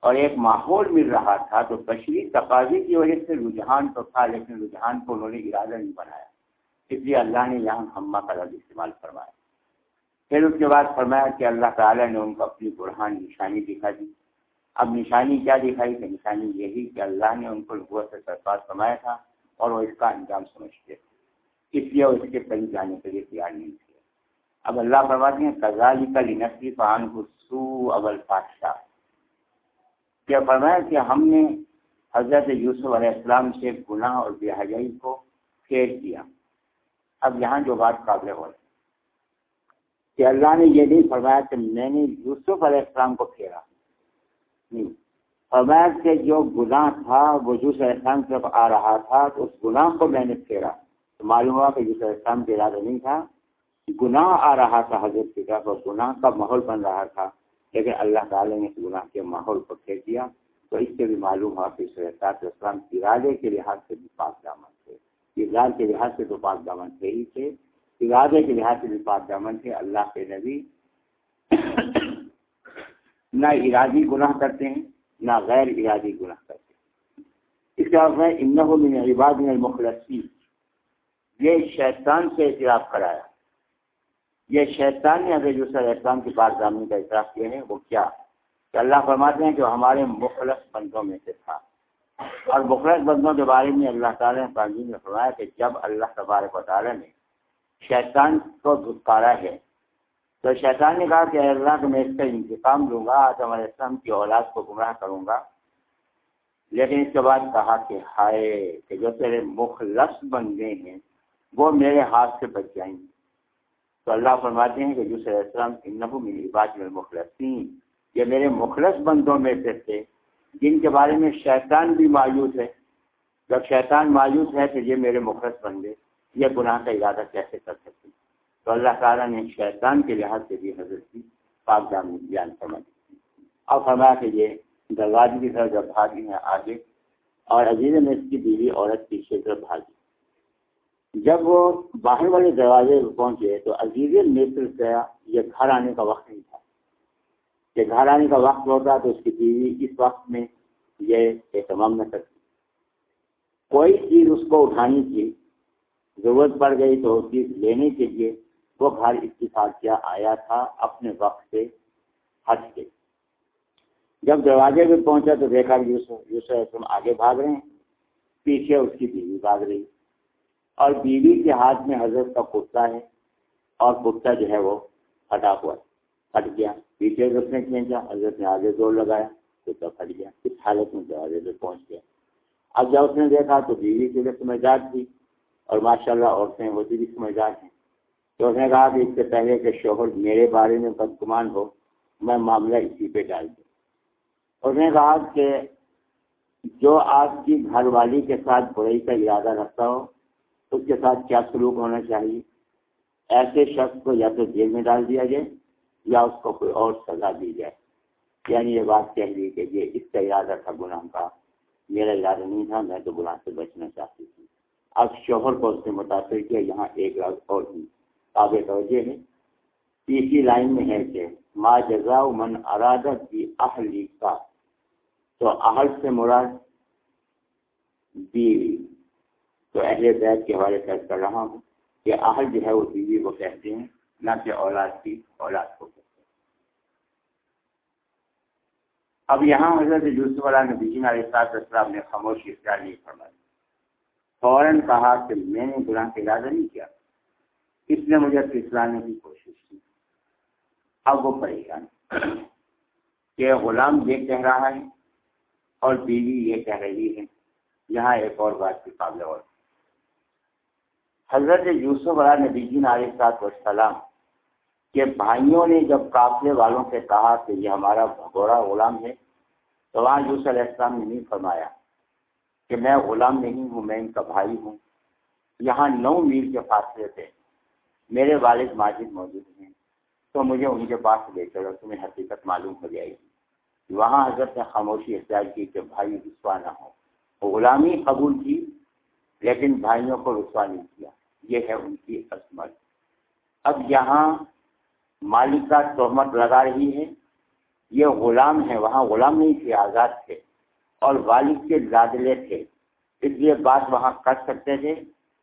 اور ایک ماحول مل رہا تھا، تو بشری تقاضے کی وجہ سے رجحان تو تھا، لیکن رجحان کو انہوں نے ارادہ نہیں بنایا۔ اس لیے اللہ نے یہاں ہما کا لفظ استعمال فرمایا۔ پھر اس کے بعد فرمایا کہ اللہ تعالیٰ نے ان کو اپنی برہان نشانی دکھا دی۔ اب نشانی کیا دکھائی؟ کہ نشانی یہی کہ اللہ نے ان کو لغت سے سرفراز فرمایا تھا اور وہ اس کا انجام سمجھتے تھے۔ اس لیے اس کے کہیں جانے کے لیے تیار نہیں تھے۔ اب اللہ فرماتے ہیں کزالی کا لنسی فہان سو اول بادشاہ کیا فرمایا کہ ہم نے حضرت یوسف علیہ السلام سے گناہ اور بے حجائی کو پھیر دیا۔ اب یہاں جو بات قابل ہو کہ اللہ نے یہ نہیں فرمایا کہ میں نے یوسف علیہ السلام کو پھیرا۔ نہیں، فرمایا کہ جو گناہ تھا، وہ یوسف علیہ السلام کی طرف آ رہا تھا، تو اس گناہ کو میں نے پھیرا۔ معلوم ہوا کہ یوسف علیہ السلام کے ارادہ نہیں تھا۔ گناہ آ رہا تھا حضرت کی طرف اور گناہ کا ماحول بن رہا تھا، لیکن اللہ تعالیٰ نے گناہ کے ماحول کو پھیر دیا۔ تو اس سے بھی معلوم ہوا کہ یوسف اسلام ارادے کے لحاظ سے بھی پاک دامن تھے۔ کردار کے لحاظ سے تو پاک دامن تھے ہی تھے۔ ارادے کے لحاظ سے بھی پاک دامن تھے۔ اللہ کے نبی <coughs> نہ ارادی گناہ کرتے ہیں، نہ غیر ارادی گناہ کرتے ہیں۔ اس کے بعد میں ان عباد المخلصی یہ شیطان سے اعتراف کرایا یہ شیطان نے اگر جو سر اسلام کی بات دامنی کا اعتراف کیے ہیں، وہ کیا؟ کہ اللہ فرماتے ہیں کہ ہمارے مخلص بندوں میں سے تھا۔ اور مخلص بندوں کے بارے میں اللہ تعالیٰ نے نے فرمایا کہ جب اللہ تبارک و تعالیٰ نے شیطان کو دھتکارا ہے، تو شیطان نے کہا کہ اللہ کو میں اس کا انتقام لوں گا، آج ہمارے اسلام کی اولاد کو گمراہ کروں گا۔ لیکن اس کے بعد کہا کہ ہائے کہ جو تیرے مخلص بندے ہیں وہ میرے ہاتھ سے بچ جائیں گے۔ تو اللہ فرماتے ہیں کہ یوسف السلام انبو میری بات میں مخلصین یہ میرے مخلص بندوں میں سے تھے، جن کے بارے میں شیطان بھی مایوس ہے۔ جب شیطان مایوس ہے تو یہ میرے مخلص بندے، یہ گناہ کا ارادہ کیسے کر سکتے تو اللہ تعالیٰ نے شیطان کے لحاظ سے بھی حضرت کی پاک جان بیان سمجھ اب فرمایا کہ یہ دروازے کی طرف جب بھاگی ہیں آگے، اور عزیز میں اس کی بیوی عورت کی شکر بھاگی۔ جب وہ باہر والے دروازے پہ پہنچے تو عزیز مصر کا یہ گھر آنے کا وقت نہیں تھا۔ کہ گھر آنے کا وقت ہوتا تو اس کی بیوی اس وقت میں یہ اہتمام نہ کرتی۔ کوئی چیز اس کو اٹھانی تھی ضرورت پڑ گئی تو چیز لینے کے لیے وہ گھر اتفاق کیا آیا تھا اپنے وقت سے ہٹ کے۔ جب دروازے پہ پہنچا تو دیکھا یوسف یوسف آگے بھاگ رہے ہیں۔ پیچھے اس کی بیوی بھاگ رہی۔ اور بیوی کے ہاتھ میں حضرت کا کرتا ہے اور کرتا جو ہے وہ ہٹا ہوا پھٹ گیا۔ پیچھے اس نے کھینچا حضرت نے آگے زور لگایا کرتا پھٹ گیا۔ اس حالت میں دروازے پہ پہنچ گیا۔ اب جب اس نے دیکھا تو بیوی کے لیے سمجھدار تھی اور ماشاء اللہ عورتیں ہوتی بھی سمجھدار ہیں۔ تو اس نے کہا کہ اس سے پہلے کہ شوہر میرے بارے میں بدگمان ہو، میں معاملہ اسی پہ ڈال دوں۔ اس نے کہا کہ جو آپ کی گھر والی کے ساتھ برائی کا ارادہ رکھتا ہو اس کے ساتھ کیا سلوک ہونا چاہیے؟ ایسے شخص کو یا تو جیل میں ڈال دیا جائے یا اس کو کوئی اور سزا دی جائے۔ یعنی یہ بات کہہ لی کہ یہ اس کا ارادہ تھا گناہ کا، میرا ارادہ نہیں تھا، میں تو گناہ سے بچنا چاہتی تھی۔ اب شوہر کو اس نے متاثر کیا، یہاں ایک اور آگے توجہ ہے۔ تیسری لائن میں ہے کہ ما جزا من ارادت کی اہلی کا۔ تو اہل سے مراد بیوی تو اہل بیت کے حوالے سے کر رہا ہوں کہ اہل جو ہے وہ بیوی کو کہتے ہیں، نہ کہ اولاد کی اولاد کو کہتے ہیں۔ اب یہاں حضرت یوسف علیہ نبی جی علیہ السلام نے خاموشی اختیار نہیں فرمائی۔ فوراً کہا کہ میں نے گناہ کا ارادہ نہیں کیا۔ اس نے مجھے پھسلانے کی کوشش کی۔ اب وہ پریشان کہ غلام یہ کہہ رہا ہے اور بیوی یہ کہہ رہی ہے۔ یہاں ایک اور بات کی قابل اور حضرت یوسف علیہ نبی جین علیہ السلام کے بھائیوں نے جب قافلے والوں سے کہا کہ یہ ہمارا بھگوڑا غلام ہے، تو وہاں یوسف علیہ السلام نے نہیں فرمایا کہ میں غلام نہیں ہوں، میں ان کا بھائی ہوں۔ یہاں نو میل کے فاصلے پہ میرے والد ماجد موجود ہیں، تو مجھے ان کے پاس لے چلو، تمہیں حقیقت معلوم ہو جائے گی۔ وہاں حضرت نے خاموشی اختیار کی کہ بھائی رسوا نہ ہو غلامی قبول کی لیکن بھائیوں کو رسوا نہیں کیا۔ یہ ہے ان کی عصمت۔ اب یہاں مالک کا تہمت لگا رہی ہے۔ یہ غلام ہے وہاں غلام نہیں تھے، آزاد تھے اور والد کے لادلے تھے۔ اس لیے بات وہاں کر سکتے تھے،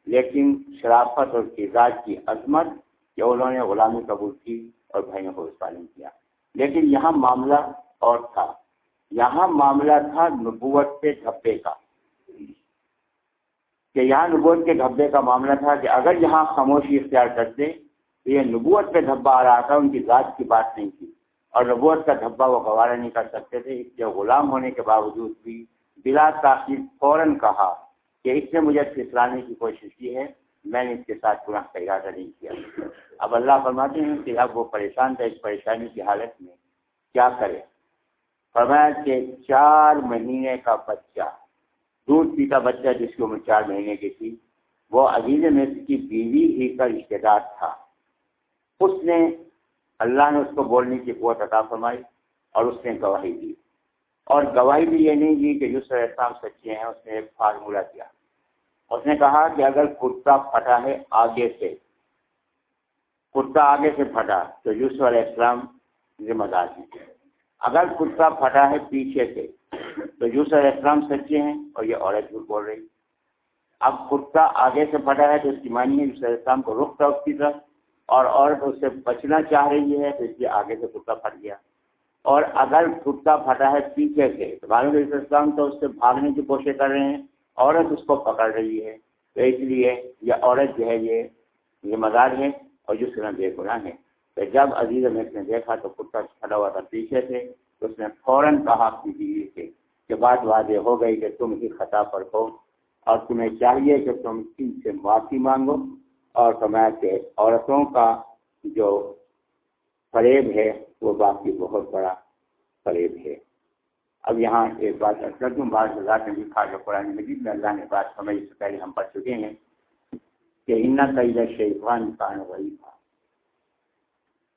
لیکن شرافت اور کردار کی عظمت کہ انہوں نے غلامی قبول کی اور بھائیوں کو رسوا کیا۔ لیکن یہاں معاملہ اور تھا۔ یہاں معاملہ تھا نبوت سے دھبے کا۔ کہ یہاں نبوت کے دھبے کا معاملہ تھا کہ اگر یہاں خاموشی اختیار کرتے تو یہ نبوت پہ دھبا آ رہا تھا، ان کی ذات کی بات نہیں تھی۔ اور نبوت کا دھبا وہ گوارا نہیں کر سکتے تھے۔ اس لیے غلام ہونے کے باوجود بھی بلا تاخیر فوراً کہا کہ اس نے مجھے پھسلانے کی کوشش کی ہے، میں نے اس کے ساتھ گناہ کا ارادہ نہیں کیا۔ اب اللہ فرماتے ہیں کہ اب وہ پریشان تھا، اس پریشانی کی حالت میں کیا کرے؟ فرمایا کہ چار مہینے کا بچہ دودھ پیتا بچہ جس کی عمر چار مہینے کی تھی، وہ عزیز مصر کی بیوی ہی کا رشتے دار تھا۔ اس نے، اللہ نے اس کو بولنے کی قوت عطا فرمائی اور اس نے گواہی دی۔ اور گواہی بھی یہ نہیں دی کہ یوسف احسام سچے ہیں، اس نے ایک فارمولہ دیا۔ اس نے کہا کہ اگر کرتا پھٹا ہے آگے سے کرتا آگے سے پھٹا تو یوسف علیہ السلام ذمہ دار ہیں۔ اگر کرتا پھٹا ہے پیچھے سے تو یوسف علیہ السلام سچے ہیں اور یہ عورت جھوٹ بول رہی اب کرتا آگے سے پھٹا ہے تو اس کی مانی ہے یوسف علیہ السلام کو رخ تھا اس کی طرف اور عورت اس سے بچنا چاہ رہی ہے تو اس لیے آگے سے کرتا پھٹ گیا۔ اور اگر کرتا پھٹا ہے پیچھے سے، تو معلوم یوسف السلام تو اس سے بھاگنے کی کوشش کر رہے ہیں، عورت اس کو پکڑ رہی ہے۔ تو اس لیے یہ عورت جو ہے، یہ ذمہ دار ہے اور جس طرح بے گناہ ہے۔ تو جب عزیز امیر نے دیکھا تو کتا کھڑا ہوا تھا پیچھے سے، تو اس نے فوراً کہا اپنی بیوی سے کہ بات واضح ہو گئی کہ تم ہی خطا پر ہو اور تمہیں چاہیے کہ تم ان سے معافی مانگو اور سمایا کہ عورتوں کا جو فریب ہے وہ باقی بہت بڑا فریب ہے۔ اب یہاں ایک بات کر دوں، بعض اللہ نے لکھا جو قرآن مجید میں اللہ نے بات سمجھ سے پہلے ہم پڑھ چکے ہیں کہ ان کا شیخوان کا وہی تھا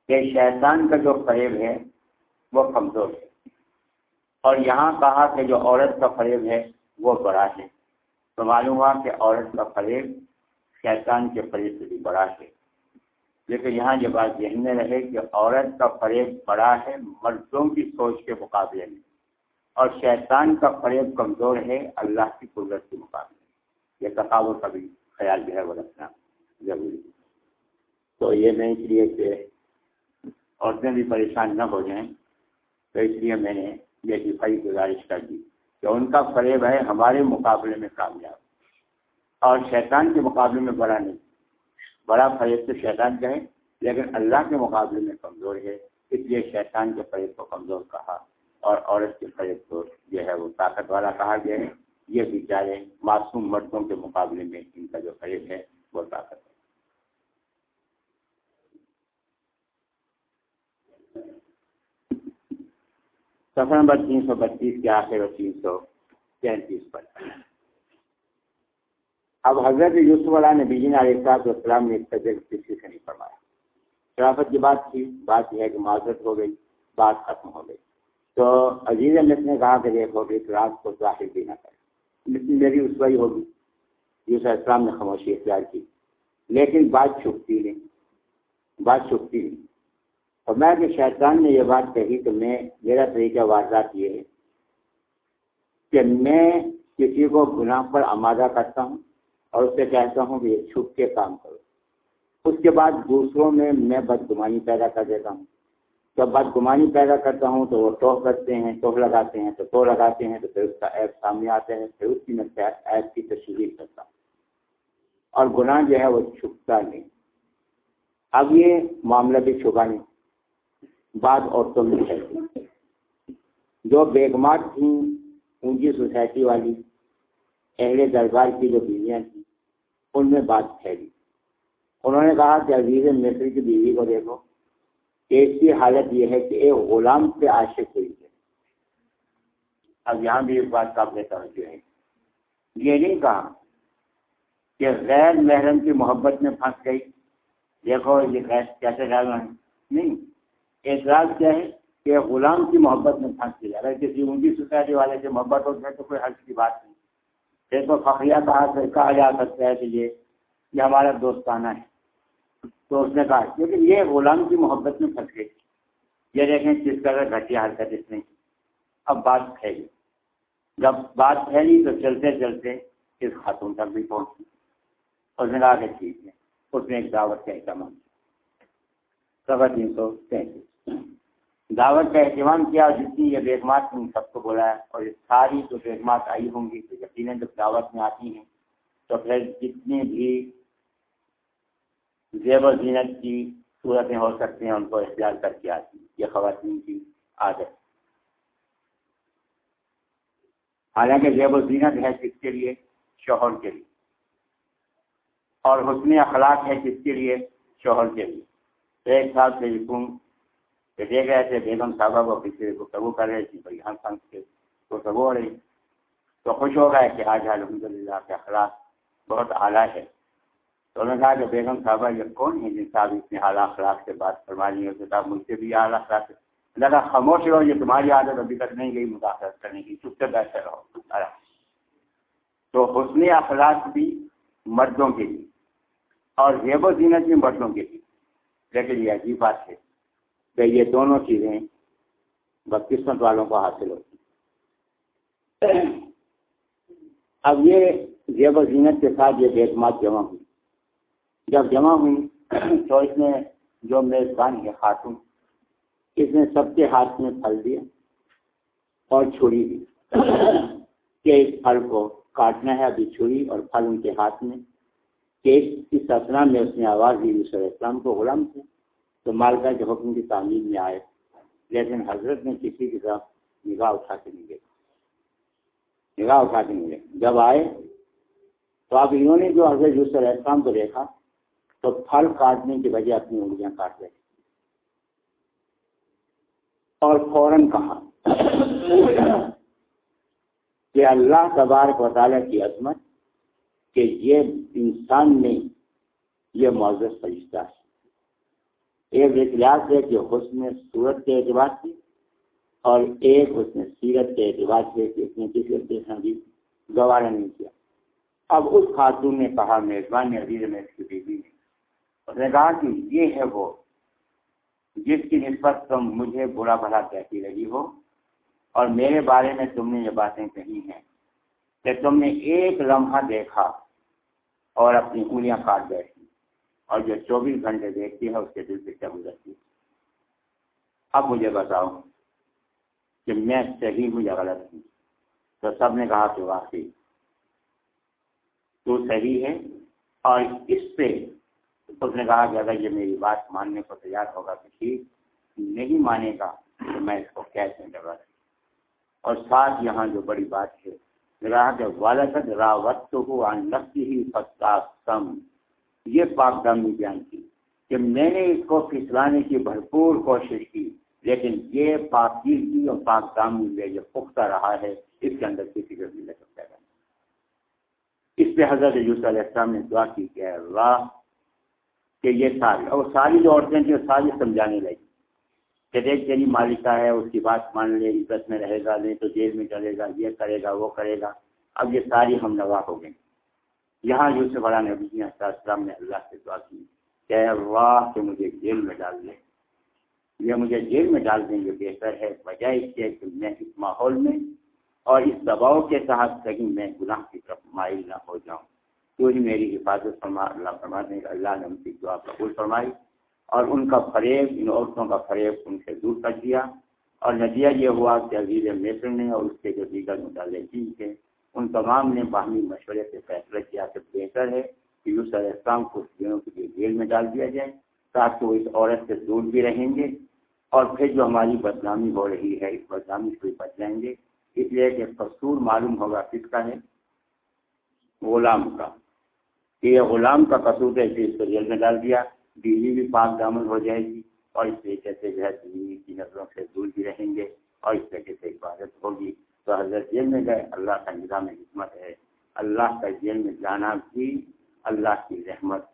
کہ شیطان کا جو فریب ہے وہ کمزور ہے۔ اور یہاں کہا کہ جو عورت کا فریب ہے وہ بڑا ہے۔ تو معلوم ہوا کہ عورت کا فریب شیطان کے فریب سے بھی بڑا ہے۔ لیکن یہاں یہ بات ذہن میں رہے کہ عورت کا فریب بڑا ہے، مردوں کی سوچ کے مقابلے میں۔ اور شیطان کا فریب کمزور ہے اللہ کی قدرت کے مقابلے میں۔ یہ تصاور کا بھی خیال جو ہے وہ رکھنا ضروری تو یہ میں اس لیے کہ عورتیں بھی پریشان نہ ہو جائیں۔ تو اس لیے میں نے یہ دفاعی گزارش کر دی کہ ان کا فریب ہے، ہمارے مقابلے میں کامیاب۔ اور شیطان کے مقابلے میں بڑا نہیں۔ بڑا فریب تو شیطان کا ہے، لیکن اللہ کے مقابلے میں کمزور ہے۔ اس لیے شیطان کے فریب کو کمزور کہا اور عورت کے فریب کو جو ہے وہ طاقت والا کہا گیا ہے۔ یہ بیچارے معصوم مردوں کے مقابلے میں ان کا جو فریب ہے، وہ طاقت ہے۔ سفر نمبر تین سو بتیس کے آخر اور تین سو تینتیس پر۔ اب حضرت یوسف علیہ جی نے بیجین علیہ صاحب السلام نے اس کا کسی سے نہیں فرمایا۔ شرافت کی بات تھی، بات یہ ہے کہ معذرت ہو گئی، بات ختم ہو گئی۔ تو عزیز امت نے کہا کہ دیکھو کہ رات کو ظاہر بھی نہ کرے لیکن میری اس ہوگی۔ یوسف السلام نے خاموشی اختیار کی، لیکن بات چھپتی نہیں۔ بات چھپتی نہیں۔ اور میں کہ شیطان نے یہ بات کہی تو میں، میرا طریقہ واضح یہ ہے کہ میں کسی کو گناہ پر آمادہ کرتا ہوں اور اس سے کہتا ہوں کہ یہ چھپ کے کام کرو۔ اس کے بعد دوسروں میں میں بدگمانی پیدا کر دیتا ہوں۔ جب بدگمانی پیدا کرتا ہوں تو وہ ٹوہ کرتے ہیں، ٹوہ لگاتے ہیں، تو ٹوہ لگاتے ہیں تو پھر اس کا ایپ سامنے آتا ہے پھر اس کی میں ایپ کی تشہیر کرتا ہوں۔ اور گناہ جو ہے وہ چھپتا نہیں۔ اب یہ معاملہ بھی چھپا نہیں۔ بعض عورتوں میں ہے۔ جو بیگمات تھیں اونچی سوسائٹی والی، اہل دربار کی جو بیویاں تھیں، ان میں بات پھیلی۔ انہوں نے کہا کہ عزیز مصر کی بیوی کو دیکھو کہ اس کی حالت یہ ہے کہ ایک غلام سے عاشق ہوئی ہے۔ اب یہاں بھی ایک بات کا اپنے توجہ ہے۔ یہ نہیں کہا کہ غیر محرم کی محبت میں پھنس گئی۔ دیکھو یہ کیسے ڈالنا ہے نہیں۔ اعتراض کیا ہے کہ غلام کی محبت میں پھنس گیا اگر کسی اونچی سوسائٹی والے سے محبت ہوتی ہے تو کوئی حرض کی بات نہیں۔ پھر تو فخریہ کہا کہا جا سکتا ہے کہ یہ یہ ہمارا دوستانہ ہے۔ تو اس نے کہا، لیکن یہ غلام کی محبت میں پھنس گئی۔ یہ دیکھیں کس طرح گھٹیا حرکت اس نے اب بات پھیلی۔ جب بات پھیلی تو چلتے چلتے اس خاتون تک بھی پہنچی۔ اس نے کہا کہ ٹھیک ہے۔ اس نے ایک دعوت کا اہتمام کیا۔ سوا تین سو تینتیس۔ دعوت کا اہتمام کیا جتنی یہ بیگمات ان سب کو بولا ہے اور یہ ساری جو بیگمات آئی ہوں گی، تو یقیناً جب دعوت میں آتی ہیں، تو پھر جتنی بھی زیب و زینت کی صورتیں ہو سکتی ہیں، ان کو اختیار کر کے آتی ہیں۔ یہ خواتین کی عادت۔ حالانکہ زیب و زینت ہے کس کے لیے؟ شوہر کے لیے۔ اور حسن اخلاق ہے کس کے لیے؟ شوہر کے لیے۔ ایک سال سے کہ دیکھ رہے تھے بیگم صاحبہ کو کسی کو کبو کر رہے تھے بھائی ہاں سنگ کے تو کبو ہو رہی تو خوش ہو گئے کہ آج الحمد للہ کے اخلاق بہت اعلیٰ ہے تو انہوں نے کہا کہ بیگم صاحبہ یہ کون ہے جن صاحب اتنے اعلیٰ اخلاق سے بات فرما لی ہوتے صاحب مجھ سے بھی اعلیٰ اخلاق لگا خاموش رہو یہ تمہاری عادت ابھی تک نہیں گئی مداخلت کرنے کی چپ سے بیٹھے رہو تو حسن اخلاق بھی مردوں کے لیے اور زیب و زینت بھی مردوں کے لیے لیکن یہ عجیب بات ہے کہ یہ دونوں چیزیں بدقسمت والوں کو حاصل ہوتی اب یہ زیب و زینت کے ساتھ یہ بیٹمات جمع ہوئی۔ جب جمع ہوئی تو اس نے جو میزبان ہے، خاتون، اس نے سب کے ہاتھ میں پھل دیا اور چھری دی۔ کہ اس پھل کو کاٹنا ہے، ابھی چھری اور پھل ان کے ہاتھ میں۔ کہ اس اسنا میں اس نے آواز دی علیہ السلام کو غلام تھے تو مالکہ کے حکم کی تعمیر میں آئے۔ لیکن حضرت نے کسی کی طرف نگاہ اٹھا کے نہیں دیکھا۔ نگاہ اٹھا کے نہیں دیکھا۔ جب آئے تو اب انہوں نے جو حضرت یوسف علیہ السلام کو دیکھا تو پھل کاٹنے کی وجہ اپنی انگلیاں کاٹ رہے۔ اور فوراً کہا کہ اللہ تبارک و تعالیٰ کی عظمت کہ یہ انسان میں یہ معذر فرشتہ ہے۔ ایک احتیاط ہے کہ حسن صورت کے اعتبار سے اور ایک حسن سیرت کے اعتبار سے کہ اس نے کسی دیکھنا بھی گوارا نہیں کیا۔ اب اس خاتون نے کہا، میزبان عزیز میں اس کی بیوی نے۔ اس نے کہا کہ یہ ہے وہ جس کی نسبت تم مجھے برا بھلا کہتی رہی ہو اور میرے بارے میں تم نے یہ باتیں کہی ہیں کہ تم نے ایک لمحہ دیکھا اور اپنی انگلیاں کاٹ بیٹھی۔ اور جو چوبیس گھنٹے دیکھتی ہے اس کے دل سے کیا گزرتی ہے؟ اب مجھے بتاؤ کہ میں صحیح ہوں یا غلط ہوں؟ تو سب نے کہا کہ واقعی۔ تو صحیح ہے اور اس پہ اس نے کہا کہ اگر یہ میری بات ماننے کو تیار ہوگا تو ٹھیک، نہیں مانے گا تو میں اس کو کیسے ڈرا اور ساتھ یہاں جو بڑی بات ہے کہ والد راوت تو ہی کم یہ پاک دامی بیان کی کہ میں نے اس کو پھسلانے کی بھرپور کوشش کی، لیکن یہ پاکیزگی اور پاک دامی میں جو پختہ رہا ہے، اس کے اندر کسی کو بھی لگتا ہے اس پہ حضرت یوسف علیہ السلام نے دعا کی کہ اللہ، کہ یہ ساری، اور ساری جو عورتیں تھیں، ساری سمجھانے لگی کہ دیکھ تیری مالکہ ہے، اس کی بات مان لے، عزت میں رہے گا، نہیں تو جیل میں چلے گا، یہ کرے گا، وہ کرے گا۔ اب یہ ساری ہم نوا ہو گئیں۔ یہاں یوسف بڑا نبی السلام نے اللہ سے دعا کی، کہ اللہ کہ مجھے جیل میں ڈال دیں یہ مجھے جیل میں ڈال دیں یہ بہتر ہے۔ وجہ اس کے کہ میں اس ماحول میں اور اس دباؤ کے تحت کہیں میں گناہ کی طرف مائل نہ ہو جاؤں۔ تو ہی میری حفاظت فرما، اللہ فرما دیں کہ اللہ نے ان کی دعا قبول فرمائی اور ان کا فریب، ان عورتوں کا فریب ان سے دور کر دیا۔ اور نتیجہ یہ ہوا کہ عزیز مصر نے اور اس کے جو دیگر مطالعے جی کے ان تمام نے باہمی مشورے سے فیصلہ کیا کہ بہتر ہے کہ یوسف علیہ السلام کو دنوں کے لیے جیل میں ڈال دیا جائے تاکہ وہ اس عورت سے دور بھی رہیں گے اور پھر جو ہماری بدنامی ہو رہی ہے، اس بدنامی سے بچ جائیں گے۔ اس لیے کہ قصور معلوم ہوگا کس کا ہے؟ غلام کا۔ کہ یہ غلام کا قصور ہے کہ اس کو جیل میں ڈال دیا۔ بیوی بھی پاک دامن ہو جائے گی اور اس طریقے سے جو ہے بیوی کی نظروں سے دور بھی رہیں گے اور اس طریقے سے عبادت ہوگی۔ تو حضرت جیل میں گئے۔ اللہ کا نظام حکمت ہے۔ اللہ کا جیل میں جانا بھی اللہ کی رحمت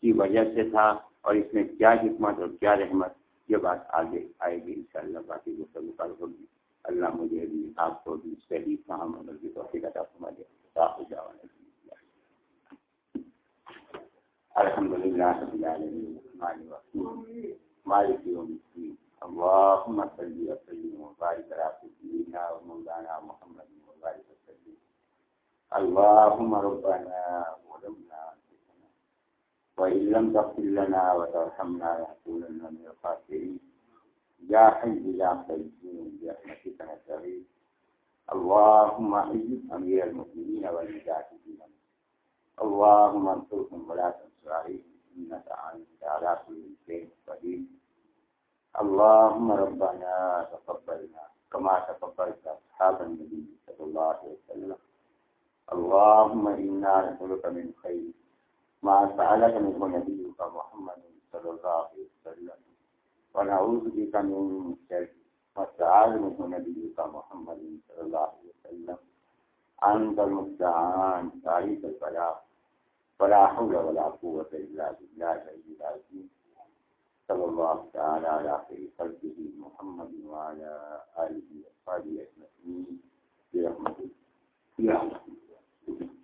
کی وجہ سے تھا اور اس میں کیا حکمت اور کیا رحمت، یہ بات آگے آئے گی ان شاء اللہ باقی گفتگو ہوگی۔ اللہ مجھے بھی آپ کو بھی صحیح کام عمل کی توفیق عطا فرما دے الحمد للہ مالک یوم الدین۔ اللهم صل وسلم وبارك على سيدنا ومولانا محمد وبارك وسلم. اللهم ربنا ظلمنا انفسنا وان لم تغفر لنا وترحمنا لنكونن من الخاسرين. يا حي يا قيوم، برحمتك نستغيث. اللهم اعز امير المؤمنين والمجاهدين. اللهم انصرهم ولا تنصر عليهم انك انت على كل شيء قدير. اللهم ربنا تقبلنا كما تقبلت أصحاب النبي صلى الله عليه وسلم. اللهم إنا نسألك من خير ما سألك منه نبيك محمد صلى الله عليه وسلم. ونعوذ بك من شر ما سأل منه نبيك محمد صلى الله عليه وسلم. أنت المستعان تعيد البلاء ولا حول ولا قوة إلا بالله العلي العظيم. صلى الله تعالى على خير خلقه محمد وعلى آله وصحبه أجمعين برحمته. يا رحمة